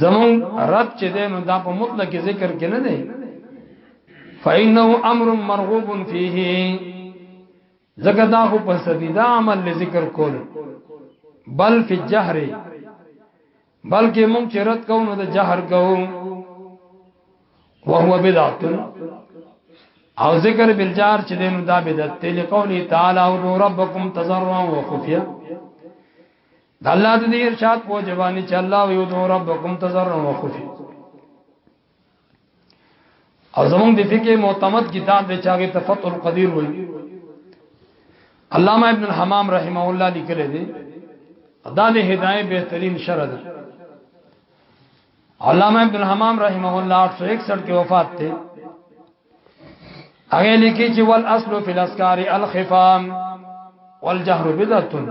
S1: زمون رد چې ده نو دا په مطلق ذکر کې نه دی فإنه امر مرغوب فيه زګه دا خو په سدیدا عمل ذکر کول بل فی الجهر بلکې مونږ چې رد کوو نو د جهر کوو وهو بدعت او ذکر بالجار چې دینو دا بدعت دی لقولی تعالی او ربکم تضرعا وخفیا د الله د دې ارشاد په جوانی چې الله یو دو ربکم تزرع وخفی او زمونږ د فقه معتمد کتاب دی چې هغه تفتح القدیر وایي علامه ابن الحمام رحمه الله لیکل دي دا د هدايه بهترین شرح ده علامه ابن الحمام رحمه الله 861 کې وفات ته هغه لیکي چې ول اصل فی الاسکار الخفام والجهر بدعتن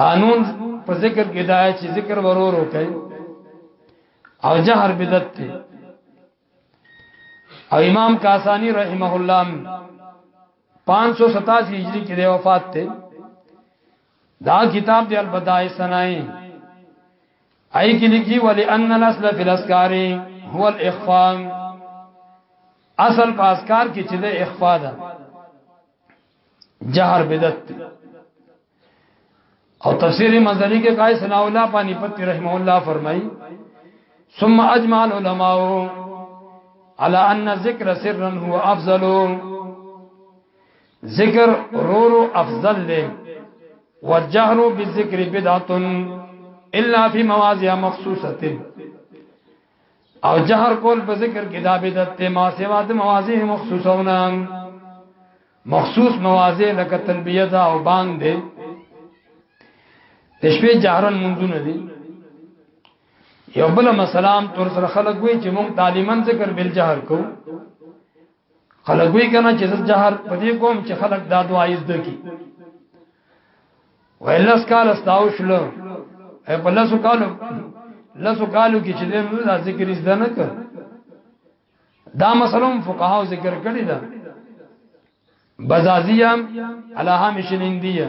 S1: قانون په ذکر کې دا چې ذکر ورور وکړي او جهر بدعت دی او امام کاسانی رحمه الله 587 هجری کې د وفات ته دا کتاب دی البداء سنای ای کی لکی ولی ان الاصل فی الاسکار هو الاخفاء اصل په اسکار کې چې د اخفاء ده جهر بدعت او تفسیر مزری کې قائد ثنا الله پانی پتی رحم الله فرمای ثم اجمع العلماء على ان ذکر سرا هو افضل ذکر رورو افضل دی والجهر بالذکر بدعه الا فی مواضع مخصوصه او جهر کول په ذکر کې دا بدعت ته ما سوا د مواضع مخصوصونه مخصوص مواضع لکه تلبیه دا او بانګ دی د شپې جهرن منځونه دي یو بل مسالم تر سره خلق وی چې مونږ تعلیمن ذکر بل جهر کو خلک وی کنه چې زه جهر په دې کوم چې خلک دا دعای زده کی ویلس کال استاو شلو اے په لاسو کالو لاسو کالو کې چې دا ذکر زده نه کړ دا مسلم فقهاو ذکر کړی دا بزازیه علاها مشنندیه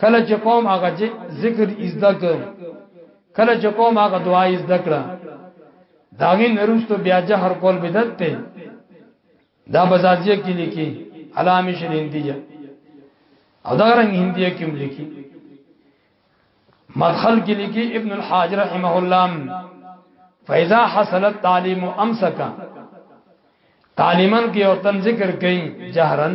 S1: کله چې قوم هغه ذکر ازده کړ کله چې قوم هغه دعا ازده کړه داغه نرستو بیا جهر کول بدعت ته دا بزازیه کې لیکي علامه شریندیه او دا رنګ هندیه کې لیکي مدخل کې لیکي ابن الحاج رحمه الله فاذا حصلت تعلیم امسکا تعلیمن کې او تن ذکر کئ جهرن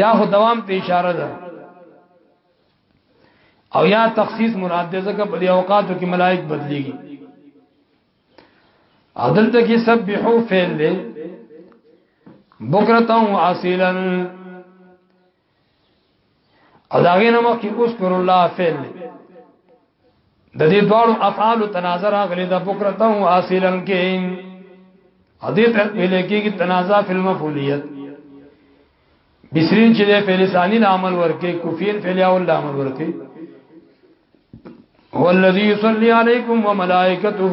S1: یا خو دوام ته اشاره ده او یا تخصیص مراد ده ځکه په دې اوقاتو کې ملائک بدليږي عدل ته کې سبحو فعل دی بکرتا و اصیلا او داغه نمو کې اذكر الله فعل دی د دې دوه افعال تنازع راغلي د بکرته او اصلن کې حدیث ویل کېږي تنازع فی المفعولیت بسرین چې د فعل ثانی عمل ورکه کفین فعل اول عمل ورکه هو الذی یصلی علیکم وملائکته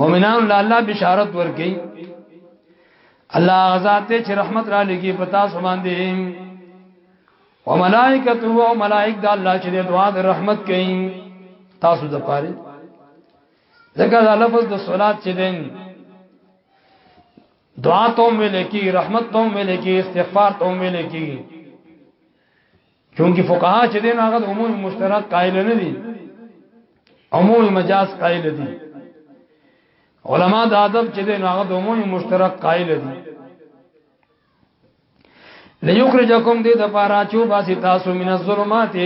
S1: مؤمنان له الله بشارت ورکي الله غزاد ته چې رحمت را لګي پتا سو باندې وملائکته او ملائک د الله چې دعا د رحمت کوي تاسو د پاره ځکه دا لفظ د صلات چې دین دعا ته ملکی رحمت ته ملکی استغفار ته ملکی چونکی فقها چې دین هغه د عموم مشترک قائل نه دي عموم مجاز قائل دي علما د ادب چې دین هغه د عموم مشترک قائل دي ليخرجكم دې د پاره چې باسي تاسو من الظلمات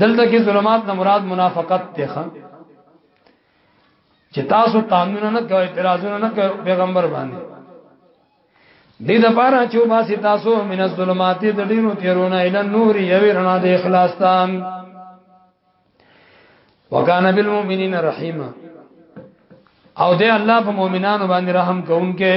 S1: دلته کې ظلمات نه مراد منافقت ته ښه چې تاسو تامنونه نه کوي اعتراضونه نه کوي پیغمبر باندې دې د پاره چې وباسي تاسو من الظلمات د ډیرو تیرونه ال نور یوی رڼا د اخلاص تام وکانه بالمؤمنین رحیما او دې الله په مؤمنانو باندې رحم کوونکې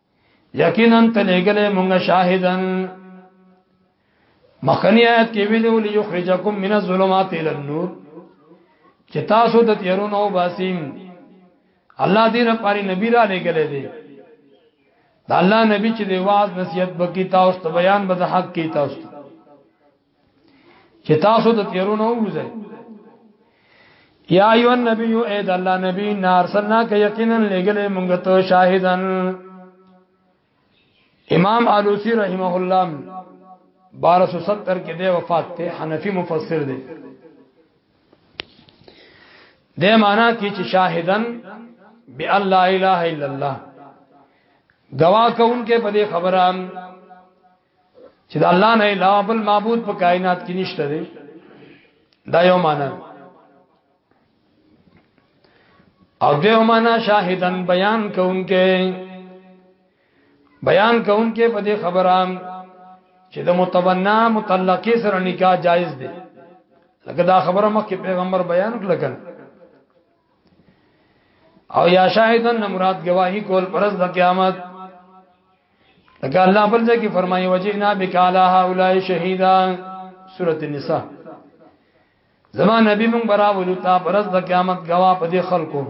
S1: یقینا ته لګلې مونږه شاهدان مخکنی آیت کې ویلو لیخرجکم من الظلمات الى النور چې تاسو د تیرونو او باسیم الله دې لپاره نبی را لګلې دي دا الله نبی چې د واعظ نصیحت بکی تاسو ته بیان به د حق کې تاسو چې تاسو د تیرونو وځي یا ایو النبی اے د الله نبی نار سنا ک یقینا لګلې مونږ ته شاهدن امام علوسی رحمه الله 1270 کې د وفات ته حنفی مفسر دی د معنا کې چې شاهدن بی الله اله الا الله گواه کون کې په دې خبره چې د الله نه علاوه بل معبود په کائنات کې نشته دی دا یو معنا او دیو معنا شاهدن بیان کوونکې بیان کوونکې په دې خبرام چې د متبنا متعلقې سره نکاح جایز دی لکه دا خبره مخکې پیغمبر بیان کړل او یا شاهدن مراد گواہی کول پرز د قیامت لکه الله بل ځای کې فرمایي وجئنا بک علی هؤلاء شهیدا سورۃ النساء زما نبی مونږ براولو تا پرز د قیامت گواه په دې خلکو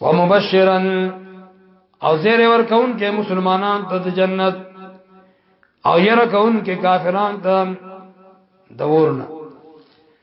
S1: ومبشرا او زیر ور کون کې مسلمانان ته د جنت او ير کون کې کافرانو ته دورنا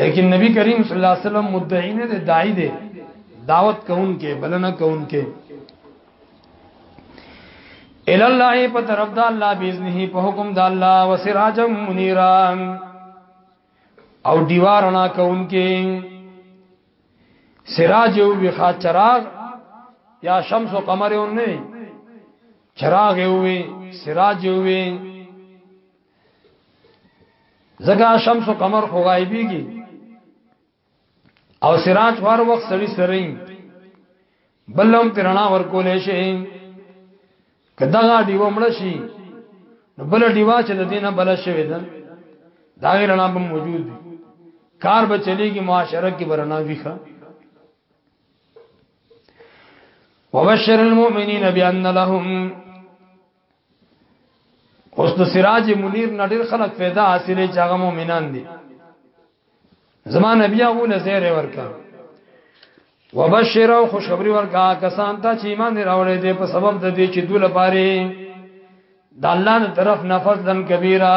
S1: لیکن نبی کریم صلی الله علیه وسلم مدعی نه دی داعی دی دعوت کوونکې بلنه کوونکې ال الله په طرف د الله باذنه په حکم د الله وسراجم منیرا او دیوارنا کوونکې سراج او بخا چراغ یا شمس او قمر او نه چراغ وي سراج وي زګه شمس او قمر خو غایبیږي او سراج هر وخت سړی سره بلوم پرانا ورکولې شي کداغه دیو مړ شي نو بل دیوا چې د دینه بل شوی ده دا رڼا به موجود وي کار به چلیږي معاشره کې برنا ویخه وبشر المؤمنین بان لهم اوس د سراج منیر نډیر خلک فایده حاصلې چې هغه مؤمنان دي زما نبی هغه له زیر ورکا وبشر او خوشخبری ورکا کسان ته چې ایمان راوړې دي په سبب د دې چې دوی لپاره د الله تر طرف نفس دن کبیره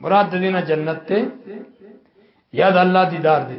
S1: مراد دینه جنت ته یا د الله دیدار دی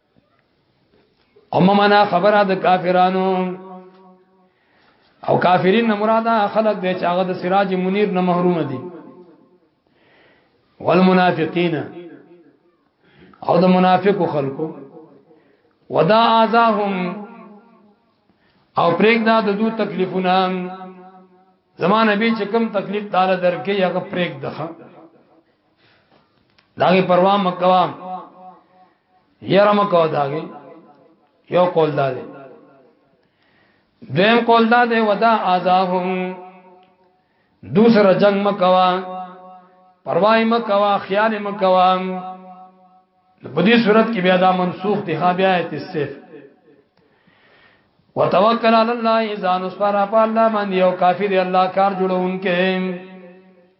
S1: عموما خبره د کافرانو او کافرین نه مراد خلق دی چې هغه د سراج منیر نه محروم دي والمنافقین او د منافق خلکو ودا اذاهم او پرېګ دا د دوه تکلیفونه زمانه به چې کم تکلیف تعالی درکې هغه پرېګ دخه داغه پروا مکوا یره مکوا داغه یو قول دا دی دویم قول دا دی ودا آزاهم دوسر جنگ مکوا پروا مکوا خیال مکوا په دې صورت کې بیا دا منسوخ دی ها بیا ایت السیف وتوکل علی الله اذا نصفر فالله من یو کافر الله کار جوړونکې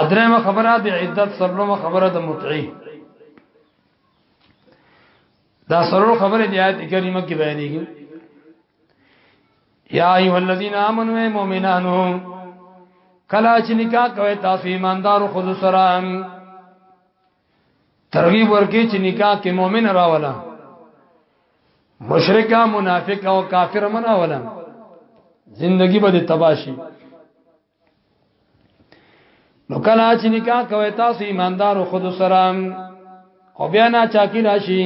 S1: ادرېمه خبره د عدت سرلومه خبره د متعی دا سرور خبره دی آیت کریمه کې بیانېږي یا ایه الذین آمنوا مؤمنانو کلا چې نکاح کوي تاسو ایماندار خو سره ترغیب ورکې چې نکاح کې مؤمن راولا مشرک منافق او کافر مناولا زندگی به تباشی نو کله چې نکاح کوي تاسو ایماندار او خود سره او بیا نه چا کی راشي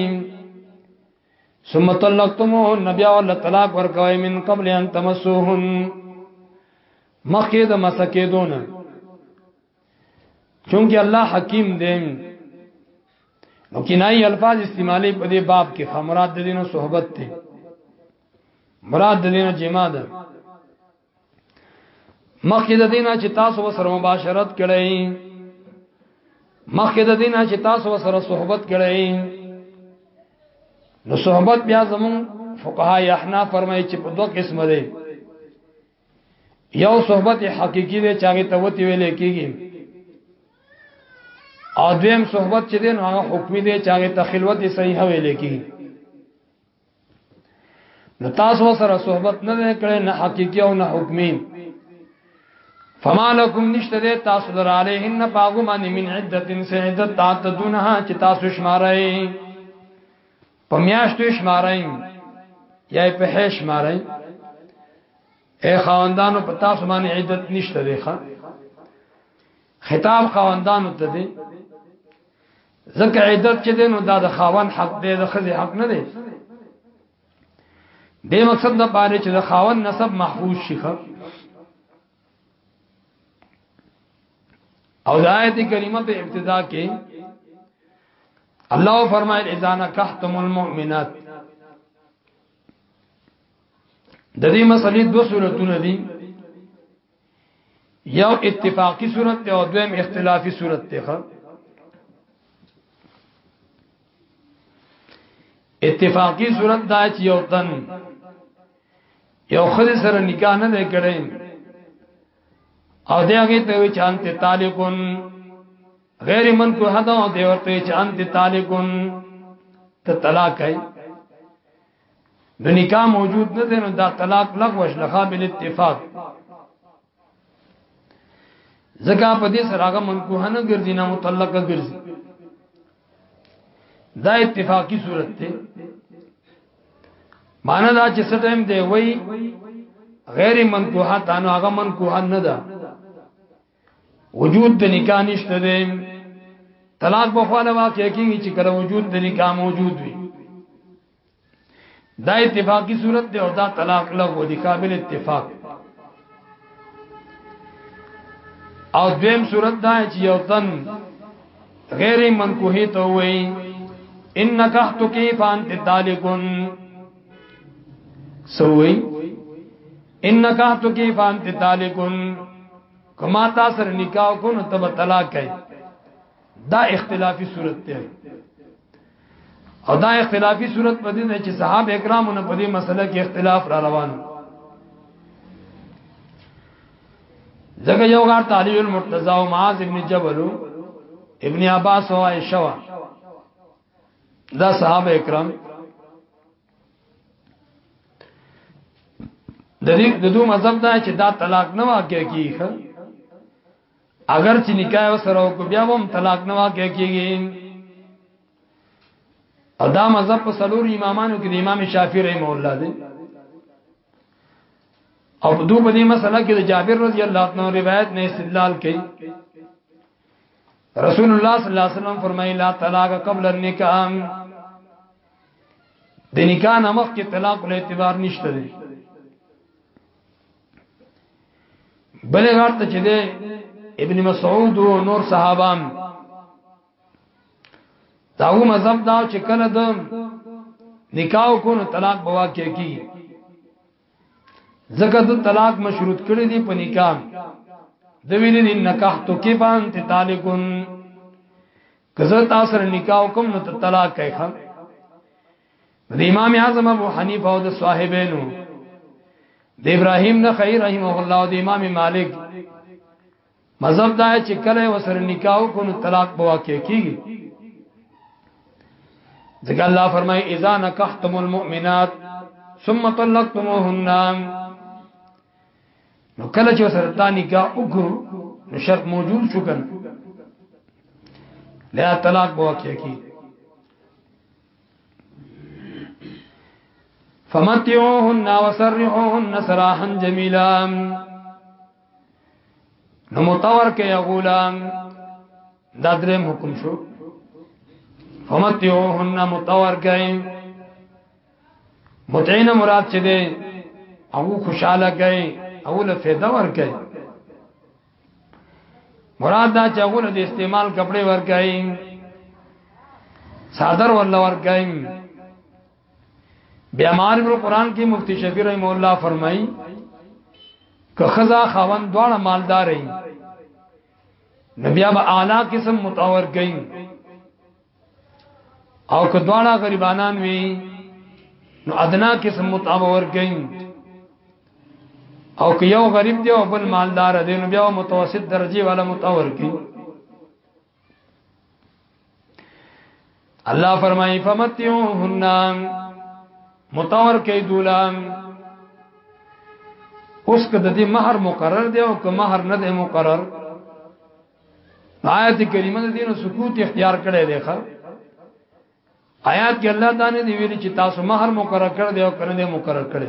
S1: ثم طلقتموهن نبي الله طلاق ورکوي من قبل ان تمسوهن مخکې د مسکه دون چونکی الله حکیم دی نو کنایي الفاظ استعمالي په دې باب کې خمرات د دینو صحبت ته مراد د دینو جما ده مخکې د دینه چې تاسو سره مباشرت کړئ مخکې د دینه چې تاسو سره صحبت کړئ نو صحبت بیا زمون فقهای احنا فرمایي چې په دوه قسم دي یو صحبت حقيقي دی چې هغه ته وتی ویل کېږي او دویم صحبت چې دین هغه حکمی دی چې هغه ته خلوت صحیح ویل کېږي نو تاسو سره صحبت نه کړي نه حقيقي او نه حکمي فما لكم نشته ده تاسو در عليهن باغو باندې من عدت سعدت تعتدونها چې تاسو شمارای په میاشتو شمارای یا په هیڅ شمارای اے خواندانو په تاسو باندې عدت نشته ده خطاب خواندانو ته ده ځکه عدت چې دینو دا د خاوند حق دی د خزي حق نه دی د مقصد د پاره چې د خاوند نسب محفوظ شي او د آیت کریمه په ابتدا کې الله فرمایل اذا نکحتم المؤمنات د دې مسلې دوه صورتونه دي یو اتفاقی صورت ته او دویم اختلافی صورت ته ښه اتفاقی صورت دا چې یو تن یو خځه سره نکاح نه کړي او دا هغه ته وی چانت طالقون غیر من کو حدا او دی ورته چانت طالقون ته طلاق کوي نو نکاح موجود نه دی نو دا طلاق لغو شل قابل اتفاق زکا په دې سره هغه منکوه نه ګرځي نه مطلق ګرځي دا اتفاقی صورت ته معنا دا چې څه ټیم دی وای غیر منکوه تانو هغه منکوه نه ده وجود د نکاح نشته دی طلاق په خواله واقع کیږي چې کله وجود د نکاح موجود وي دا اتفاقی صورت دی او دا طلاق لغو دی قابل اتفاق او دویم صورت دا چې یو تن غیر منکوهی ته وایي انک احتکی فانت دالکن سوئی انک تو کی فانت تالکون کما تا سر نکاح کو نو تب طلاق کئ دا اختلافي صورت ته او دا اختلافي صورت په دې چې صحابه کرامو نه په دې مسله کې اختلاف را روان ځکه یو غار تعالی المرتضی او معاذ ابن جبل ابن عباس او عائشه دا صحابه کرام د دې د دوه مذهب دا چې دا طلاق نه واقع کیږي اگر چې نکاح سره کو بیا هم طلاق نه واقع کیږي ادا مذهب په سلور امامانو کې د امام شافعي رحم الله دی او دو په دې مسله کې د جابر رضی الله عنه روایت نه استدلال کړي رسول الله صلی الله علیه وسلم فرمایي لا طلاق قبل النکاح د نکاح نامخ کې طلاق له اعتبار نشته دی بلې غارت چې دی ابن مسعود او نور صحابام داو مذهب دا چې کله د نکاح کو نو طلاق بوا کې کی ځکه د طلاق مشروط کړی دی په نکاح د ویل دي نکاح تو کې باندې طالقون کزه تاسو سره نکاح کوم نو طلاق کوي خان د امام اعظم ابو حنیفه او د صاحبینو د ابراهیم نخعی رحمه الله او د امام مالک مذهب دا چې کله وسره نکاح کو نو طلاق به واقع کیږي ځکه الله فرمایي اذا نکحتم المؤمنات ثم طلقتموهن نو کله چې وسره تا نکاح وکړو نو شرط موجود شو کنه لا طلاق به واقع کیږي فمتعوهن وسرحوهن سراحا جميلا نو متور کې یا غلام دا درې حکم شو فمتیوهن متور کې متعین مراد چې دی او خوشاله کې او له فایده ور کې مراد دا چې هغه د استعمال کپڑے ور کې صادر ول ور کې بیا معارف القرآن کې مفتی شفیع رحم الله فرمایي که خزا خاون دواړه مالدار وي نبي ابا اعلی قسم متور گئی او که دواړه غریبانان وي نو ادنا قسم متور گئی او که یو غریب دی او بل مالدار دی نو بیا متوسط درجه والا متور گئی الله فرمایي فمتعوهن متور کې دولام اوس کده دې مہر مقرر دی او که مہر نه دی مقرر آیت کریمه د دینو سکوت اختیار کړي دی ښا آیات کې الله تعالی دی ویلي چې تاسو مہر مقرر کړ دی او کنه دی مقرر کړي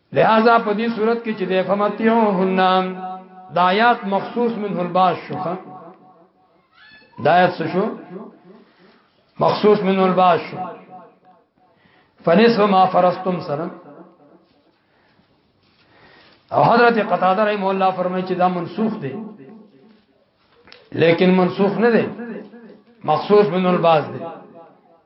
S1: لہذا په دې صورت کې چې د فمتیو هنام د آیات مخصوص منه الباس شوخه د آیات څه شو مخصوص منه الباس شو فنصف ما فرستم سره او حضرت قتاده رحم الله فرمایي چې دا منسوخ دی لیکن منسوخ نه دی مخصوص منه الباس دی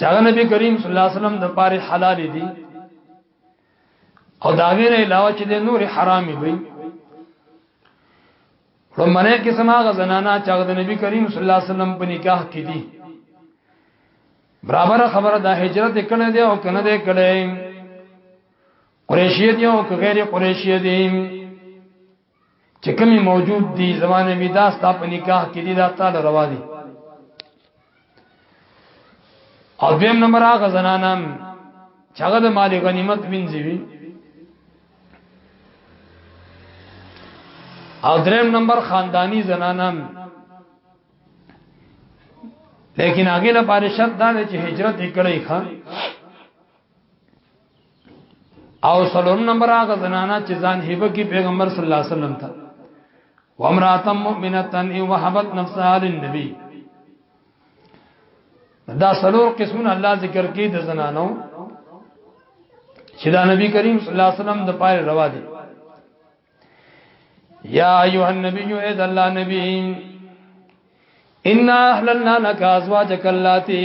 S1: چاغه نبی کریم صلی الله علیه وسلم د پاره حلال دي او دا غیر علاوه چې د نور حرام دي رومنه کې سما غزنانا چاغه د نبی کریم صلی الله علیه وسلم په نکاح کې دي برابر خبره دا هجرت کړه دی او کنه دی کړه قریشی دی او غیر قریشی دی چې کمی موجود دی زمانه وی دا ستا په نکاح کې دی دا تعالی روا دی او دیم نمبر هغه زنانم چې هغه د مال غنیمت وینځي وی او دریم نمبر خاندانی زنانم لیکن هغه لپاره شرط دا دی چې هجرت یې کړی خان او سلام نمبر هغه زنانا چې ځان هبه کې پیغمبر صلی الله علیه وسلم ته وامراه مؤمنه ان وهبت نفسها للنبي دا سلور قسمونه الله ذکر کې د زنانو چې دا نبی کریم صلی الله علیه وسلم د پاره روا دي یا ایها النبی اے د الله نبی ان احللنا لك ازواجك اللاتي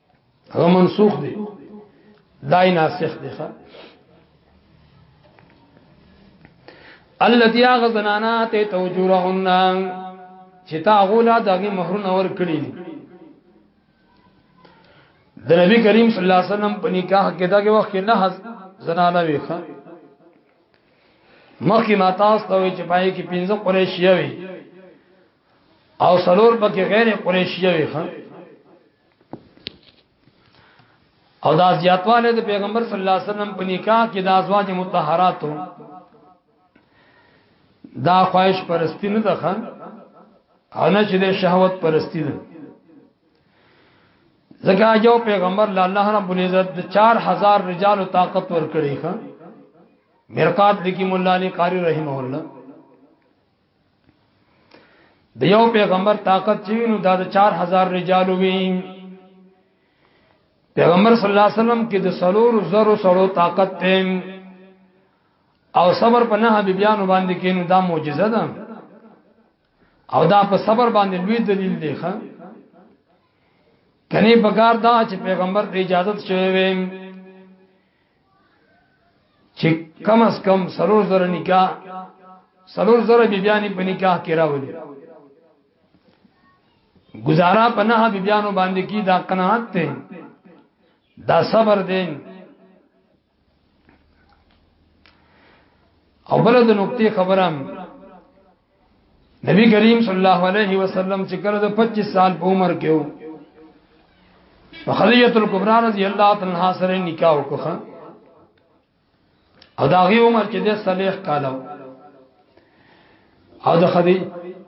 S1: هغه منسوخ دی دای ناسخ دی ښا الذي غزنانا ته توجرهن چې تا غولا دغه مہرونه ور کړی د نبی کریم صلی الله علیه وسلم په نکاح کې دغه وخت نه زنانه ویخه مخکې ما تاسو ته وی چې پای کې پنځه قریشی وي او سلور پکې غیر قریشی وي خان او دا زیاتواله د پیغمبر صلی الله علیه وسلم په نکاح کې د ازواج مطهراتو دا خواهش پرستی نه ده خان او نه چې د شهوت پرستی ده ځکه یو پیغمبر له الله رب العزت د 4000 رجال طاقت ورکړي ښا مرقات دکی مولا علی قاری رحمه الله د یو پیغمبر طاقت چې وینو دا د 4000 رجال وی پیغمبر صلی الله علیه وسلم کې د سلور زرو سړو طاقت ته او صبر په نه بیبیانو باندې کینو دا معجزه ده او دا په صبر باندې لوی دلیل دی ښا کني بګار دا چې پیغمبر ته اجازه شوی وي چې کم از کم سلور زره نکاح سلور زره بیبیانی په نکاح کې راولي گزارا په نه بیبیانو باندې کی دا قناعت ته دا صبر دی او بل د نقطې خبرم نبی کریم صلی الله علیه وسلم چې کله د 25 سال په عمر کې وو خدیجه الکبرى رضی الله عنها سره نکاح وکړه او دا غي عمر چې د صالح کالو او د خدی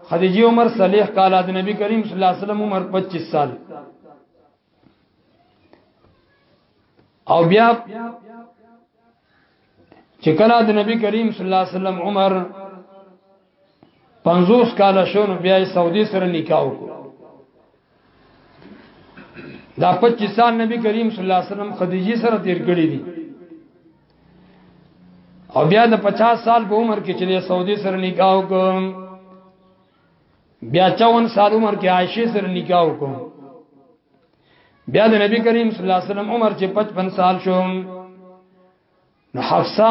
S1: خدیجه عمر صالح کاله د نبی کریم صلی الله علیه وسلم عمر 25 سال او بیا چې کله د نبی کریم صلی الله علیه وسلم عمر 50 کال شو نو بیا سعودي سره نکاح وکړ دا 25 سال نبی کریم صلی الله علیه وسلم خدیجه سره تیر کړی دي او بیا د 50 سال په عمر کې چې سعودي سره نکاح وکړ بیا 54 سال عمر کې عائشه سره نکاح وکړ بیا د نبی کریم صلی الله علیه وسلم عمر چې 55 سال شو نو حفصه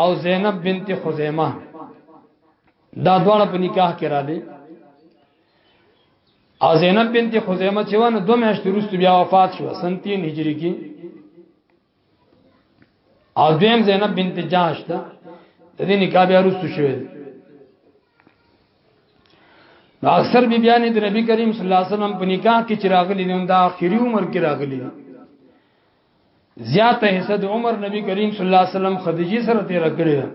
S1: او زینب بنت خزیمه دا دواړه په نکاح کې را دي او زینب بنت خزیمه چې ونه دوه میاشتې وروسته بیا وفات شو سن 3 هجری کې او دویم زینب بنت جاش ده د دې نکاح بیا وروسته شوی دی نو اکثر بی بیان د نبی کریم صلی الله علیه وسلم په نکاح کې چراغلی دي دا اخیری عمر کې راغلی دي زیاته حصہ د عمر نبی کریم صلی الله علیه وسلم خدیجه سره تیر کړی ده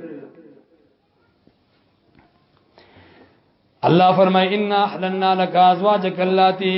S1: الله فرمای ان احلنا لك ازواجك اللاتي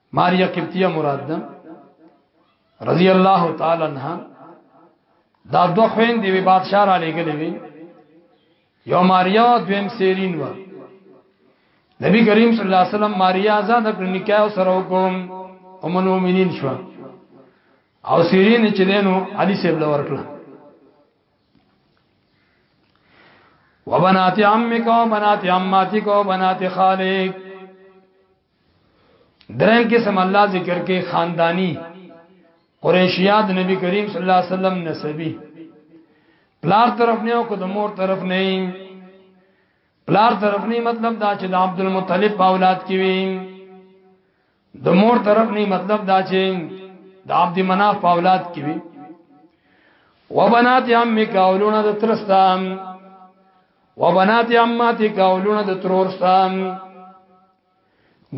S1: ماریا قبطیه مراد ده رضی الله تعالی عنها دا دو خوین دی وی بادشاہ را لګلې وی یو ماریا دویم سیرین و نبی کریم صلی الله علیه وسلم ماریا آزاد کړ نکاح سره وکوم ام المؤمنین شو او سیرین چې دینو علی سیب لور کړ وبنات عمک وبنات عماتک وبنات خالک دریم قسم الله ذکر کې خاندانی قریشیات نبی کریم صلی الله علیه وسلم نسبی پلار طرف نه او د مور طرف نه پلار طرف نه مطلب دا چې د عبد المطلب په اولاد کې وي د مور طرف نه مطلب دا چې د عبد مناف په اولاد کې وي وبنات عمک اولونه د ترستام وبنات عماتک اولونه د ترور ستان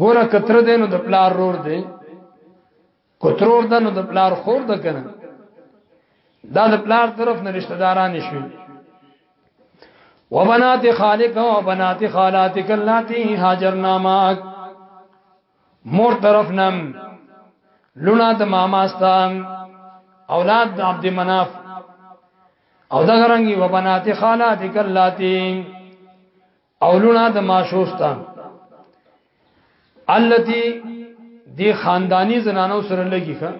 S1: ګوره کتر دینو د پلار رور دی کترور دنو د پلار خور د کنه دا د پلار طرف نه رشتہ داران شي وبنات خالق او بنات خالاتک اللاتی هاجرنا ماک مور طرف نم لونا د ماما ستان اولاد د عبد مناف او دا غرنګي وبنات خالات کلاتی اولونا د ماشوستا التي دی خاندانی زنانو سره لګی ښه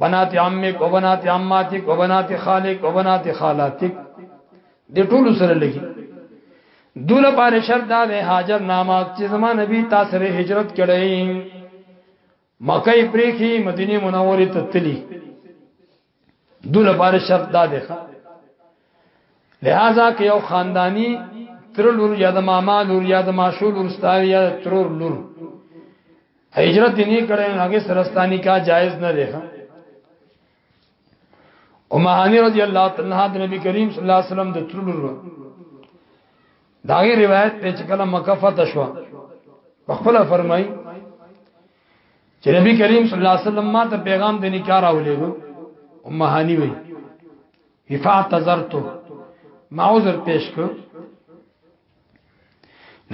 S1: بنات عمک او بنات عماتک او بنات خالق او بنات خالاتک د ټول سره لګی دوله بار شرط دا ده هاجر نامه چې زما نبی تاسو سره هجرت کړی مکه پریخي مدینه منوره ته تلی دو لپاره شرط دا دی ښا لہذا که یو خاندانی تر لور یا د ماما لور یا د ماشو لور ستاره یا ترور لور هجرت نه کړي هغه سرستانی کا جایز نه دی ښا امهانی رضی الله تعالی عنها د نبی کریم صلی الله علیه وسلم د تر لور داغه روایت ته چې کله مکه فتح شو خپل فرمای چې نبی کریم صلی الله علیه وسلم ما ته پیغام د نکاح راولېګو ام هانی وی فاعتذرتو ما عذر پیش کو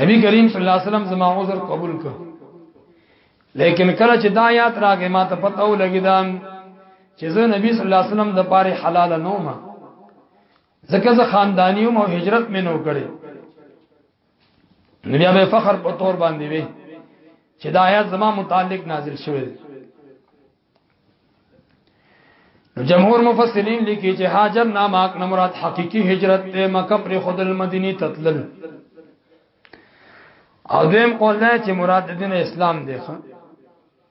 S1: نبی کریم صلی الله علیه وسلم زما عذر قبول کو لیکن کله چې دا یاد راغې ما ته پته ولګی دا چې زه نبی صلی الله علیه وسلم د پاره حلال نه ما ځکه زه خاندانیوم او هجرت مې نو کړې بیا به فخر په تور باندې وي چې دا آیات زما متعلق نازل شوی دی نو جمهور مفسرین لیکي چې هاجر ناماک نه مراد حقيقي هجرت ته مکه پر خود المدینی تتلل او دیم قول دی چې مراد دین اسلام دی ښه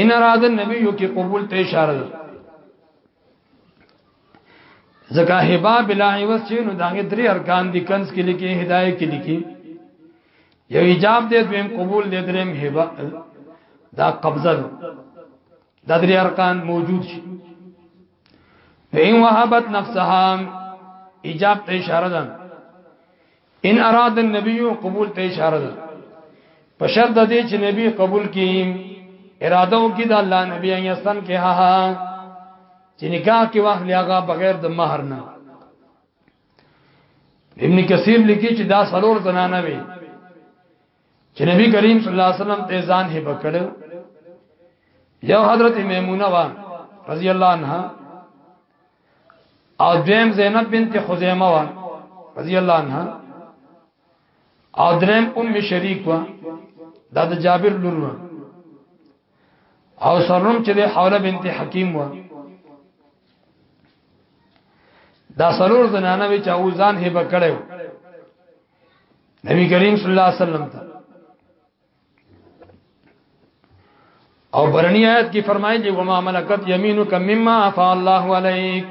S1: ان اراد النبی یو کې قبول ته اشاره ده زکا هبا بلا عوض چې نو داغه درې ارکان دي کنس کې لیکي هدايه کې لیکي یو ایجاب دې دویم قبول دې دریم هبا دا قبضه ده دا درې ارکان موجود شي فإن وهبت نفسها ایجاب ته اشاره ده ان اراد النبي قبول ته اشاره ده په شرط د دې چې نبی قبول کړي اراده وکړي د الله نبی ان یستن کې ها ها چې نکاح کې واخلي هغه بغیر د مہر نه ابن کثیر لیکي چې دا سرور زنانه وي چې نبی کریم صلی الله علیه وسلم ته ځان هبه کړو یو حضرت میمونه وا رضی الله عنها او دیم زینب بنت خزیمه وا رضی الله عنها او دریم ام شریک وا دا د جابر لور وا او سرم چې د حوله بنت حکیم وا دا سرور زنانه وی چې او ځان هبه کړو نبی کریم صلی الله علیه وسلم ته او برنی آیت کې فرمایي چې وما ملکت یمینک مما عفا الله علیک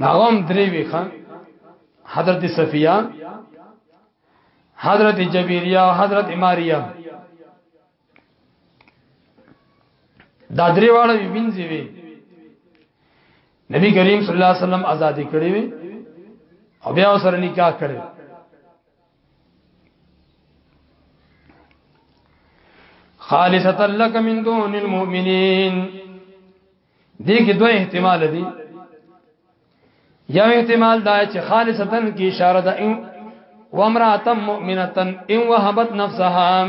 S1: ناغم درې وی خان حضرت صفیه حضرت جبیریه او حضرت اماریه دا درې واړه وینځي وي نبی کریم صلی الله علیه وسلم آزاد کړی وي او بیا سره نکاح کړی خالصتا لك من دون المؤمنين دې کې دوه احتمال دي یو احتمال دا چې خالصتا کی اشاره ده ان وامراه مؤمنه ان وهبت نفسها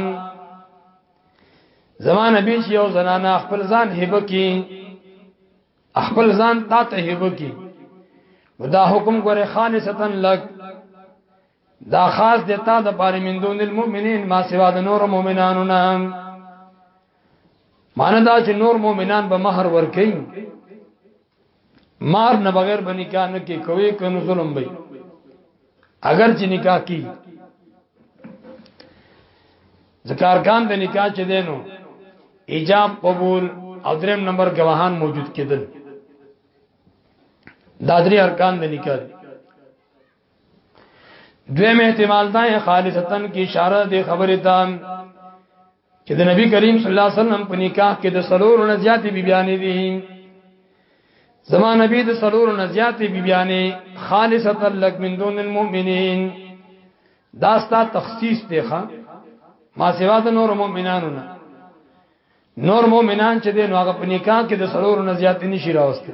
S1: زمان نبی چې یو زنانه خپل ځان هبه کی خپل ځان تا ته هبه کی دا حکم ګوره خالصتا لک دا خاص دیتا د پاره من دون المؤمنین ما سوا د نور مؤمنانو نه معنی دا چې نور مؤمنان به مہر ورکړي مار نه بغیر به نکاح نه کې کوي کنه ظلم به اگر چې نکاح کی ذکرکان د نکاح چې دینو ایجاب قبول او دریم نمبر گواهان موجود کېدل دا درې ارکان د نکاح دویم احتمال دا یې خالصتا کې اشاره د خبرې ته چې د نبی کریم صلی الله علیه وسلم په نکاح کې د سلور نه زیاتې بیبیانې دي زما نبی د سلور نه زیاتې بیبیانې خالصتا لک من دون المؤمنین دا ستا تخصیص دی ښا ما سوا د نور مؤمنانو نه نور مؤمنان چې دین هغه په نکاح کې د سلور نه زیاتې نشي راوستي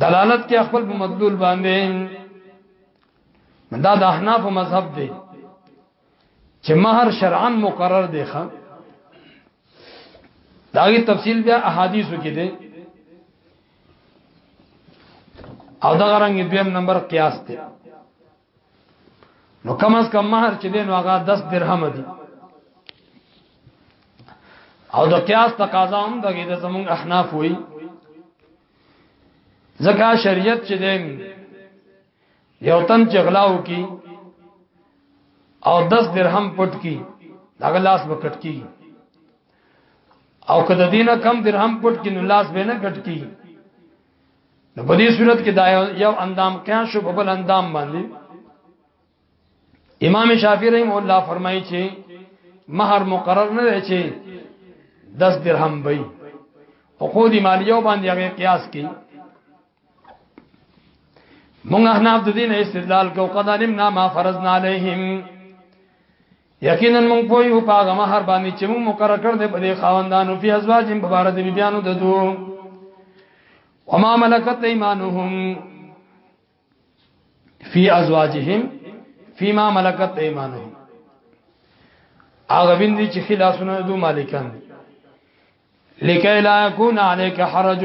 S1: دلالت کې خپل په مدلول باندې دا د احناف مذهب دی چې مہر شرعاً مقرر دی خان داغي تفصیل بیا احادیثو کې دی او دا غرنګ دویم نمبر قیاس دی نو کم از کم مہر چې دین هغه 10 درهم دي او د قیاس تقاضا هم دغه د زمون احناف وي زکا شریعت چې دین یو تن چې غلاو کی او 10 درهم پټ کی دا لاس وکټ کی او کده دینه کم درهم پټ کی نو لاس به نه کټ کی نو په دې صورت کې دا یو اندام قیاس شو په بل اندام باندې امام شافعی رحم الله فرمایي چې مہر مقرر نه دی چې 10 درهم وي او خو دې مالیو باندې هغه قیاس کی مونږ احناف د دین استدلال کو قد علمنا ما فرضنا عليهم یقینا موږ په یو پاغه مہر باندې چې موږ مقرر کړ دې په دې خاوندانو په ازواج په بار دې بیانو ددو وما ملکت ایمانهم فی ازواجهم فيما ملکت ایمانهم هغه ویندي چې خلاصونه دو مالکان لکه لا یکون علیک حرج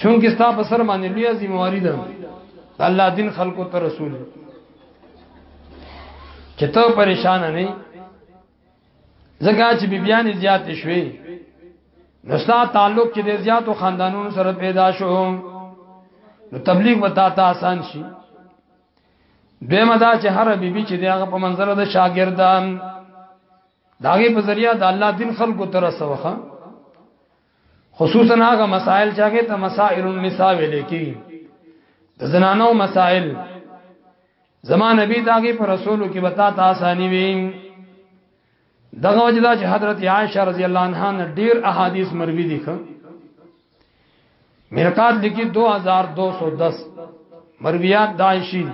S1: چونکه ستا په سر باندې لوی ذمہواری ده الله دین خلقو ته رسول چې ته پریشان نه زګا چې بیبیان زیات شوي نو ستا تعلق چې د زیاتو خاندانونو سره پیدا شو نو تبلیغ وتا ته آسان شي دیمه دا چې هر بیبي چې دغه په منظر د شاګردان داغه په ذریعہ د الله دین خلقو ته رسوخه خصوصا هغه مسائل چې هغه ته مسائل النساء ویل کی د زنانو مسائل زمان نبی داګه پر رسولو کې وتا تا اسانی وی دغه وجدا چې حضرت عائشہ رضی الله عنها نه ډیر احادیث مروی دي ښه مرقات لیکي 2210 مرویات دایشی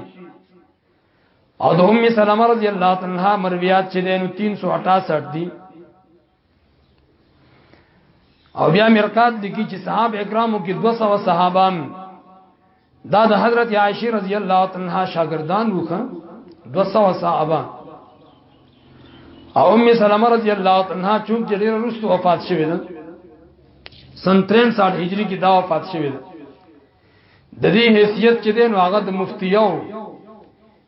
S1: او د ام سلمہ رضی الله عنها مرویات چې دینو 368 دي او بیا مرقات لیکي چې صحابه کرامو کې 200 صحابان دا د حضرت عائشه رضی الله عنها شاګردان وکړه 200 صحابه او ام سلمہ رضی الله عنها چون چې ډیر وروسته وفات شوه ده سن 63 هجری کې دا وفات شوه ده د دې حیثیت چې دین هغه د مفتیو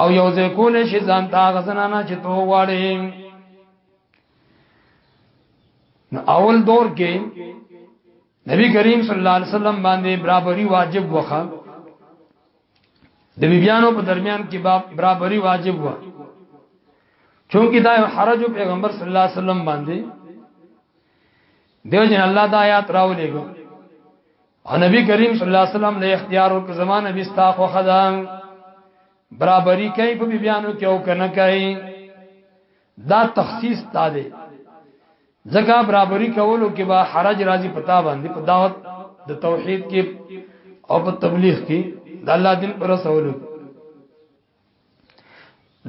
S1: او یو ځای کول شي ځان ته غزنانه چې تو غواړي نو اول دور کې نبی کریم صلی الله علیه وسلم باندې برابرۍ واجب وخه د بیبیانو په درمیان کې برابرۍ واجب و چونکی دا یو حرج پیغمبر صلی الله علیه وسلم باندې دیو جن الله دا آیات راولېګو او نبی کریم صلی الله علیه وسلم له اختیار او زمانه بستا خو خدا برابرۍ کوي په بیانو کې او کنه کوي دا تخصیص تا دی ځکه برابرۍ کولو کې با حرج راځي پتا باندې په دعوت د توحید کې او په تبلیغ کې د الله دین پر رسولو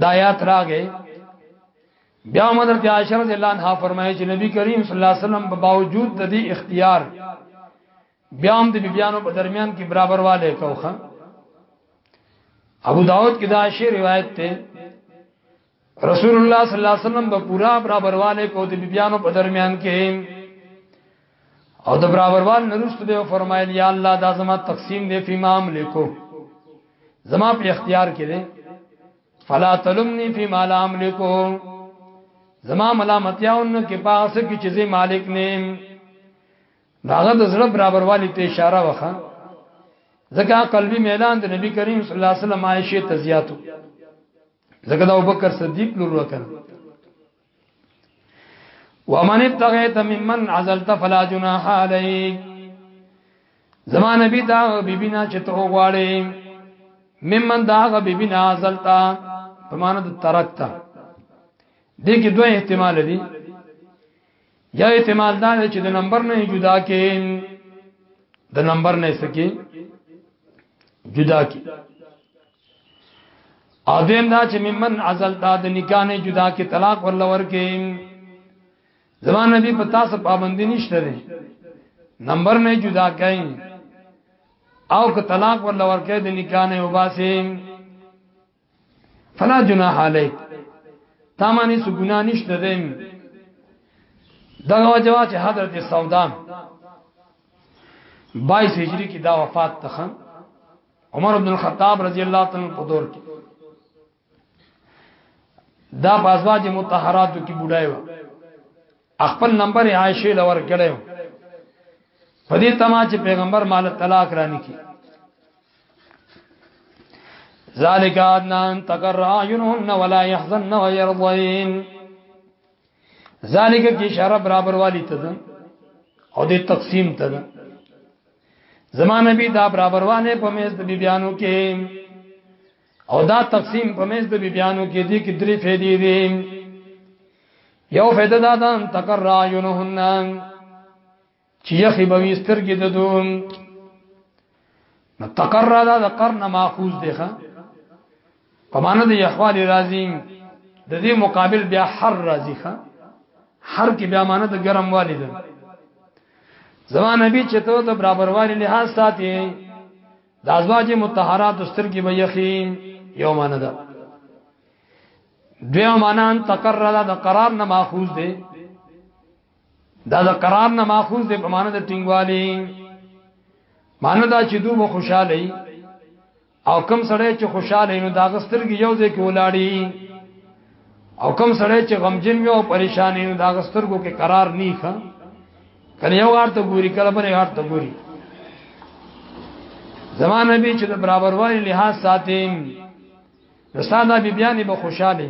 S1: دا آیات راغې بیا حضرت عائشہ رضی الله عنها فرمایي چې نبی کریم صلی الله علیه وسلم په باوجود د دې اختیار بیا هم د بیبیانو په درمیان کې برابر والے کوخه ابو داود کې دا شی روایت ته رسول الله صلی الله علیه وسلم په پورا برابر والے کو د بیبیانو په درمیان کې او د برابروال نرست به فرمایل یا الله دا زما تقسیم دی فی ما املکو زما په اختیار کې دی فلا تلمنی فی ما لا املکو زما ملامتیاون کې پاس کې چې زه مالک نیم داغه د زړه برابروالی ته اشاره وکړه ځکه قلبي میلان د نبی کریم صلی الله علیه وسلم عائشه ته زیاتو ځکه دا ابوبکر صدیق لور وکړ ومن ابتغيت ممن عزلت فلا جناح عليك زما نبی دا بیبینا چې ته وغواړې ممن دا غ بیبینا عزلتا په معنا د ترکتا دې کې دوه احتمال دي یا احتمال دا دی چې د نمبر نه جدا کې د نمبر نه سکے جدا کې او دیم دا چې ممن ازل تا د نکاح نه جدا کې طلاق ورل ورکې زمان نبی په تاسو پابندی نشته دی نمبر نه جدا کین او که طلاق ورل ورکې د نکاح نه وباسي فلا جناح علیک تا باندې څه ګناه نشته دی دغه وجوه چې حضرت سودا 22 هجری کې دا وفات تخم عمر بن الخطاب رضی الله تعالی په دور کې دا بازواج متطهراتو کې بډای و خپل نمبر عائشه لور کړو په دې تما چې پیغمبر مال طلاق رانی کی ذالک ادنا ان تقر اعینهن ولا يحزن ويرضين ذالک کی اشاره برابر والی ته او دې تقسیم ته زما نبی دا برابروانه په میز د بیبیانو کې او دا تقسیم په میز د بیبیانو کې دي کې درې فیدې دي یو فیده دا ده تکر رایونهن چې یخي به وستر کې د دوم نو تکر دا د قرن ماخوذ دی ښا په معنا د احوال راځي د دې مقابل بیا حر راځي ښا حر کې بیا معنا د ګرم والی ده زمان نبی چې ته د برابروالي لحاظ ساتي د ازواج متطهرات سترګې به یخي یو معنا ده دوی معنا ان تقرر د قرار نه ماخوذ دی دا د قرار نه ماخوذ دی په معنا د ټینګوالي معنا دا چې دوی خوشاله او کم سړی چې خوشاله نو دا غسترګي یو ځای کې ولاړی او کم سړی چې غمجن وي او پریشان نو دا غسترګو کې قرار نه ښه کله یو ورته ګوري کله بل ورته ګوري زمان نبی چې د برابروالي لحاظ ساتي رساله بی بیان به خوشاله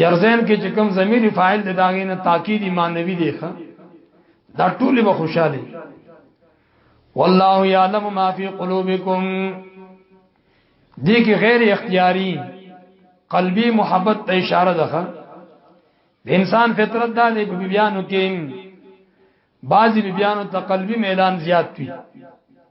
S1: يرزين کې چې کوم ضمیر فاعل د داغې نه تاکیدی مانوي دی ښا دا ټول به خوشاله والله يعلم ما في قلوبكم دې کې غیر اختیاري قلبي محبت ته اشاره ده د انسان فطرت دا دی په بیانو کې بعضی بیانو ته قلبي میلان زیات وي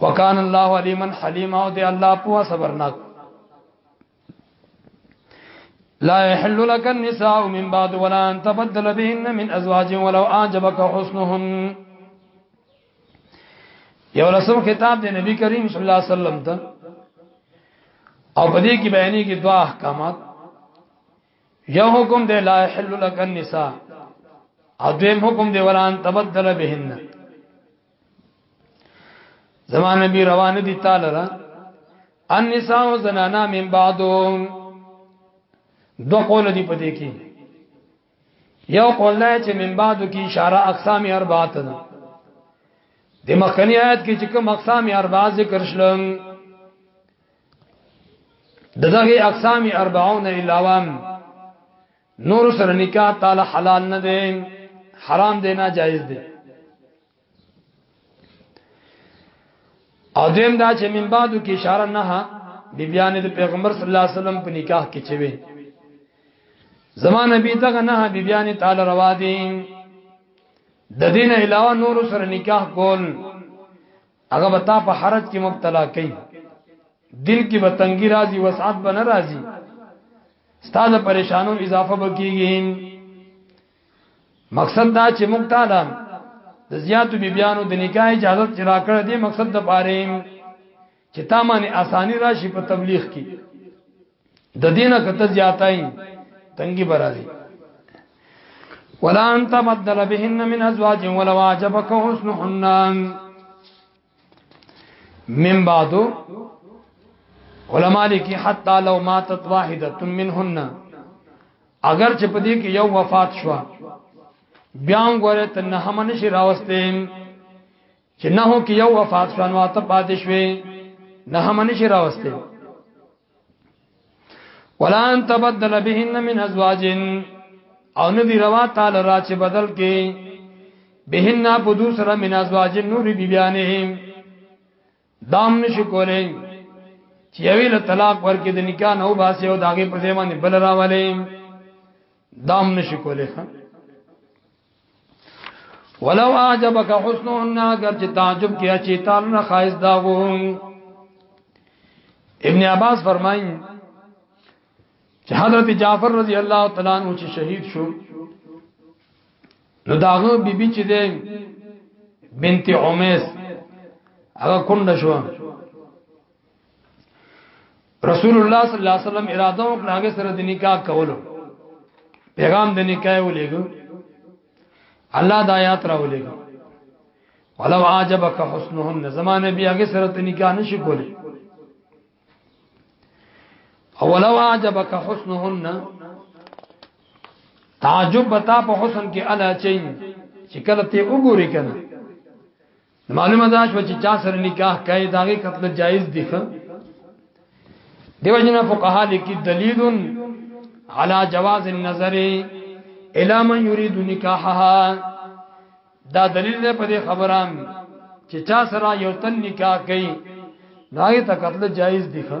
S1: وکان الله علیمن حلیما او دی الله په صبرناک لا يحل لك النساء من بعد ولا ان تبدل بهن من ازواج ولو اعجبك حسنهن یو رسم خطاب دی نبی کریم صلی الله علیه وسلم ته او په دې کې بیانې کې دوا احکامات یو حکم دی لا يحل لك النساء او دویم حکم دی وران تبدل بهن زمان نبی روان دي تعالی را النساء زنانا من بعدو دو قول دي پدې کې یو قول دا چې من بعدو کې اشاره اقسام اربعه ده د مخکنی آیت کې چې کوم اقسام اربعه ذکر شلم دغه اقسام 40 علاوه نور سره نکاح تعالی حلال نه دی حرام دی نه جایز دی او دیم دا چې من بعدو کې اشاره نه ها بی بیان د پیغمبر صلی الله علیه وسلم په نکاح کې چوي زمان نبی دغه نه بی بیان تعالی روا دي د دین علاوه نور سره نکاح کول هغه به تا په حرج کې مبتلا کوي دل کې به تنګي راځي وسعت به نه راځي ستاسو پریشانو اضافه بکیږي مقصد دا چې موږ تعالی د زیاتو بیبیانو د نکاح اجازه چې راکړه دې مقصد د پاره چې تا باندې اساني راشي په تبلیغ کې د دینه کته زیاتای تنګي برازي ولا انت بدل بهن من ازواج ولا واجبك حسنهن من بعد علماء لیکي حتا لو ماتت واحده منهن اگر چې په دې کې یو وفات شو بیا غره ته نه هم نشي راوستیم چې نه هو کې یو وفات شو نو ته پاتې شوې نه هم نشي راوسته ولا ان تبدل بهن من ازواج او ندی روا تعالی را چې بدل کې بهن په دو سره من ازواج نور بی بیانه دام نشي کولای چې یوی له طلاق ورکې د نکاح نه وباسي او داګه په ځای باندې بل راولې دام نشي کولای ولو اعجبك حسنهن اگر چې تعجب کیا چې تعالی نه خایس داغو ابن عباس فرمایي چې حضرت جعفر رضی الله تعالی عنہ چې شهید شو نو داغه بیبي چې ده بنت عمیس هغه کونډه شو رسول الله صلی الله علیه وسلم اراده وکړه هغه سره د نکاح کولو پیغام د نکاح ولېګو الله د آیات را ولېګو ولو عجبک حسنهن زمانه بیا هغه سره ته نکاح نشي کولای او ولو عجبک حسنهن تعجب بتا په حسن کې الا چین چې کله ته وګوري کنه معلومه ده شو چې چا سره نکاح کوي داغه قتل جایز دي ښه دیو جنا فقها لیکي دلیل علی جواز النظر الی من یرید نکاحها دا دلیل ده په دې خبره چې چا سره یو تن نکاح کوي داغه ته قتل جایز دي ښه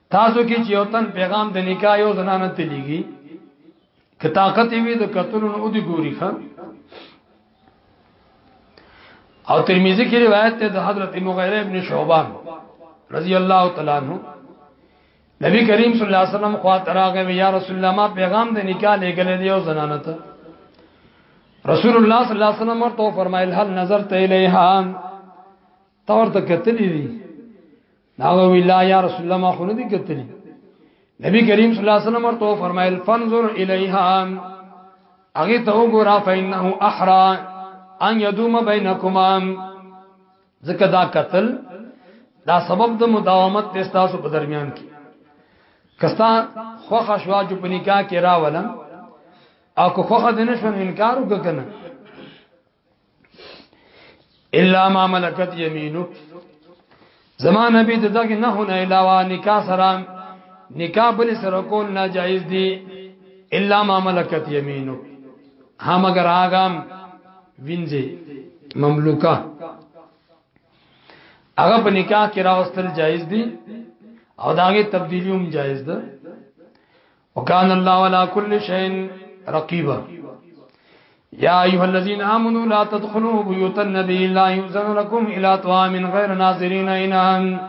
S1: تاسو کې چې یو تن پیغام د نکاح یو زنانه ته لګي که طاقت وي د قتل او د ګوري خان او ترمذی کې روایت ده د حضرت مغیره ابن شعبان رضی الله تعالی عنہ نبی کریم صلی الله علیه وسلم خوا تراغه یا رسول الله ما پیغام د نکاح لګل دی او زنانه ته رسول الله صلی الله علیه وسلم ورته فرمایل هل نظر ته الیها تور ته کتلی دی ناغه ویلا یا رسول الله ما خو نه دي کتلی نبی کریم صلی الله علیه وسلم ورته فرمایل فنظر الیها اغه ته وګوره فینه احرا ان یدوم بینکما ځکه دا قتل دا سبب د مداومت د تاسو په درمیان کې کستا خوخه شوا جو په نکاح کې راولم او کو خوخه دنه شو انکار وکنه الا ما ملکت یمینک زما نبی ته دغه نه نه علاوه نکاح سره نکاح بل سره کول ناجایز دی الا ما ملکت یمینو هم اگر آغام وینځي مملوکه هغه په نکاح کې راوستل جایز دی او داغه تبدیلی هم جایز ده وکان الله ولا كل شيء رقيبا يا ايها الذين امنوا لا تدخلوا بيوت النبي لا يؤذن لكم الى طعام غير ناظرين انهم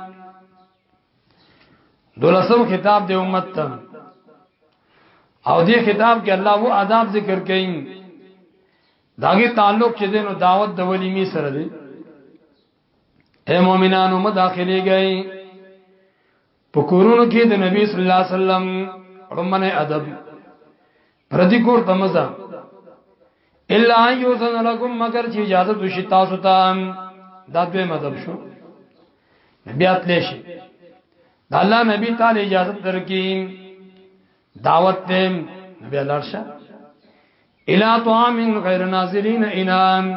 S1: دولسم خطاب دی امت ته او دې خطاب کې الله وو آداب ذکر کین داغه تعلق چې دینو دعوت د ولی می سره دی اے مؤمنانو مداخله گئی په کورونو کې د نبی صلی الله علیه وسلم رمنه ادب پردي کور تمزه الا یوزن لكم مگر چې اجازه وشي تاسو ته دا دوی مذهب شو نبی اتلی شي دا الله نبی تعالی اجازه درکې دعوت ته نبی لارشه الا طعام غیر ناظرین انام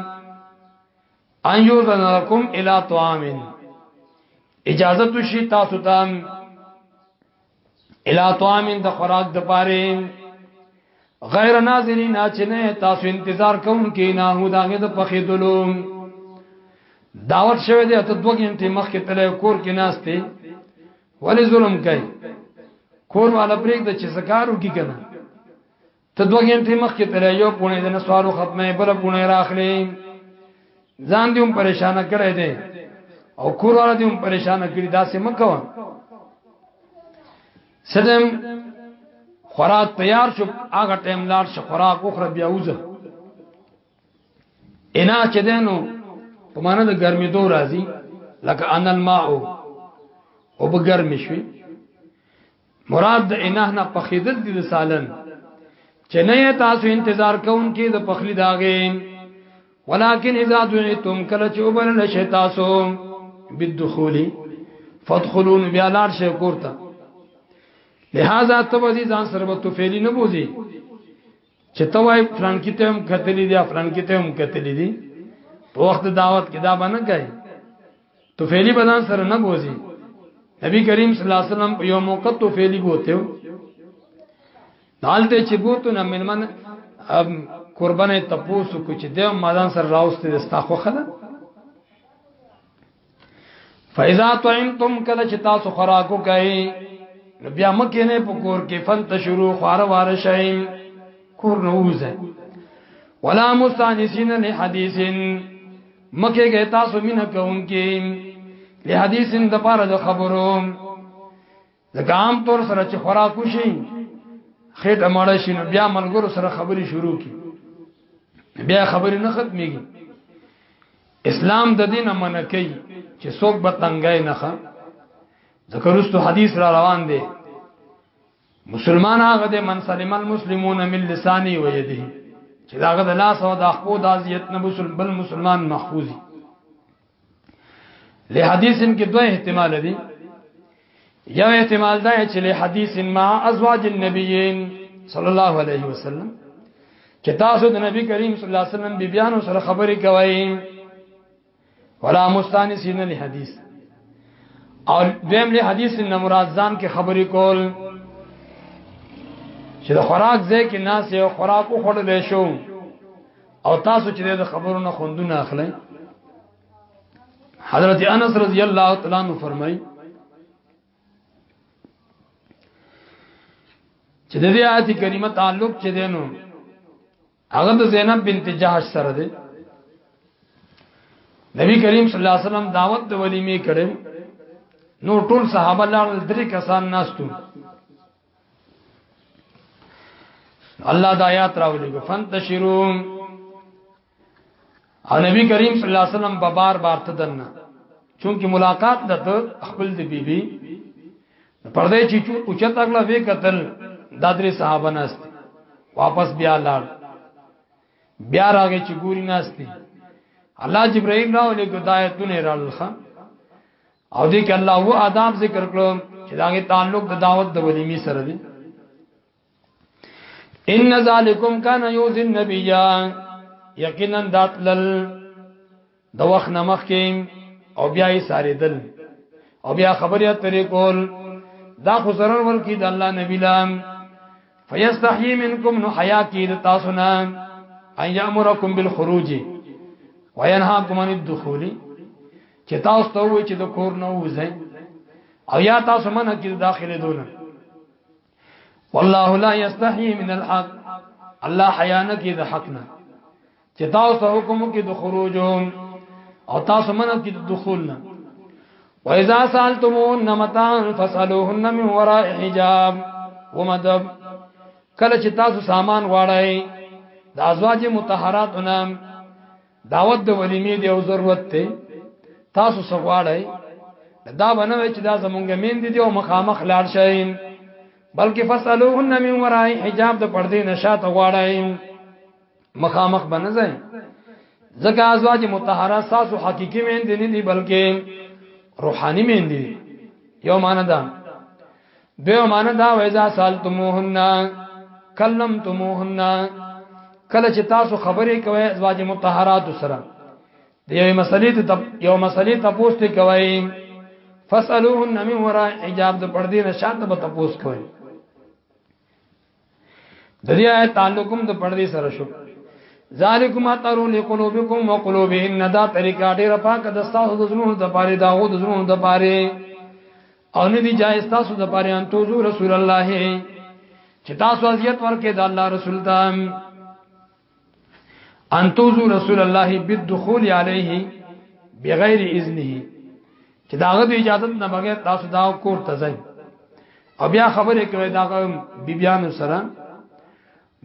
S1: ان یوزن لکم الی طعام اجازه تو شي تاسو ته الی طعام د خوراک د پاره غیر ناظرین اچنه تاسو انتظار کوم کې نه هو داګه د پخې دلو دعوت شوه دې ته دوه غنټه مخکې تلې کور کې ناشته ولې ظلم کوي کور والا پرېږد چې زکارو کی کنه ته دوه غنټې مخکې تر یو پونه د نسوارو ختمه بل پونه راخلې ځان دې هم پریشان کړی دی او کورونه دې هم پریشان کړی دا سم کوه سدم خوراک تیار شو هغه ټیم لار شو خوراک اوخره بیا وځه انا چې دینو په معنا د ګرمي دو راځي لکه ان الماء او په ګرمي شوي مراد د انه نه پخیدل دي د سالن چې نه تاسو انتظار کوون کې د پخلی داغې ولكن اذا دعيتم کله چې وبل شي تاسو بالدخول فادخلون بیا لار شي کوړه لہذا تبذي ځان سره وته فعلی نه بوزي چې توای فلان کې ته هم کتلې دي فلان کې ته هم کتلې دي په وخت دعوت کې دا باندې کوي تو فعلی بدن سره نه بوزي نبی کریم صلی الله علیه وسلم یو موقت تو فعلی بوته دالته چې بوته نه منمن قربانه تپوسو کو چې د مدان سره راوسته دستا خوخه ده فاذا طعمتم کله چې تاسو خوراکو کوي بیا مکه نه پکور کې فن تشرو خوار وار شي کور نوزه ولا مستانسین لحدیث مکه کې تاسو مینه کوونکې له حدیث ان د پاره د خبرو د ګام تور سره چې خوراک وشي خېټه مړ شي نو بیا ملګرو سره خبري شروع کی بیا خبري نه ختميږي اسلام د دین منع کوي چې څوک به تنګای نه ځکه رستو حدیث را روان دی مسلمان هغه د من سلم المسلمون من لساني و يده چې دا غد لاس او د خپل د اذیت نه مسلمان بل مسلمان محفوظي له حدیث کې دوه احتمال دي یو احتمال دا چې له حدیث ما ازواج النبیین صلی الله علیه وسلم چې تاسو د نبی کریم صلی الله علیه وسلم بیبیانو سره خبرې کوئ ولا مستانسین لحدیث او دویم له حدیث نه مراد ځان کې خبرې کول چې د خوراک ځای کې ناس یو خوراک وخوړل شو او تاسو چې د خبرو نه خوندونه اخلئ حضرت انس رضی الله تعالی عنہ فرمایي چې د دې آیت کریمه تعلق چې دینو هغه د زینب بنت جهش سره دی نبی کریم صلی الله علیه وسلم دعوت د ولیمې کړو نو ټول صحابه لاړ درې کسان ناستو الله د آیات راولې کو فنتشروا او نبی کریم صلی الله علیه وسلم به بار بار تدنه چونکی ملاقات د خپل د بیبي بی پردې چې اوچت اغلا وی قتل دا درې صحابه ناست واپس بیا لاړ بیا راغی چې ګوري ناست دي الله جبرائیل راولې کو دایتونه راړلخه او دې کې الله و آداب ذکر کړو چې داغه تعلق د دعوت د ولیمی سره دی ان ذالکم کان یوذی النبی یقینا داتلل د وخت نمخ کې او بیا یې ساري دل او بیا خبرې اترې کول دا خو zarar ورکی د الله نبی لام فیستحیی منکم نو حیا کی د تاسو نه ان یامرکم بالخروج وینهاکم عن الدخول چې تاسو ته وایي چې د کور نه وځئ او یا تاسو منه کې داخله دونه والله لا يستحي من الحق الله حیا نه کوي د حق نه چې تاسو حکم کې د خروج او تاسو منو کې د دخول نه واذا سالتمون متان فسالوهن من وراء حجاب ومدب کله چې تاسو سامان واړای د ازواج متطهرات نام دعوت د ولیمې دی او ضرورت ته تاسو سغواړی دا باندې چې دا زمونږ مين دي او مخامخ لاړ شئ بلکې فسالوهن من وراء حجاب د پردې نشات غواړی مخامخ باندې ځئ ځکه ازواج مطهره تاسو حقيقي مين دي نه دي بلکې روحاني مين دي یو معنی ده دیو معنی دا وایزا سالتموهن کلمتموهن کله چې تاسو خبرې کوي ازواج مطهرات سره د یو مسلې ته یو مسلې ته پوښتې کوي فسالوهن من وراء حجاب د پردې نشان ته تاسو کوي د دې آیت تعلق هم د پردې سره شو ذالکم اطرو لقلوبکم وقلوبهم ندا طریقه ډیره پاکه د تاسو د زړونو د پاره دا غو د زړونو د پاره او نه دی جایز تاسو د پاره ان توزو رسول الله چې تاسو اذیت ورکې د الله رسول ته ان توزو رسول الله بالدخول عليه بغیر اذنه چې داغه د اجازه نه بغیر تاسو دا کور ته ځئ او بیا خبرې کوي داغه بیبيانو سره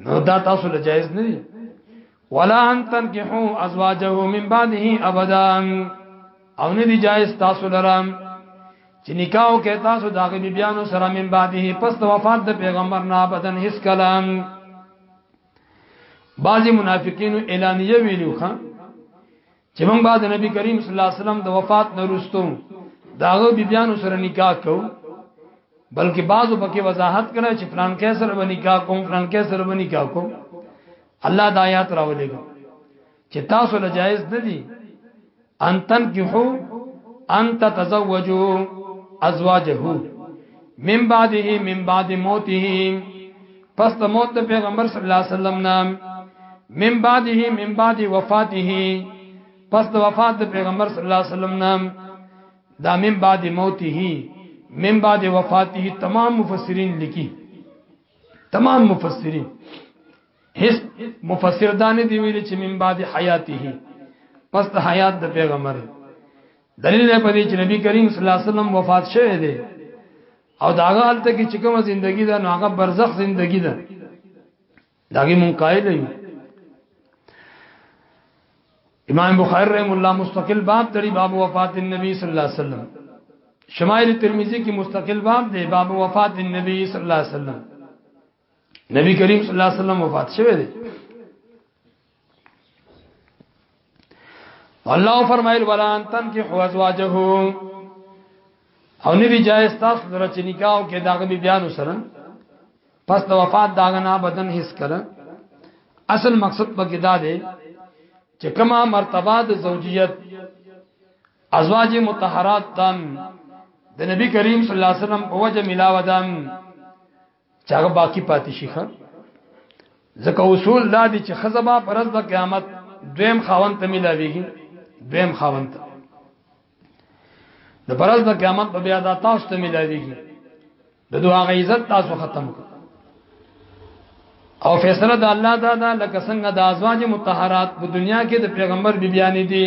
S1: نو دا تاسو له جایز نه دي ولا ان تنكحوا ازواجه من بعده ابدا او نه دي جایز تاسو لرام چې نکاح کوي تاسو داغه بیبيانو سره من بعده پس د وفات د پیغمبر نه ابدا هیڅ کلام بعضی منافقین اعلانیه ویلو خان چې موږ بعد نبی کریم صلی الله علیه وسلم د وفات نه وروسته داغه بیبیانو سره نکاح کوو بلکې بعضو پکې وضاحت کړه چې فلان کې سره به نکاح کوم فلان کې سره به نکاح کوم الله د آیات راولېږي چې تاسو له جایز نه دي ان تنکحو ان تتزوجو ازواجه من بعده من بعد موته پس د موت د پیغمبر صلی الله علیه وسلم نام من بعده من بعد وفاته پس د وفات د پیغمبر صلی الله علیه وسلم نام دا من بعد موته من بعد وفاته تمام مفسرین لکی تمام مفسرین هیڅ مفسر دانه دی ویل چې من بعد حیاته پس د حیات د پیغمبر دلیل په دې چې نبی کریم صلی الله علیه وسلم وفات شوه دی او داغه حالت کې چې کومه ژوندۍ ده نو هغه برزخ ژوندۍ ده داغه مون قائل یو امام بخاری رحم الله مستقل باب دری باب وفات النبی صلی الله علیه وسلم شمائل ترمذی کی مستقل باب دی باب وفات النبی صلی الله علیه وسلم نبی کریم صلی الله علیه وسلم وفات شوه دی الله فرمایل ولان تن کې هو ازواجه او نبی جایز تاسو سره چې نکاح کې داغه بیان سره پس د وفات داغه نه بدن حس کړه اصل مقصد پکې دا دی چې کما مرتبه د زوجیت ازواج متطهرات تن د نبی کریم صلی الله علیه وسلم په وجه ملاوه دم چې هغه باقی پاتې شي ښه ځکه اصول دا دي چې خزبا پرز د قیامت دویم خاوند ته ملاويږي دویم خاوند ته د پرز د قیامت په بیا د تاسو ته ملاويږي د دوه غ عزت تاسو ختم کړ او فیصله د الله دا ده لکه څنګه د ازواج متطهرات په دنیا کې د پیغمبر بیبیانې دي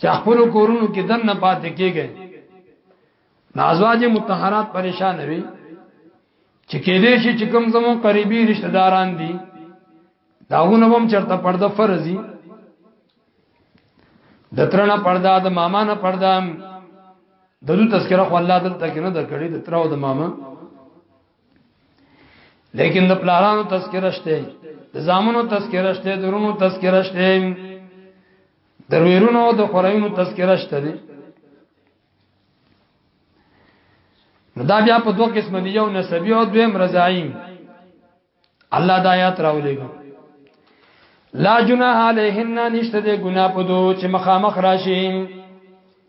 S1: چې خپل کورونو کې دنه پاتې کېږي د ازواج متطهرات پریشان وي چې کې دې شي چې کوم زمو قریبي رشتہ داران دي داونه هم چرته پرده فرضي د ترنه پرده د ماما نه پرده د دوی تذکرہ خو الله دلته کې نه درکړي د تر او د ماما لیکن د پلارانو تذکرہ شته د زامنو تذکرہ شته د ورونو تذکرہ شته درویرونو د قرایونو تذکرہ شته دي دا بیا په دوه قسم دي یو نسبی او دویم رضاعین الله د آیات راولېږي لا جناح علیهن نشته د ګنا په دوه چې مخامخ راشي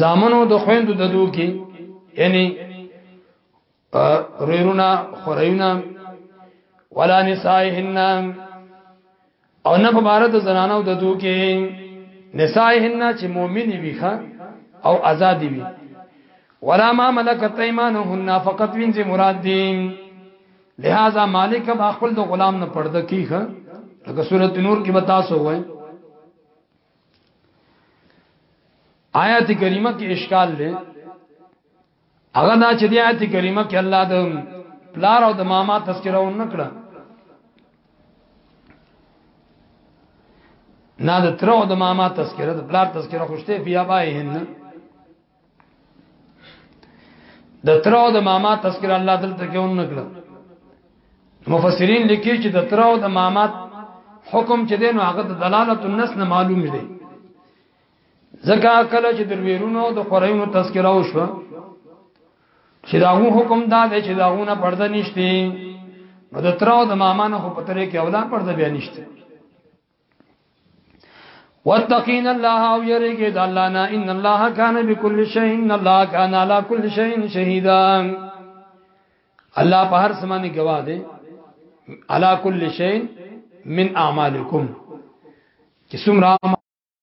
S1: زامنو د خويندو د دوه کې یعنی رورونه خوريونه ولا نسائهن او نه په بار د زنانو د دوه کې نسائهن چې مؤمنې وي او آزاد وي ولا ما ملکت ایمانهن فقط وینځ مراد دي لہذا مالک با خپل د غلام نه پرده کیخه لکه سورۃ نور کې بتا سو وای آیات کریمه کې اشکال دی هغه دا چې د آیات کریمه کې الله د پلار او د ماما تذکره و نکړه نه د تر او د ماما تذکره د پلار تذکره خوشته بیا بایهن د ترو د ماما تذکر الله دلته کې اون نکړه مفسرین لیکي چې د ترو د ماما حکم چې دین هغه د دلالت النس نه معلوم دی ځکه کله چې درویرونو د قرینو تذکره وشو چې داغو حکم دا دی چې داغو نه پرده نشته نو د ترو د ماما نه په ترې کې اولاد پرده بیا نشته واتقین الله او یریګه د الله نه ان الله کان بكل شیء ان الله کان علی کل شیء شهیدا الله په هر سمانی گواه دی علی کل شیء من اعمالکم چې څومره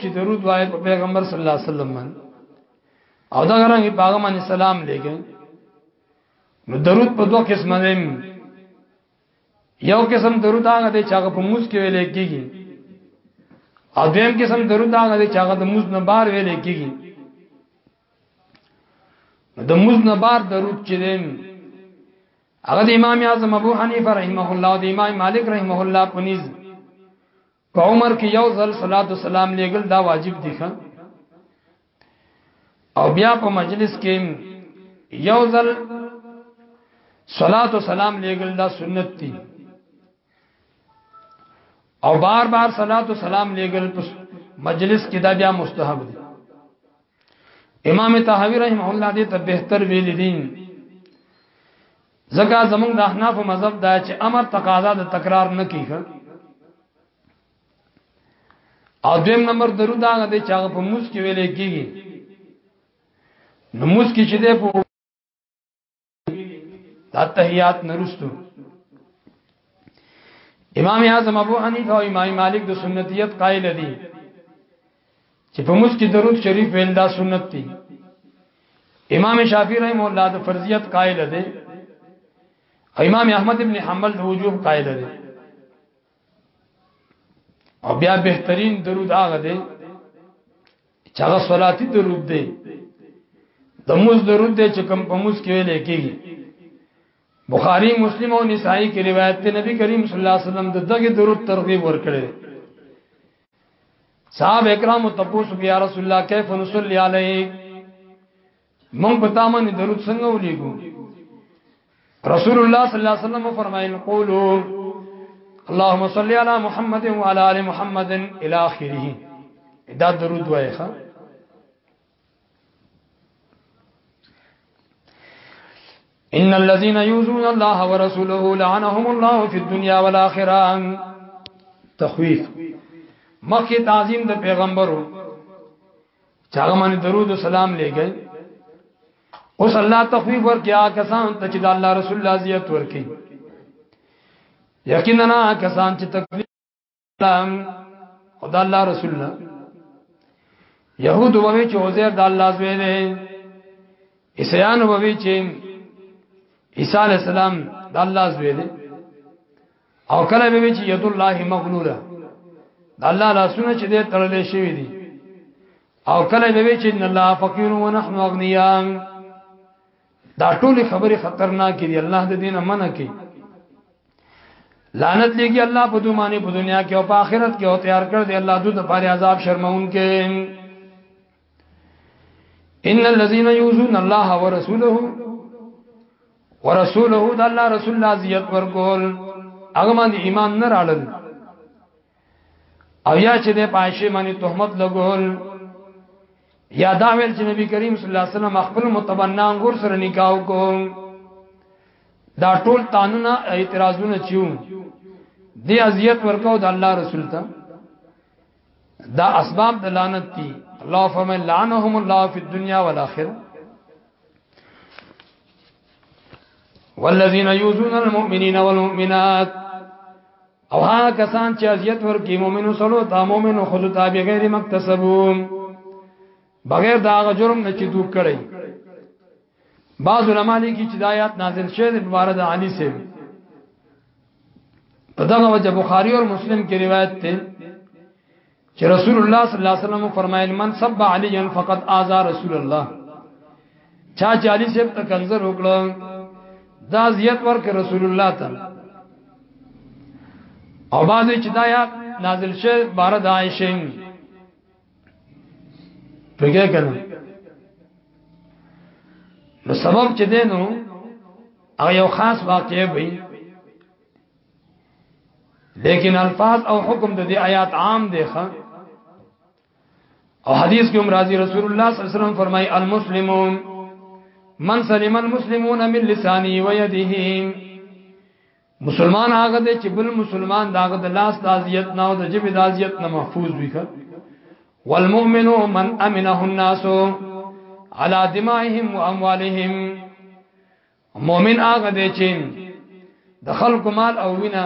S1: چې درود وای په پیغمبر صلی الله علیه وسلم باندې او دا غره په هغه باندې سلام لګي نو درود په دوه قسمه دی یو قسم درود هغه دی چې هغه په موس کې ویل کېږي او دویم قسم درود هغه دی چې هغه د موس نه بار ویل کېږي د موس نه بار درود چې دی هغه د امام اعظم ابو حنیفه رحمه الله او د امام مالک رحمه الله پنيز په عمر کې یو ځل صلوات و سلام لګل دا واجب دي ښا او بیا په مجلس کې یو ځل صلوات و سلام لګل دا سنت دي او بار بار صلوات و سلام لګل په مجلس کې دا بیا مستحب دي امام طحاوی رحمه الله دې ته بهتر ویل دي ځکه زمونږ د احناف مذهب دا چې امر تقاضا د تکرار نه کیږي او دویم نمبر درود هغه دی چې هغه په موس کې ویل کیږي نو موس کې چې ده په دا تحیات نرستو امام اعظم ابو حنیفه او امام مالک د سنتیت قائل دي چې په موږ کې درود شریف ویل دا سنت دي امام شافعی رحم الله د فرضیت قائل دي امام احمد ابن حنبل د وجوب قائل دي او بیا بهترین درود هغه دی چې هغه صلاتي درود دی د موز درود دی چې کوم په موز کې ویل کېږي بخاری مسلم او نسائی کې روایت ته نبی کریم صلی الله علیه وسلم د دغه درود ترغیب ورکړي صاحب اکرام تپوس بیا رسول الله کیف نصلی علیک مونږ په تا باندې درود څنګه ولېګو رسول الله صلی الله علیه وسلم فرمایل قولو اللهم صل علی محمد وعلى ال محمد الى اخره دا درود وایي ښا ان الذين يؤذون الله ورسوله لعنهم الله في الدنيا والاخره تخويف مخکې تعظیم د پیغمبرو چې هغه باندې درود او سلام لګي اوس الله تخفیف ورکیا کسان ته چې د الله رسول الله زیات ورکي یقینا کسان چې تکلیف سلام خدا الله رسول الله يهود ووي چې عزير د الله زوی دی عیسیان ووي چې عیسی علی السلام د الله زوی دی او کله به چې ید الله مغلوله د الله لاسونه چې دې تړلې شوی دي او کله به چې ان الله فقیر و نحن اغنیا دا ټول خبره خطرناک دي الله د دینه منع کوي لعنت لګي الله په دومانه په دنیا کې او په آخرت کې او تیار کړ دې الله دوی د پاره عذاب شرمون کې ان الذين يؤذون الله ورسوله ورسوله د الله رسول الله زیات ورکول هغه باندې ایمان نه راړل او یا چې د پایشه باندې تهمت لګول یا دا ویل چې نبی کریم صلی الله علیه وسلم خپل متبنا انګور سره نکاح وکړ دا ټول قانون اعتراضونه چیو دی اذیت ورکاو د الله رسول ته دا اسباب د لعنت دي الله فمن لعنهم الله في الدنيا والاخره والذین یوزون المؤمنین والمؤمنات او ها کسان چې اذیت ورکی مؤمنو سره تا مؤمنو خود تا بغیر مکتسبون بغیر دا جرم نه چې دوی کړی بعض علماء لیکي چې د آیات نازل شوه د عبارت علی سیب په دغه وجه بخاری او مسلم کې روایت ده چې رسول الله صلی الله علیه وسلم فرمایل من سب علی فقط آزا رسول الله چا چې علی صاحب ته کنزر وکړو دا زیات ورک رسول الله ته او باندې چې دا یا نازل شه بار د عائشه پوهیږئ کنه نو سبب چې دینو او یو خاص واقع وي لیکن الفاظ او حکم د دې آیات عام دي ښا او حدیث کې مرضی رسول الله صلی الله علیه وسلم فرمای المسلمون من سلم المسلمون من لسانه ويده مسلمان هغه دی چې بل مسلمان داغه د لاس د اذیت نه او د جبه د اذیت نه محفوظ وي که والمؤمن من امنه الناس على دمائهم واموالهم مؤمن هغه دی چې د خلق مال او وینا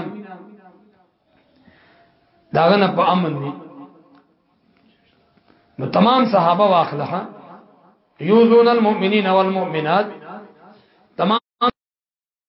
S1: داغه نه په امن دي نو تمام صحابه واخلها یوزون المؤمنین والمؤمنات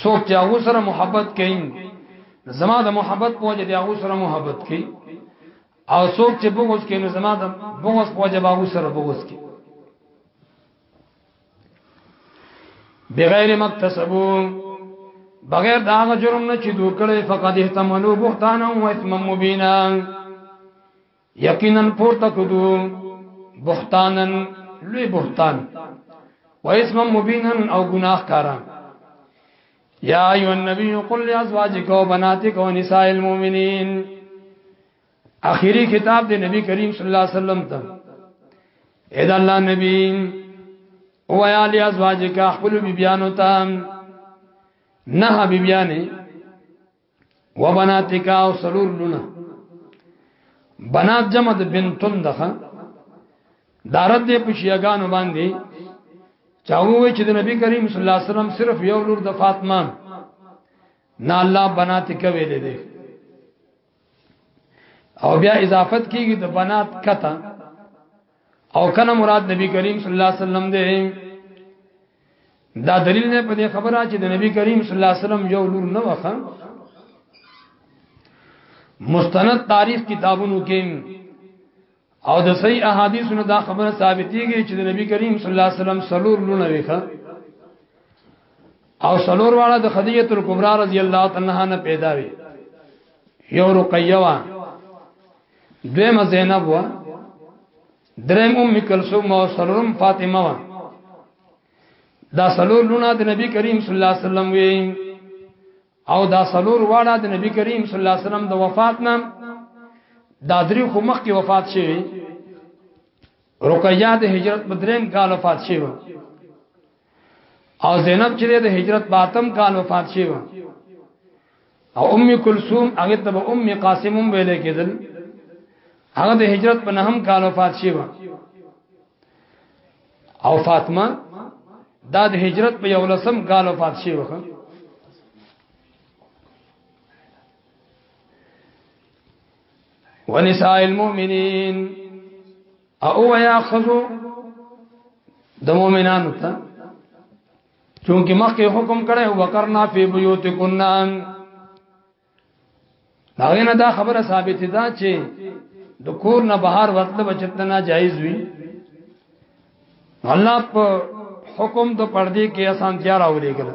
S1: څوک چې هغه سره محبت کوي زما د محبت په وجه دی هغه سره محبت کوي او څوک چې بغض کوي نو زما د بغض په وجه هغه سره بغض کوي بغیر مکتسبو بغیر دا هغه جرم نه چې دوی کړی فقط احتملوا بهتانا و اثما مبینا یقینا پورته کدو بهتانن لوی بهتان و اسم مبینا او گناہ کارا یا ایو النبی قل لازواجک و بناتک و نساء المؤمنین اخیری خطاب دی نبی کریم صلی الله علیه وسلم ته اې دا الله نبی او یا علی ازواجک خپل بیبیانو ته نه بیبیانې و بناتک او سرور لونه بنات جمع د بنتون دغه دارت دې په شیعاګانو باندې چاوي چې د نبی کریم صلی الله علیه وسلم صرف یو لور د فاطمه نه الله بناتک ویلې دي او بیا اضافت کیږي د بنات کته او کنه مراد نبی کریم صلی الله علیه وسلم دې دا دلیل نه په دې خبره چې د نبی کریم صلی الله علیه وسلم یو لور نه وخه مستند تاریخ کتابونو کې او د صحیح احادیث نه دا خبره ثابتېږي چې د نبی کریم صلی الله علیه وسلم سلور لونه ویخه او سلور واړه د خدیجه کلبرا رضی الله تعالی عنها نه پیدا وی یو رقیه وا دویمه زینب وا دریم ام کلثوم او سرورم فاطمه وا دا سلور لونه د نبی کریم صلی الله علیه وسلم وی او دا سلور واړه د نبی کریم صلی الله علیه وسلم د وفات نام دا درې خو مخ کې وفات شوی رقیه د هجرت په دریم کال وفات شوی او زینب چې د هجرت په اتم کال وفات شوی و او ام کلثوم هغه ته ام قاسم ویل کېدل هغه د هجرت په نهم کال وفات شوی و او فاطمه دا د هجرت په یو لسم کال وفات شوی و ونساء المؤمنین او یا خذو د مؤمنانو ته چونکه مخکې حکم کړي او وکرنا فی بیوتکن هغه نه دا خبره ثابت ده چې د کور نه بهر وخت بچت نه جایز وي الله په حکم د پردې کې اسانتیا راولې کړه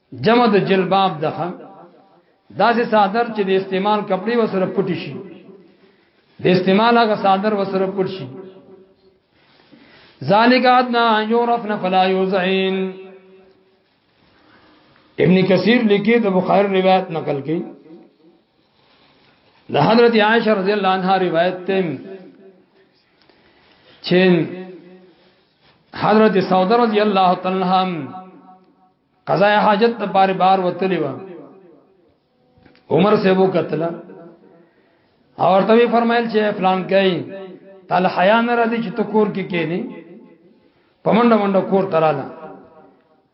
S1: جمع د جلباب دغه داسې صادر چې د استعمال کپڑے وسره پټ شي د استعمال هغه صادر وسره پټ شي ذالک ادنا یورفن فلا یوزعین ابن کثیر لیکي د بخاری روایت نقل کړي د حضرت عائشہ رضی الله عنها روایت ته چې حضرت سوده رضی الله تعالی عنها قضاء حاجت ته بار بار وتلی و عمر سے وو قتل اور ته فرمایل چې فلان کوي تعالی حیا نه راځي چې تو کور کې کې نه پمنډه منډه کور تراله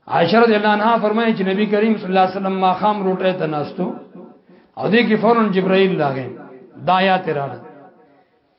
S1: عائشہ رضی الله عنها فرمایي چې نبی کریم صلی الله علیه وسلم ما خام روټه ته ناستو او دې کې فورن جبرائیل لاغې دایا تیراله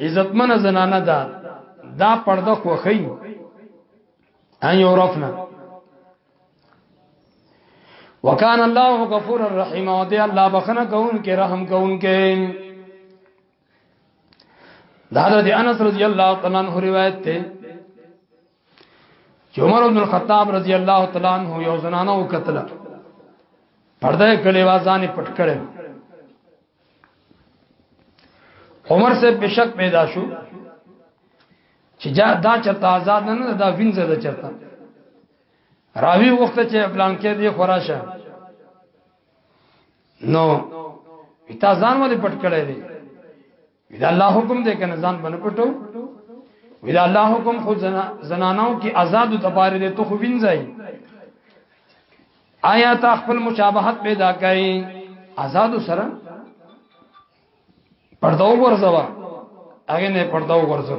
S1: عزتمن زنانه دا دا پرده خوخی ان یورفنا وکان الله غفور الرحیم او دی الله بخنه کون کې رحم کون کې دا حضرت انس رضی الله تعالی عنہ روایت ته چې عمر بن الخطاب رضی الله تعالی عنہ یو زنانه وکتله پرده کلی وازان پټ کړي عمر سے بشک پیدا شو چې جا دا چرته آزاد نه نه دا وینځه دا چرته راوی وخت چې پلان کې دی خوراشه نو اتا ځان ولې پټ کړی دی ودا الله حکم دې کنه ځان بنه پټو ودا الله حکم خو زنانو کې آزاد تباره دې تو خو وینځای آیا تا خپل مشابهت پیدا کړي آزاد سره پردو ورځوا هغه نه پردو ورځو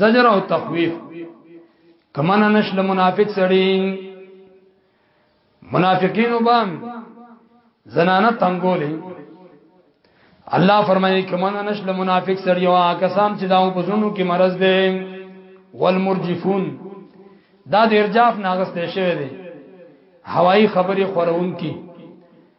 S1: زجر او تخویف کمن نشل منافق سړی منافقین وبام زنانه تنگولې الله فرمایي کمن نشل منافق سړی او کسان چې داو په زونو کې مرز دي والمرجفون دا د ارجاف ناغسته شوی دی هوایی خبري خورون کی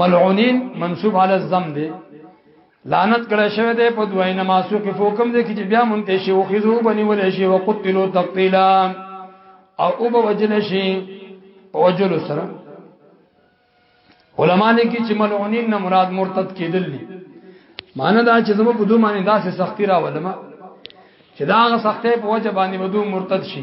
S1: ملعونین منصوب علی الذم دی لعنت کړه شوی دی په دوی نماسو کې فوکم دی چې بیا مونته شی او خزو بنی ول شی او قتلوا تقتیلا او او به وجل شي وجل سره علما نه کی چې ملعونین نه مراد مرتد کېدل دي معنی دا چې زموږ په دوه معنی داسې سختی راولم چې دا هغه سختې په وجه باندې ودو مرتد شي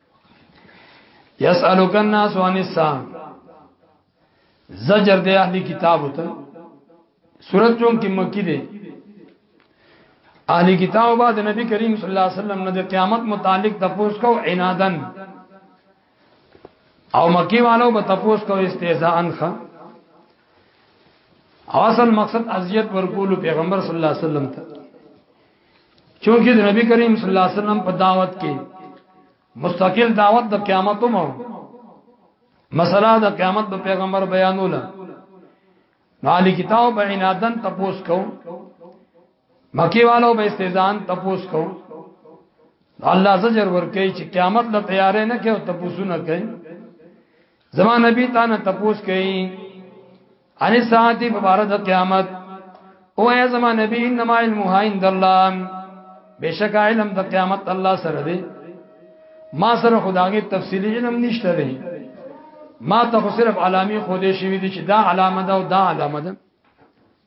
S1: یسالک الناس عن الساعه زجر دی اهلی کتاب ته سورۃ جون کې مکی دی اهلی کتاب بعد نبی کریم صلی الله علیه وسلم نه د قیامت متعلق تپوس کو عنادن او مکی والو به تپوس کو استهزاء خ اصل مقصد اذیت ورکول پیغمبر صلی الله علیه وسلم ته چونکی د نبی کریم صلی الله علیه وسلم په دعوت کې مستقل دعوت د قیامت مو مسله د قیامت د پیغمبر بیانول نو علی کتاب بینادن تپوس کو مکی والو به استیزان تپوس کو الله زجر ورکه چې قیامت له تیارې نه کې او تپوسونه کوي زما نبی تا نه تپوس کوي ان ساعت په بار د قیامت او یا زما نبی انما علم عند الله بشک علم د قیامت الله سره دی ما سره خدای تفصیلی علم نشته دی ما ته صرف علامی خو دې شوی دي چې دا علامه ده او دا علامه ده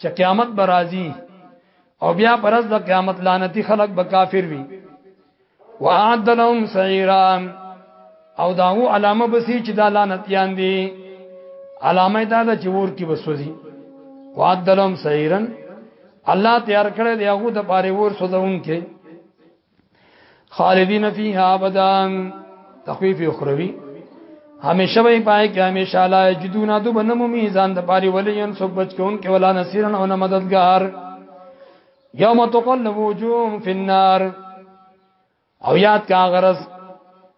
S1: چې قیامت به راځي او بیا پرز د قیامت لعنتی خلق به کافر وي وعد لهم سعیرا او داو علامه بسی چې دا لعنت یان دي علامه دا د چور کې بسوځي وعد لهم سعیرا الله تیار کړی دی هغه د پاره ور سوزون کې خالدین فیها ابدا تخفیف اخروی همیشه وای پای کې همیشه لا جدونا دو بنمو میزان د پاری ولین سو بچ کون کې ولا نصیرن او مددگار یوم تقلب وجوههم فی النار او یاد کا غرض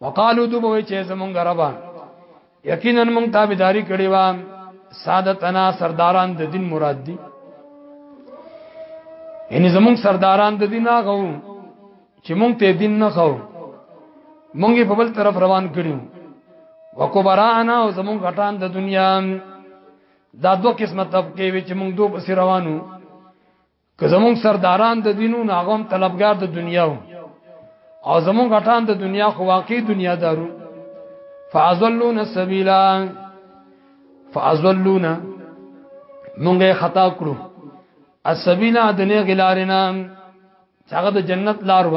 S1: وقالو دو بوي چې زمونږ ربا یقینا مونږ تابعداري کړې و سادتنا سرداران د دین مراد دي یعنی زمونږ سرداران د دین هغه چې مونږ ته دین نه خو مونږ په بل طرف روان کړیو وکبرانا او زمونږ غټان د دنیا دا دوه قسمه طبقه وی چې مونږ دوه پس روانو که زمونږ سرداران د دینو ناغم طلبګار د دنیا وو او زمونږ غټان د دنیا خو واقعي دنیا دارو فازلون السبیلا فازلون مونږه خطا کړو السبیلا د نه غلارنا هغه د جنت لار و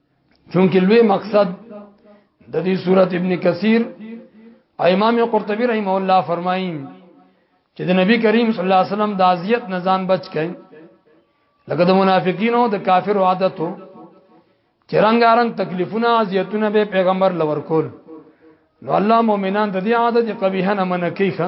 S1: چونکه لوی مقصد د دې سورته ابن کثیر امام قرطبی رحم الله فرمایي چې د نبی کریم صلی الله علیه وسلم د اذیت نه ځان بچ کړي لکه د منافقینو د کافرو عادتو چې رنگارنګ تکلیفونه اذیتونه به پیغمبر لور کول نو الله مؤمنان د دې عادت قبیح نه منکې ښه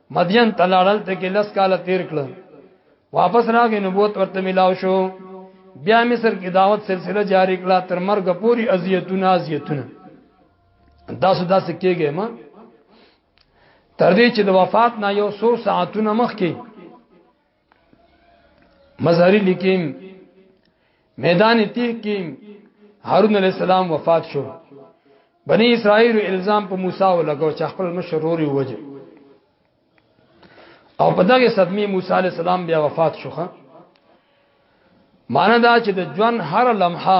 S1: مدین تلاړل ته کې لس کال تیر کړ واپس راغی نبوت ورته ملاو شو بیا مصر کې دعوت سلسله جاری کړه تر مرګ پوری اذیتونه اذیتونه داسو داس کېږي ما تر دې چې د وفات نه یو څو ساعتونه مخکې مظهری لیکیم میدان تیغ کې هارون علی السلام وفات شو بنی اسرائیل الزام په موسی ولګو چې خپل مشروري وجه او په دغه صدمه موسی علی السلام بیا وفات شو ښه معنی دا چې د ژوند هر لمحه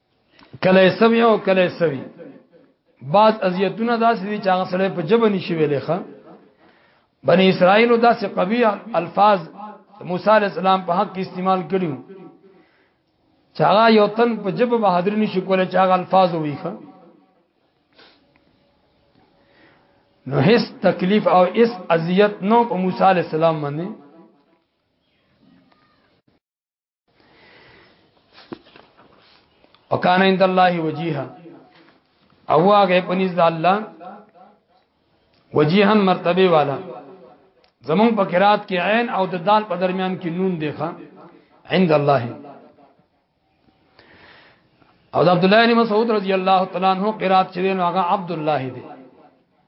S1: کله سوي او کله سوي بعض اذیتونه داسې دي چې هغه سره په جبه نشي ویلې ښا بني اسرائیل داسې قوی الفاظ موسی علی السلام په حق استعمال کړیو چې هغه یو تن په جبه بهادر نشي کولای چې هغه الفاظ وي ښا نو هیڅ تکلیف او هیڅ اذیت نو په موسی علی السلام باندې وکان عند الله وجيها او هغه پنيز د الله وجيها مرتبه والا زمون په قرات کې عین او د دال په درمیان کې نون دی ښا عند الله او د عبد الله بن مسعود رضی الله تعالی عنہ قرات چې نو هغه عبد الله دی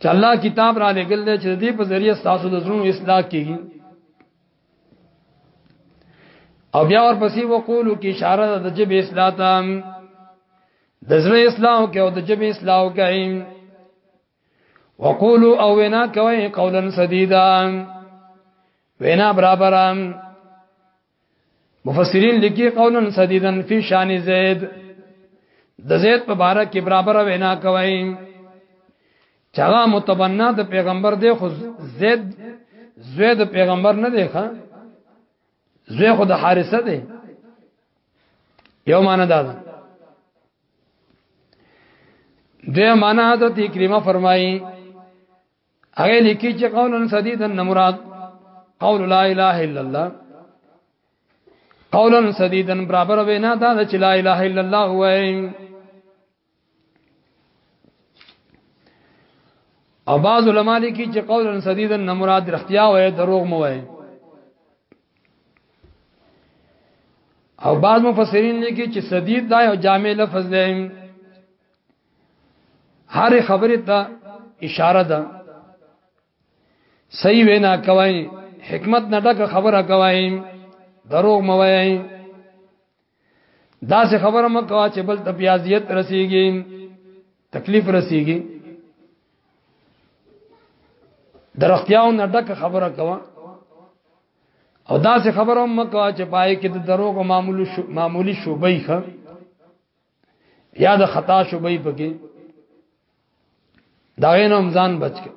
S1: چې الله کتاب را لګل دی چې دې په ذریعہ تاسو د زړونو اصلاح کیږي او بیا ورپسې وقولو کې اشاره د جب اصلاح ته د زړه اصلاح کې او د جب اصلاح کوي وقولو او وینا کوي قولا سدیدا وینا برابر مفسرین لیکي قولا سدیدا فی شان زید د زید په باره کې برابر وینا کوي چاغه متبنا د پیغمبر دی خو زید زید پیغمبر نه دی ښا زوی خو د حارثه دی یو معنا دا ده د معنا حضرت کریمه فرمایي هغه لیکي چې قول سدیدا مراد قول لا اله الا الله قولا سدیدا برابر وینا دا چې لا اله الا الله وایي او بعض علما لیکي چې قولا سدیدا نه مراد رختیا وایي دروغ مو وایي او بعض مفسرین لیکي چې سدید دا یو جامع لفظ دی هر خبره ته اشاره ده صحیح وینا کوي حکمت نه ډکه خبره کوي دروغ موي دا څه خبره مکوا چې بل تبيازيت رسیږي تکلیف رسیږي درختیاو نه ډک خبره کوا او دا څه خبره مکوا چې پای کې د دروغ معمولی شو معمولی شوبې ښه یا د خطا شوبې پکې دا غینوم ځان بچ کې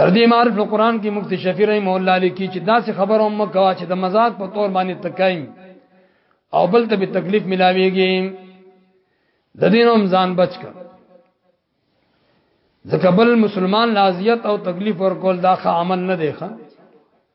S1: تر دې معرف القرآن کې مفتی شفیع رحم الله لیکي چې دا څه خبر هم کوا چې د مزاق په تور باندې تکایم او بل ته به تکلیف ملاويږي د دینوم ځان بچ کړ ځکه بل مسلمان لازیت او تکلیف ورکول دا ښه عمل نه دی ښه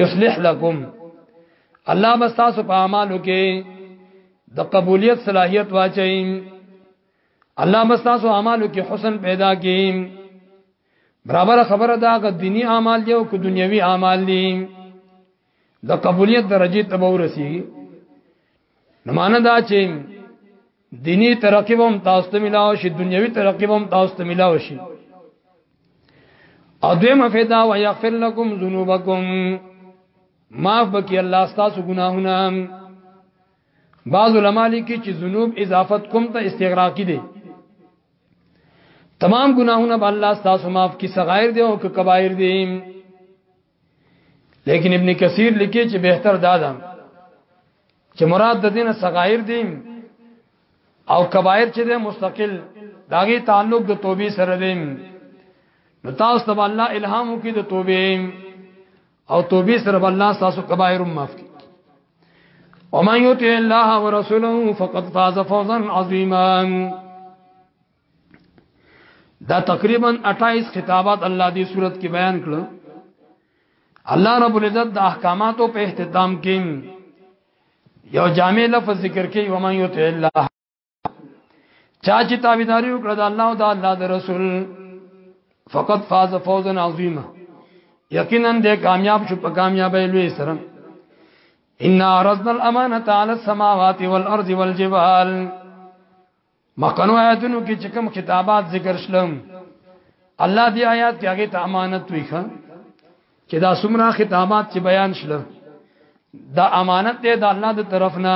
S1: یصلح لكم الله مستاسو په اعمالو کې د قبولیت صلاحیت واچي الله مستاسو اعمالو کې حسن پیدا کړي برابر خبره دا غ دینی اعمال دی او کو دنیوي اعمال دي د قبولیت درجه ته ورسیږي نو معنا دا چې دینی ترقی هم تاسو ته ملاو شي دنیوي ترقی هم تاسو ته ملاو شي او دوی مفیدا و یغفر لكم ذنوبکم معاف بکی الله تاسو ګناهونه بعض علما لیکي چې ذنوب اضافت کوم ته استغراقی دي تمام ګناهونه به الله تاسو معاف کی صغائر دي او کبائر دي لیکن ابن کثیر لیکي چې بهتر دا ده چې مراد د دین صغائر دي او کبائر چې ده مستقل داغي تعلق د توبې سره دي نو تاسو ته الله الهام وکړي د توبې او توبې سره الله تاسو کبائر معاف کړي ومن يطع الله ورسوله فقد فاز فوزا عظيما دا تقریبا 28 خطابات الله دی صورت کې بیان کړو الله رب العزت د احکاماتو په اهتمام کې یو جامع لفظ ذکر کوي و من یطع الله چا چې تابعداري وکړه د الله او د الله د رسول فقط فاز فوزا عظیما یقینا دې کامیاب شو په کامیابی لوی سره ان عرضنا الامانه على السماوات والارض والجبال مخکنو آیاتونو کې چې کوم خطابات ذکر شلم الله دی آیات کې هغه ته امانت ویخه چې دا څومره خطابات چې بیان شلم دا امانت دی د الله د طرف نه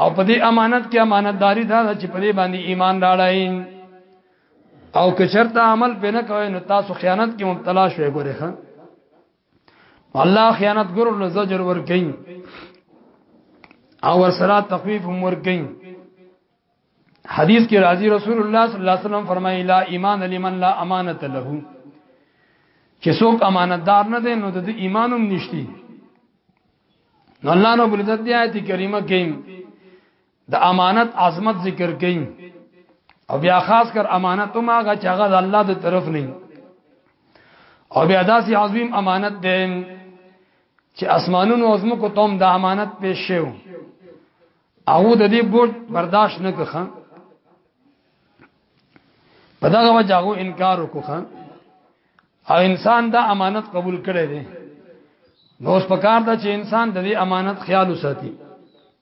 S1: او په دې امانت کې امانتداري دا چې په دې باندې ایمان راړای او که چرته عمل پنه کوي نو تاسو خیانت کې مبتلا شوي ګورې ښا الله خیانت ګر له زجر ور کوي او سره تخفیف هم ور کوي حدیث کې راځي رسول الله صلی الله علیه وسلم فرمایي لا ایمان لمن لا امانت له چې څوک امانتدار نه دی نو د ایمان هم نشتی نو الله نو بلدت دی آیت کریمه کې د امانت عظمت ذکر کین او بیا خاص کر امانت هم هغه چې هغه د الله د طرف نه او بیا داسې عظیم امانت دی چې اسمانونو او زمکو ته هم د امانت پیش شو او د دې بوج برداشت نه کخه په دغه وجه هغه انکار وکړه او انسان دا امانت قبول کړي دي نو اوس پکار دا چې انسان د دې امانت خیال وساتي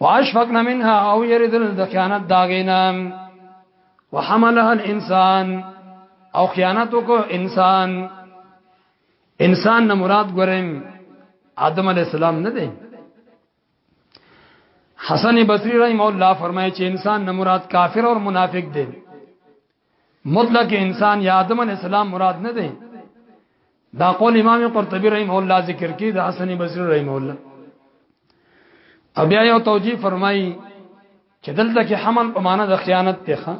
S1: واشفقنا منها او يردل د خیانت داغینا وحملها الانسان او خیانت کو انسان انسان نه مراد ګورم آدم علی السلام نه دی حسن بصری رحم الله فرمایي چې انسان نه مراد کافر او منافق دی مطلق انسان یا آدم علی السلام مراد نه دی دا قول امام قرطبی رحم الله ذکر کی د حسن بصری رحم الله او بیا یو توجیه فرمایي چې دلته کې حمل په معنا د خیانت ته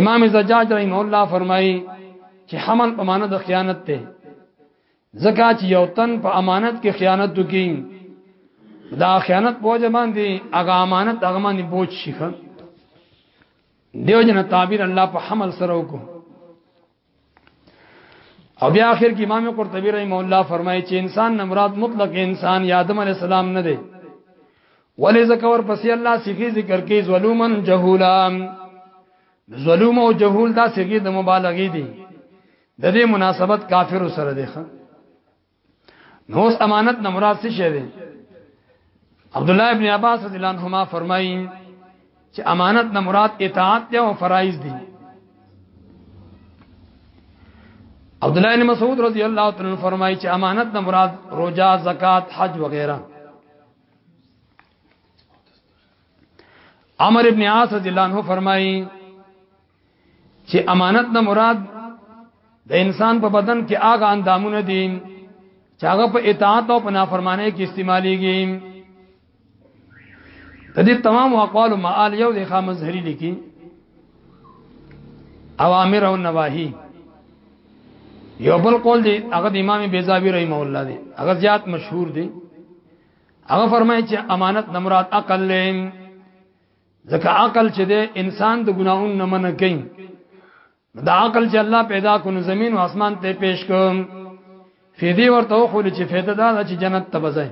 S1: امام زجاج رحم الله فرمایي چې حمل په معنا د خیانت ته ځکه چې یو تن په امانت کې خیانت وکړي دا خیانت بوج باندې هغه امانت هغه باندې بوج شي دیو جن تعبیر الله په حمل سره وکړو او بیا اخر کې امام قرطبی رحم الله فرمایي چې انسان نه مراد مطلق انسان یا آدم علی السلام نه دی ولې زکور پسې الله صفی ذکر کې ظلومن جهولا ظلم او جهول دا صيغه د مبالغه دي د دې مناسبت کافر سره دی ښه نو امانت نه مراد څه شی دی عبد الله ابن عباس رضی الله عنهما فرمایي چې امانت نه مراد اطاعت دی او فرایض دی عبد الله بن مسعود رضی الله تعالی عنہ فرمایي چې امانت نه مراد روزه زکات حج وغیرہ عمر ابن عاص رضی الله عنه فرمایي چې امانت نه مراد د انسان په بدن کې هغه اندامونه دي چې هغه په اطاعت او په نافرمانی کې استعماليږي د دې تمام اقوال او معال یو د خامظهری لیکي اوامر او نواهی یو بل قول دی هغه د امام بیزاوی رحم الله دی هغه زیات مشهور دی هغه فرمایي چې امانت نه مراد عقل لیم ځکه عقل چې دی انسان د ګناهونو نه منع کوي دا عقل چې الله پیدا کو نو زمين او اسمان ته پیش کوم فیدی ورته خو چې فیده دا چې جنت ته بځای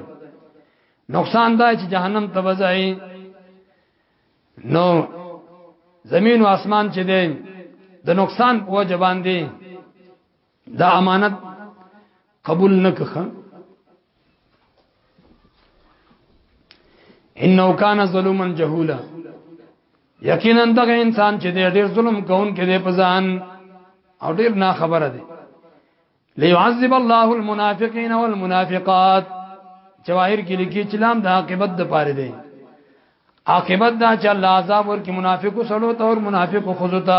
S1: نقصان دا چې جهنم ته بځای نو زمين او اسمان چې دی د نقصان په وجه باندې دا امانت قبول نکخه انه کان ظلوما جهولا یقینا دغه انسان چې ډېر ظلم کوون کې دی په ځان او ډېر نا خبره دی ليعذب الله المنافقين والمنافقات جواهر کې لیکي چې لام د عاقبت د پاره دی عاقبت دا چې الله عذاب ورکړي منافقو سره او منافقو خزو ته